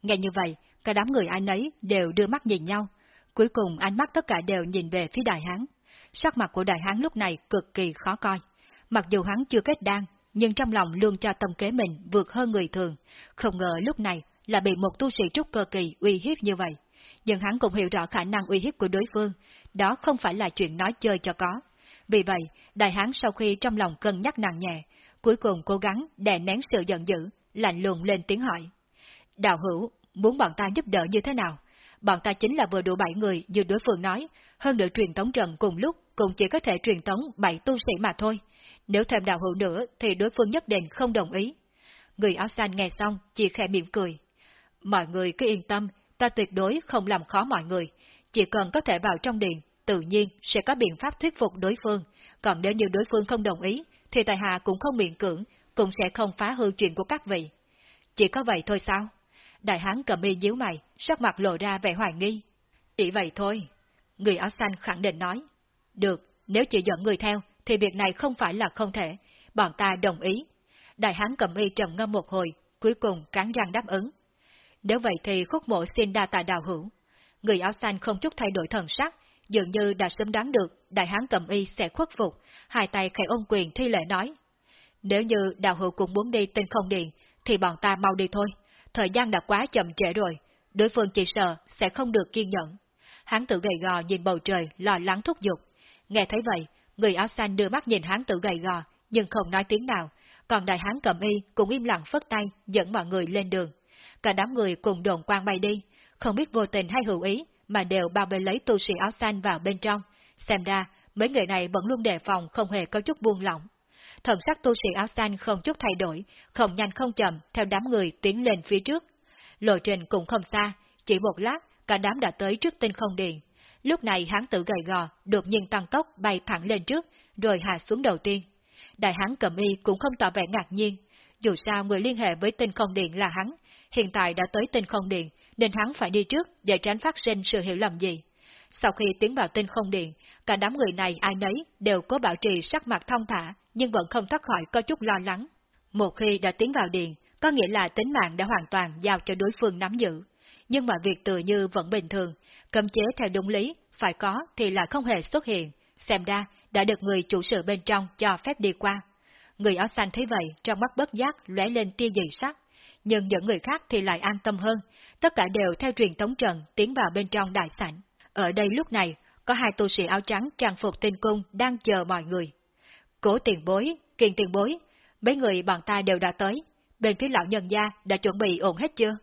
Nghe như vậy, cả đám người ai nấy đều đưa mắt nhìn nhau. Cuối cùng ánh mắt tất cả đều nhìn về phía đại hán. Sắc mặt của đại hán lúc này cực kỳ khó coi. Mặc dù hắn chưa kết đan, nhưng trong lòng luôn cho tâm kế mình vượt hơn người thường. Không ngờ lúc này là bị một tu sĩ trúc cơ kỳ uy hiếp như vậy. Nhưng hắn cũng hiểu rõ khả năng uy hiếp của đối phương, đó không phải là chuyện nói chơi cho có. Vì vậy, đại hán sau khi trong lòng cân nhắc nặng nhẹ, cuối cùng cố gắng đè nén sự giận dữ, lạnh lùng lên tiếng hỏi. Đạo hữu, muốn bọn ta giúp đỡ như thế nào? Bọn ta chính là vừa đủ bảy người như đối phương nói, hơn nữa truyền tống trận cùng lúc cũng chỉ có thể truyền tống bảy tu sĩ mà thôi. Nếu thêm đạo hữu nữa thì đối phương nhất định không đồng ý. Người áo xanh nghe xong chỉ khẽ mỉm cười. Mọi người cứ yên tâm, ta tuyệt đối không làm khó mọi người. Chỉ cần có thể vào trong điện, tự nhiên sẽ có biện pháp thuyết phục đối phương. Còn nếu như đối phương không đồng ý, thì tài hạ cũng không miễn cưỡng, cũng sẽ không phá hư chuyện của các vị. Chỉ có vậy thôi sao? Đại hán cầm y díu mày, sắc mặt lộ ra vẻ hoài nghi. Chỉ vậy thôi. Người áo xanh khẳng định nói. Được, nếu chỉ dẫn người theo, thì việc này không phải là không thể. Bọn ta đồng ý. Đại hán cầm y trầm ngâm một hồi, cuối cùng cắn răng đáp ứng. Nếu vậy thì khúc mộ xin đa tạ đào hữu. Người áo xanh không chút thay đổi thần sắc, dường như đã sớm đoán được đại hán cầm y sẽ khuất phục, hai tay khẽ ôn quyền thi lễ nói. Nếu như đào hữu cũng muốn đi tinh không điện, thì bọn ta mau đi thôi. Thời gian đã quá chậm trễ rồi, đối phương chỉ sợ sẽ không được kiên nhẫn. Hán tử gầy gò nhìn bầu trời, lo lắng thúc giục. Nghe thấy vậy, người áo xanh đưa mắt nhìn hán tử gầy gò, nhưng không nói tiếng nào, còn đại hán cầm y cũng im lặng phất tay, dẫn mọi người lên đường. Cả đám người cùng đồn quang bay đi, không biết vô tình hay hữu ý, mà đều bao vây lấy tu sĩ áo xanh vào bên trong. Xem ra, mấy người này vẫn luôn đề phòng không hề có chút buông lỏng. Thần sắc tu sĩ áo xanh không chút thay đổi, không nhanh không chậm theo đám người tiến lên phía trước. Lộ trình cũng không xa, chỉ một lát, cả đám đã tới trước tinh không điện. Lúc này hán tử gầy gò, đột nhiên tăng tốc bay thẳng lên trước, rồi hạ xuống đầu tiên. Đại hán cầm y cũng không tỏ vẻ ngạc nhiên, dù sao người liên hệ với tinh không điện là hắn, hiện tại đã tới tinh không điện, nên hắn phải đi trước để tránh phát sinh sự hiểu lầm gì. Sau khi tiến vào tinh không điện, cả đám người này ai nấy đều có bảo trì sắc mặt thông thả, nhưng vẫn không thoát khỏi có chút lo lắng. Một khi đã tiến vào điện, có nghĩa là tính mạng đã hoàn toàn giao cho đối phương nắm giữ. Nhưng mà việc tự như vẫn bình thường, cấm chế theo đúng lý, phải có thì là không hề xuất hiện, xem ra đã được người chủ sự bên trong cho phép đi qua. Người áo xanh thấy vậy, trong mắt bất giác lóe lên tia dị sắc, nhưng những người khác thì lại an tâm hơn, tất cả đều theo truyền tống trần tiến vào bên trong đại sảnh. Ở đây lúc này, có hai tu sĩ áo trắng trang phục tinh cung đang chờ mọi người. Cố tiền bối, kiện tiền bối, mấy người bọn ta đều đã tới, bên phía lão nhân gia đã chuẩn bị ổn hết chưa?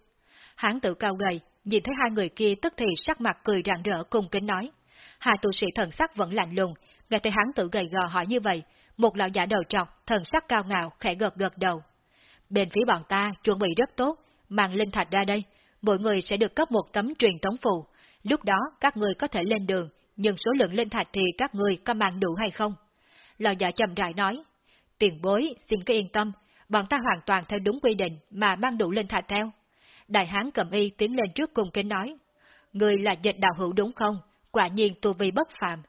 Hán tự cao gầy, nhìn thấy hai người kia tức thì sắc mặt cười rạng rỡ cùng kính nói. Hai tu sĩ thần sắc vẫn lạnh lùng, nghe thấy hán tự gầy gò hỏi như vậy, một lão giả đầu trọc, thần sắc cao ngạo, khẽ gật gật đầu. Bên phía bọn ta chuẩn bị rất tốt, mang linh thạch ra đây, mỗi người sẽ được cấp một tấm truyền tống phù. Lúc đó các người có thể lên đường, nhưng số lượng linh thạch thì các người có mang đủ hay không? Lão giả trầm rãi nói, tiền bối xin cứ yên tâm, bọn ta hoàn toàn theo đúng quy định mà mang đủ lên thạch theo. Đại hán cầm y tiến lên trước cùng kính nói, người là dịch đạo hữu đúng không? Quả nhiên tu vi bất phàm.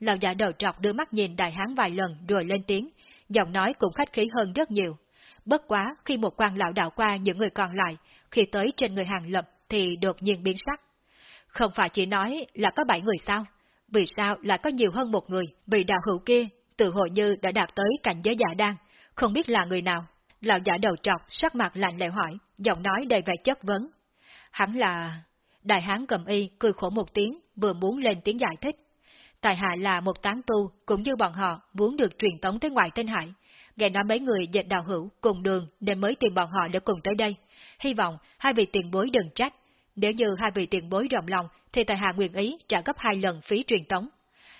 Lão giả đầu trọc đưa mắt nhìn đại hán vài lần rồi lên tiếng, giọng nói cũng khách khí hơn rất nhiều. Bất quá khi một quan lão đạo qua những người còn lại, khi tới trên người hàng lập thì đột nhiên biến sắc. Không phải chỉ nói là có bảy người sao? Vì sao lại có nhiều hơn một người? Vì đạo hữu kia, tự hội như đã đạt tới cảnh giới giả đan, không biết là người nào. Lão giả đầu trọc, sắc mặt lạnh lẽo hỏi, giọng nói đầy vẻ chất vấn. Hắn là... Đại hán cầm y cười khổ một tiếng, vừa muốn lên tiếng giải thích. Tài hạ là một tán tu, cũng như bọn họ muốn được truyền tống tới ngoài tên hải, nghe nói mấy người dệt đào hữu cùng đường nên mới tìm bọn họ để cùng tới đây. Hy vọng hai vị tiền bối đừng trách. Nếu như hai vị tiền bối rộng lòng, thì tài hạ nguyện ý trả gấp hai lần phí truyền tống.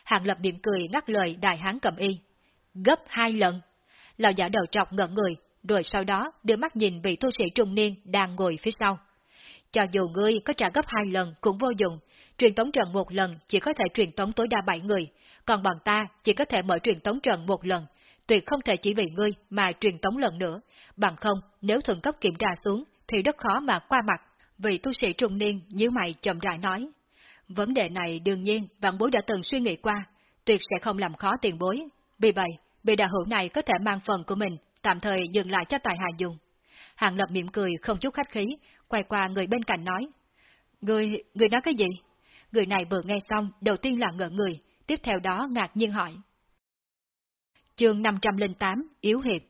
Hàng lập niệm cười ngắt lời đại hán cầm y. Gấp hai lần. Lão giả đầu trọc ngẩn người, rồi sau đó đưa mắt nhìn vị tu sĩ trung niên đang ngồi phía sau. Cho dù ngươi có trả gấp hai lần cũng vô dụng, truyền tống trận một lần chỉ có thể truyền tống tối đa bảy người, còn bọn ta chỉ có thể mở truyền tống trận một lần, tuyệt không thể chỉ vì ngươi mà truyền tống lần nữa, bằng không nếu thường cấp kiểm tra xuống thì rất khó mà qua mặt. Vị tu sĩ trung niên như mày chậm rãi nói. Vấn đề này đương nhiên vạn bối đã từng suy nghĩ qua, tuyệt sẽ không làm khó tiền bối. Vì vậy, vị đạo hữu này có thể mang phần của mình, tạm thời dừng lại cho tài hạ dùng. Hàng lập mỉm cười không chút khách khí, quay qua người bên cạnh nói. Người, người nói cái gì? Người này vừa nghe xong, đầu tiên là ngỡ người, tiếp theo đó ngạc nhiên hỏi. Chương 508, Yếu Hiệp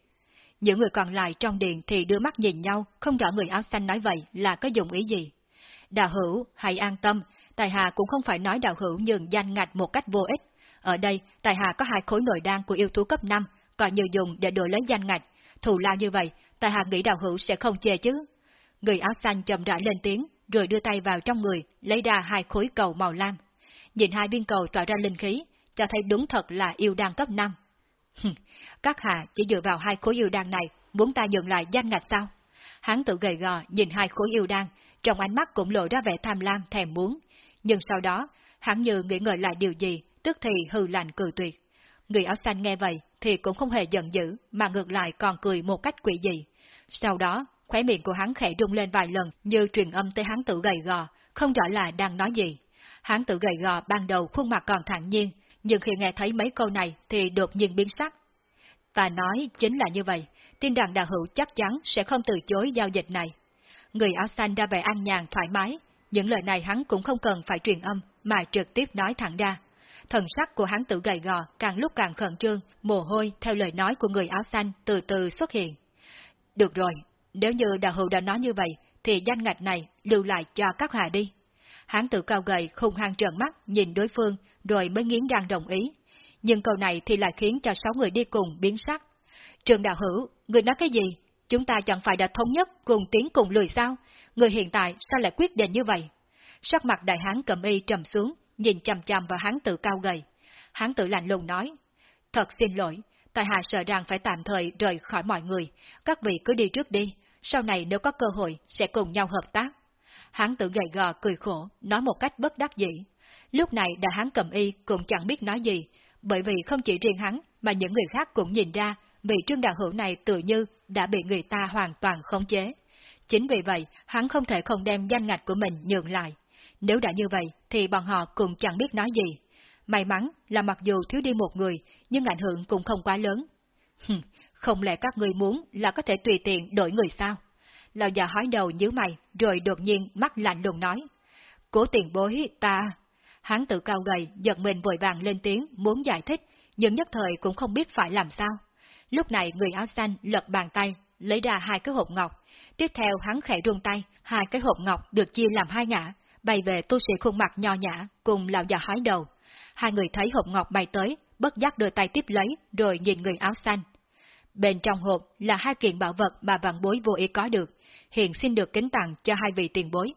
Những người còn lại trong điện thì đưa mắt nhìn nhau, không rõ người áo xanh nói vậy là có dùng ý gì. Đà hữu, hãy an tâm, Tài Hà cũng không phải nói đạo hữu nhường danh ngạch một cách vô ích. Ở đây, Tài Hà có hai khối nội đan của yêu thú cấp 5, còn nhiều dùng để đổi lấy danh ngạch. Thù lao như vậy, Tài Hà nghĩ đạo hữu sẽ không chê chứ. Người áo xanh chậm rãi lên tiếng, rồi đưa tay vào trong người, lấy ra hai khối cầu màu lam. Nhìn hai viên cầu tỏa ra linh khí, cho thấy đúng thật là yêu đan cấp 5. Các hạ chỉ dựa vào hai khối yêu đan này, muốn ta nhường lại danh ngạch sao? Hắn tự gầy gò nhìn hai khối yêu đan, trong ánh mắt cũng lộ ra vẻ tham lam thèm muốn. Nhưng sau đó, hắn như nghĩ ngợi lại điều gì, tức thì hư lạnh cười tuyệt. Người áo xanh nghe vậy thì cũng không hề giận dữ, mà ngược lại còn cười một cách quỷ dị. Sau đó, khóe miệng của hắn khẽ rung lên vài lần như truyền âm tới hắn tự gầy gò, không rõ là đang nói gì. Hắn tự gầy gò ban đầu khuôn mặt còn thản nhiên, nhưng khi nghe thấy mấy câu này thì đột nhiên biến sắc. Ta nói chính là như vậy, tin rằng đạo hữu chắc chắn sẽ không từ chối giao dịch này. Người áo xanh ra về an nhàn thoải mái, những lời này hắn cũng không cần phải truyền âm, mà trực tiếp nói thẳng ra. Thần sắc của hắn tự gầy gò, càng lúc càng khẩn trương, mồ hôi theo lời nói của người áo xanh từ từ xuất hiện. Được rồi, nếu như đạo hữu đã nói như vậy, thì danh ngạch này lưu lại cho các hạ đi. Hắn tự cao gầy khung hang trợn mắt nhìn đối phương, rồi mới nghiến răng đồng ý. Nhưng câu này thì lại khiến cho sáu người đi cùng biến sắc. Trường đạo hữu, người nói cái gì? Chúng ta chẳng phải đã thống nhất cùng tiến cùng lười sao? Người hiện tại sao lại quyết định như vậy? Sắc mặt đại hán cầm y trầm xuống, nhìn chầm chầm vào hán tự cao gầy. Hán tự lạnh lùng nói, thật xin lỗi, tại hạ sợ rằng phải tạm thời rời khỏi mọi người, các vị cứ đi trước đi, sau này nếu có cơ hội sẽ cùng nhau hợp tác. Hán tự gầy gò cười khổ, nói một cách bất đắc dĩ. Lúc này đại hán cầm y cũng chẳng biết nói gì, bởi vì không chỉ riêng hắn mà những người khác cũng nhìn ra vị trương đạo hữu này tự như đã bị người ta hoàn toàn khống chế. Chính vì vậy, hắn không thể không đem danh ngạch của mình nhường lại. Nếu đã như vậy, thì bọn họ cũng chẳng biết nói gì. May mắn là mặc dù thiếu đi một người, nhưng ảnh hưởng cũng không quá lớn. không lẽ các người muốn là có thể tùy tiện đổi người sao? Lão già hói đầu nhíu mày, rồi đột nhiên mắt lạnh lùng nói. Cố tiền bối, ta... Hắn tự cao gầy, giật mình vội vàng lên tiếng, muốn giải thích, nhưng nhất thời cũng không biết phải làm sao. Lúc này người áo xanh lật bàn tay, lấy ra hai cái hộp ngọc. Tiếp theo hắn khẽ rung tay, hai cái hộp ngọc được chia làm hai ngã, bay về tu sĩ khuôn mặt nho nhã cùng lão già hói đầu. Hai người thấy hộp ngọc bay tới, bất giác đưa tay tiếp lấy, rồi nhìn người áo xanh. Bên trong hộp là hai kiện bảo vật mà vạn bối vô ý có được, hiện xin được kính tặng cho hai vị tiền bối.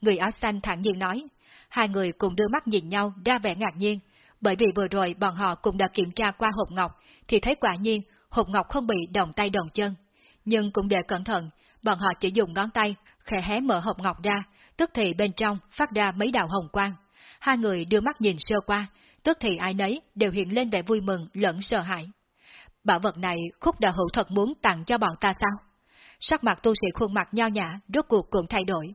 Người áo xanh thẳng nhiên nói, hai người cùng đưa mắt nhìn nhau ra vẻ ngạc nhiên, bởi vì vừa rồi bọn họ cũng đã kiểm tra qua hộp ngọc, thì thấy quả nhiên hộp ngọc không bị đồng tay đồng chân. Nhưng cũng để cẩn thận, bọn họ chỉ dùng ngón tay khẽ hé mở hộp ngọc ra, tức thì bên trong phát ra mấy đạo hồng quang. Hai người đưa mắt nhìn sơ qua, tức thì ai nấy đều hiện lên vẻ vui mừng lẫn sợ hãi. Bảo vật này khúc đạo hữu thật muốn tặng cho bọn ta sao? Sắc mặt tu sĩ khuôn mặt nho nhã, rốt cuộc cũng thay đổi.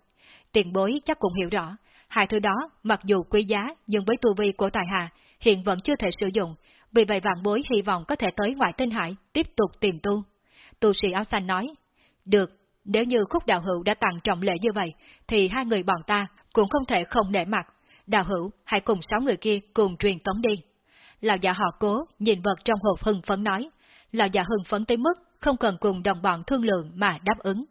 Tiền bối chắc cũng hiểu rõ, hai thứ đó mặc dù quý giá nhưng với tu vi của tài hạ hiện vẫn chưa thể sử dụng, vì vậy vạn bối hy vọng có thể tới ngoại tinh hải tiếp tục tìm tu. Tu sĩ áo xanh nói, được, nếu như khúc đạo hữu đã tặng trọng lễ như vậy, thì hai người bọn ta cũng không thể không để mặt. Đạo hữu, hãy cùng sáu người kia cùng truyền tống đi. Lão già họ cố, nhìn vật trong hộp hưng phấn nói. Lão già hưng phấn tới mức không cần cùng đồng bọn thương lượng mà đáp ứng.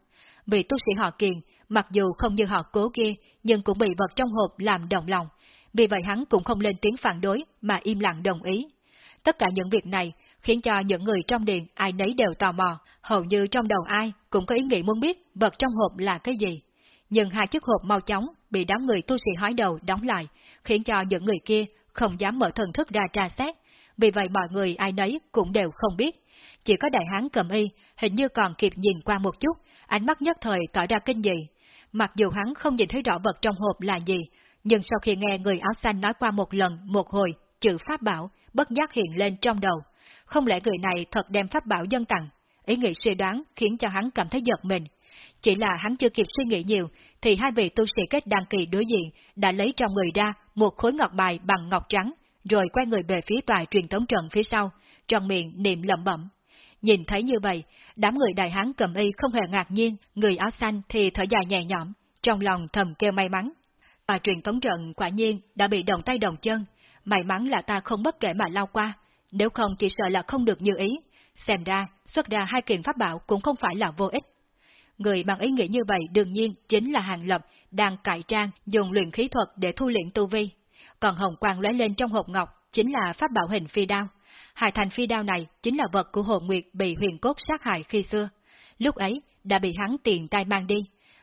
Vì tu sĩ họ kiền, mặc dù không như họ cố kia, nhưng cũng bị vật trong hộp làm động lòng. Vì vậy hắn cũng không lên tiếng phản đối mà im lặng đồng ý. Tất cả những việc này khiến cho những người trong điện ai nấy đều tò mò, hầu như trong đầu ai cũng có ý nghĩ muốn biết vật trong hộp là cái gì. Nhưng hai chiếc hộp mau chóng bị đám người tu sĩ hói đầu đóng lại, khiến cho những người kia không dám mở thần thức ra tra xét, vì vậy mọi người ai nấy cũng đều không biết. Chỉ có đại hán cầm y, hình như còn kịp nhìn qua một chút, ánh mắt nhất thời tỏ ra kinh dị. Mặc dù hắn không nhìn thấy rõ vật trong hộp là gì, nhưng sau khi nghe người áo xanh nói qua một lần, một hồi, chữ pháp bảo, bất giác hiện lên trong đầu. Không lẽ người này thật đem pháp bảo dân tặng? Ý nghĩ suy đoán khiến cho hắn cảm thấy giật mình. Chỉ là hắn chưa kịp suy nghĩ nhiều, thì hai vị tu sĩ kết đăng kỳ đối diện đã lấy trong người ra một khối ngọc bài bằng ngọc trắng, rồi quay người về phía tòa truyền tống trận phía sau, tròn miệng niệm lẩm bẩm. Nhìn thấy như vậy, đám người đại hán cầm y không hề ngạc nhiên, người áo xanh thì thở dài nhẹ nhõm, trong lòng thầm kêu may mắn. tòa truyền tống trận quả nhiên đã bị đồng tay đồng chân, may mắn là ta không bất kể mà lao qua, nếu không chỉ sợ là không được như ý, xem ra xuất ra hai kiện pháp bảo cũng không phải là vô ích. Người bằng ý nghĩ như vậy đương nhiên chính là Hàng Lập đang cải trang dùng luyện khí thuật để thu luyện tu vi. Còn hồng quang lóe lên trong hộp ngọc chính là pháp bảo hình phi đao. Hải thành phi đao này chính là vật của Hồ Nguyệt bị huyền cốt sát hại khi xưa. Lúc ấy đã bị hắn tiền tay mang đi.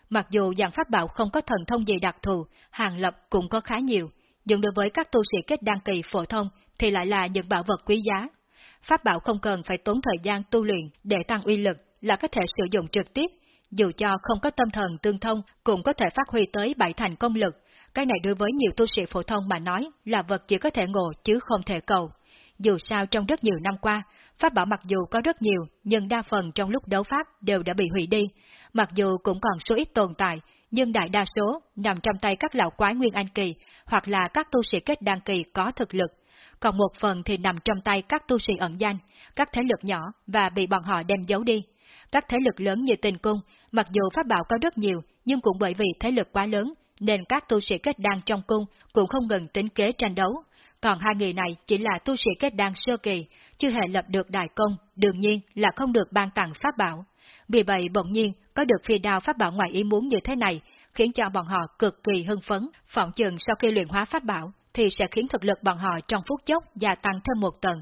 Mặc dù dạng pháp bảo không có thần thông gì đặc thù, Hàng Lập cũng có khá nhiều, nhưng đối với các tu sĩ kết đăng kỳ phổ thông thì lại là những bảo vật quý giá. Pháp bảo không cần phải tốn thời gian tu luyện để tăng uy lực là có thể sử dụng trực tiếp, dù cho không có tâm thần tương thông cũng có thể phát huy tới bảy thành công lực. Cái này đối với nhiều tu sĩ phổ thông mà nói là vật chỉ có thể ngộ chứ không thể cầu. Dù sao trong rất nhiều năm qua, pháp bảo mặc dù có rất nhiều, nhưng đa phần trong lúc đấu pháp đều đã bị hủy đi. Mặc dù cũng còn số ít tồn tại, nhưng đại đa số nằm trong tay các lão quái Nguyên Anh Kỳ, hoặc là các tu sĩ kết đăng kỳ có thực lực. Còn một phần thì nằm trong tay các tu sĩ ẩn danh, các thế lực nhỏ và bị bọn họ đem giấu đi. Các thế lực lớn như tình cung, mặc dù pháp bảo có rất nhiều, nhưng cũng bởi vì thế lực quá lớn, nên các tu sĩ kết đan trong cung cũng không ngừng tính kế tranh đấu. Còn hai người này chỉ là tu sĩ kết đan sơ kỳ, chưa hề lập được đại công, đương nhiên là không được ban tặng pháp bảo. Vì vậy bỗng nhiên có được phi đao pháp bảo ngoài ý muốn như thế này, khiến cho bọn họ cực kỳ hưng phấn, phỏng chừng sau khi luyện hóa pháp bảo, thì sẽ khiến thực lực bọn họ trong phút chốc gia tăng thêm một tầng.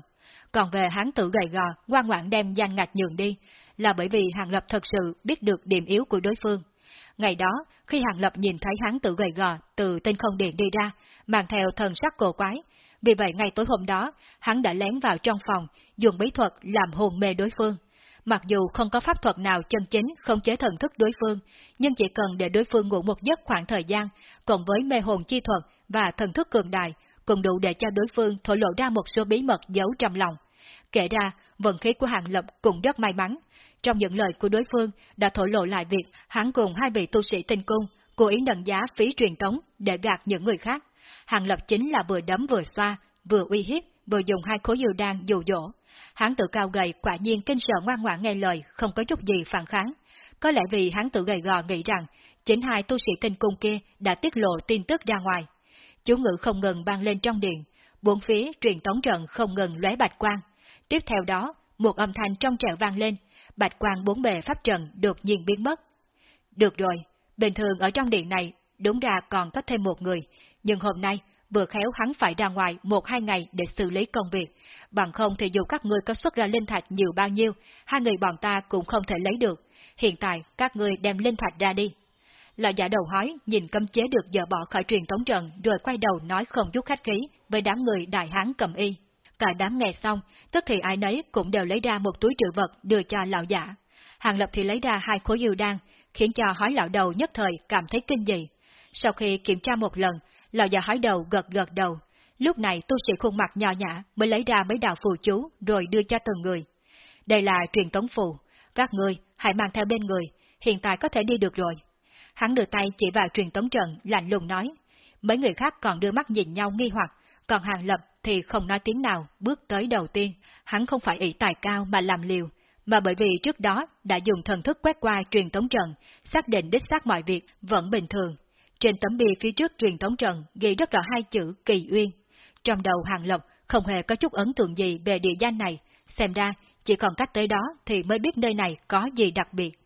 Còn về hán tử gầy gò, ngoan ngoãn đem danh ngạch nhường đi, là bởi vì Hàng Lập thật sự biết được điểm yếu của đối phương. Ngày đó, khi Hàng Lập nhìn thấy hán tử gầy gò từ tinh không điện đi ra, mang theo thần sắc cổ quái, vì vậy ngày tối hôm đó, hắn đã lén vào trong phòng, dùng bí thuật làm hồn mê đối phương. Mặc dù không có pháp thuật nào chân chính không chế thần thức đối phương, nhưng chỉ cần để đối phương ngủ một giấc khoảng thời gian, cộng với mê hồn chi thuật và thần thức cường đại, cũng đủ để cho đối phương thổ lộ ra một số bí mật giấu trong lòng. Kể ra, vận khí của Hàng Lập cũng rất may mắn. Trong những lời của đối phương đã thổ lộ lại việc hắn cùng hai vị tu sĩ tinh cung cố ý nâng giá phí truyền tống để gạt những người khác. Hàng Lập chính là vừa đấm vừa xoa, vừa uy hiếp, vừa dùng hai khối dư đan dụ dỗ. Hắn tự cao gầy quả nhiên kinh sợ ngoan ngoãn nghe lời, không có chút gì phản kháng. Có lẽ vì hắn tự gầy gò nghĩ rằng, chính hai tu sĩ tinh cung kia đã tiết lộ tin tức ra ngoài. Chú ngữ không ngừng vang lên trong điện, bốn phía truyền tống trận không ngừng lóe bạch quang. Tiếp theo đó, một âm thanh trong trẻo vang lên, bạch quang bốn bề pháp trận đột nhiên biến mất. Được rồi, bình thường ở trong điện này, đúng ra còn có thêm một người, nhưng hôm nay, vừa khéo hắn phải ra ngoài một hai ngày để xử lý công việc, bằng không thì dù các ngươi có xuất ra linh thạch nhiều bao nhiêu, hai người bọn ta cũng không thể lấy được. Hiện tại, các ngươi đem linh thạch ra đi. Lão giả đầu hói nhìn cấm chế được dỡ bỏ khỏi truyền tống trận rồi quay đầu nói không chút khách khí với đám người đại hán cầm y. Cả đám nghe xong, tức thì ai nấy cũng đều lấy ra một túi trữ vật đưa cho lão giả. Hàng lập thì lấy ra hai khối yêu đan, khiến cho hói lão đầu nhất thời cảm thấy kinh dị. Sau khi kiểm tra một lần, lão già hói đầu gật gật đầu. Lúc này tu sĩ khuôn mặt nhỏ nhã mới lấy ra mấy đạo phù chú rồi đưa cho từng người. Đây là truyền tống phù, các ngươi hãy mang theo bên người, hiện tại có thể đi được rồi. Hắn đưa tay chỉ vào truyền tống trận, lạnh lùng nói. Mấy người khác còn đưa mắt nhìn nhau nghi hoặc, còn Hàng Lập thì không nói tiếng nào, bước tới đầu tiên. Hắn không phải ỷ tài cao mà làm liều, mà bởi vì trước đó đã dùng thần thức quét qua truyền tống trận, xác định đích xác mọi việc vẫn bình thường, trên tấm bia phía trước truyền tống trận ghi rất rõ hai chữ kỳ uyên. Trong đầu Hàng lập không hề có chút ấn tượng gì về địa danh này, xem ra chỉ còn cách tới đó thì mới biết nơi này có gì đặc biệt.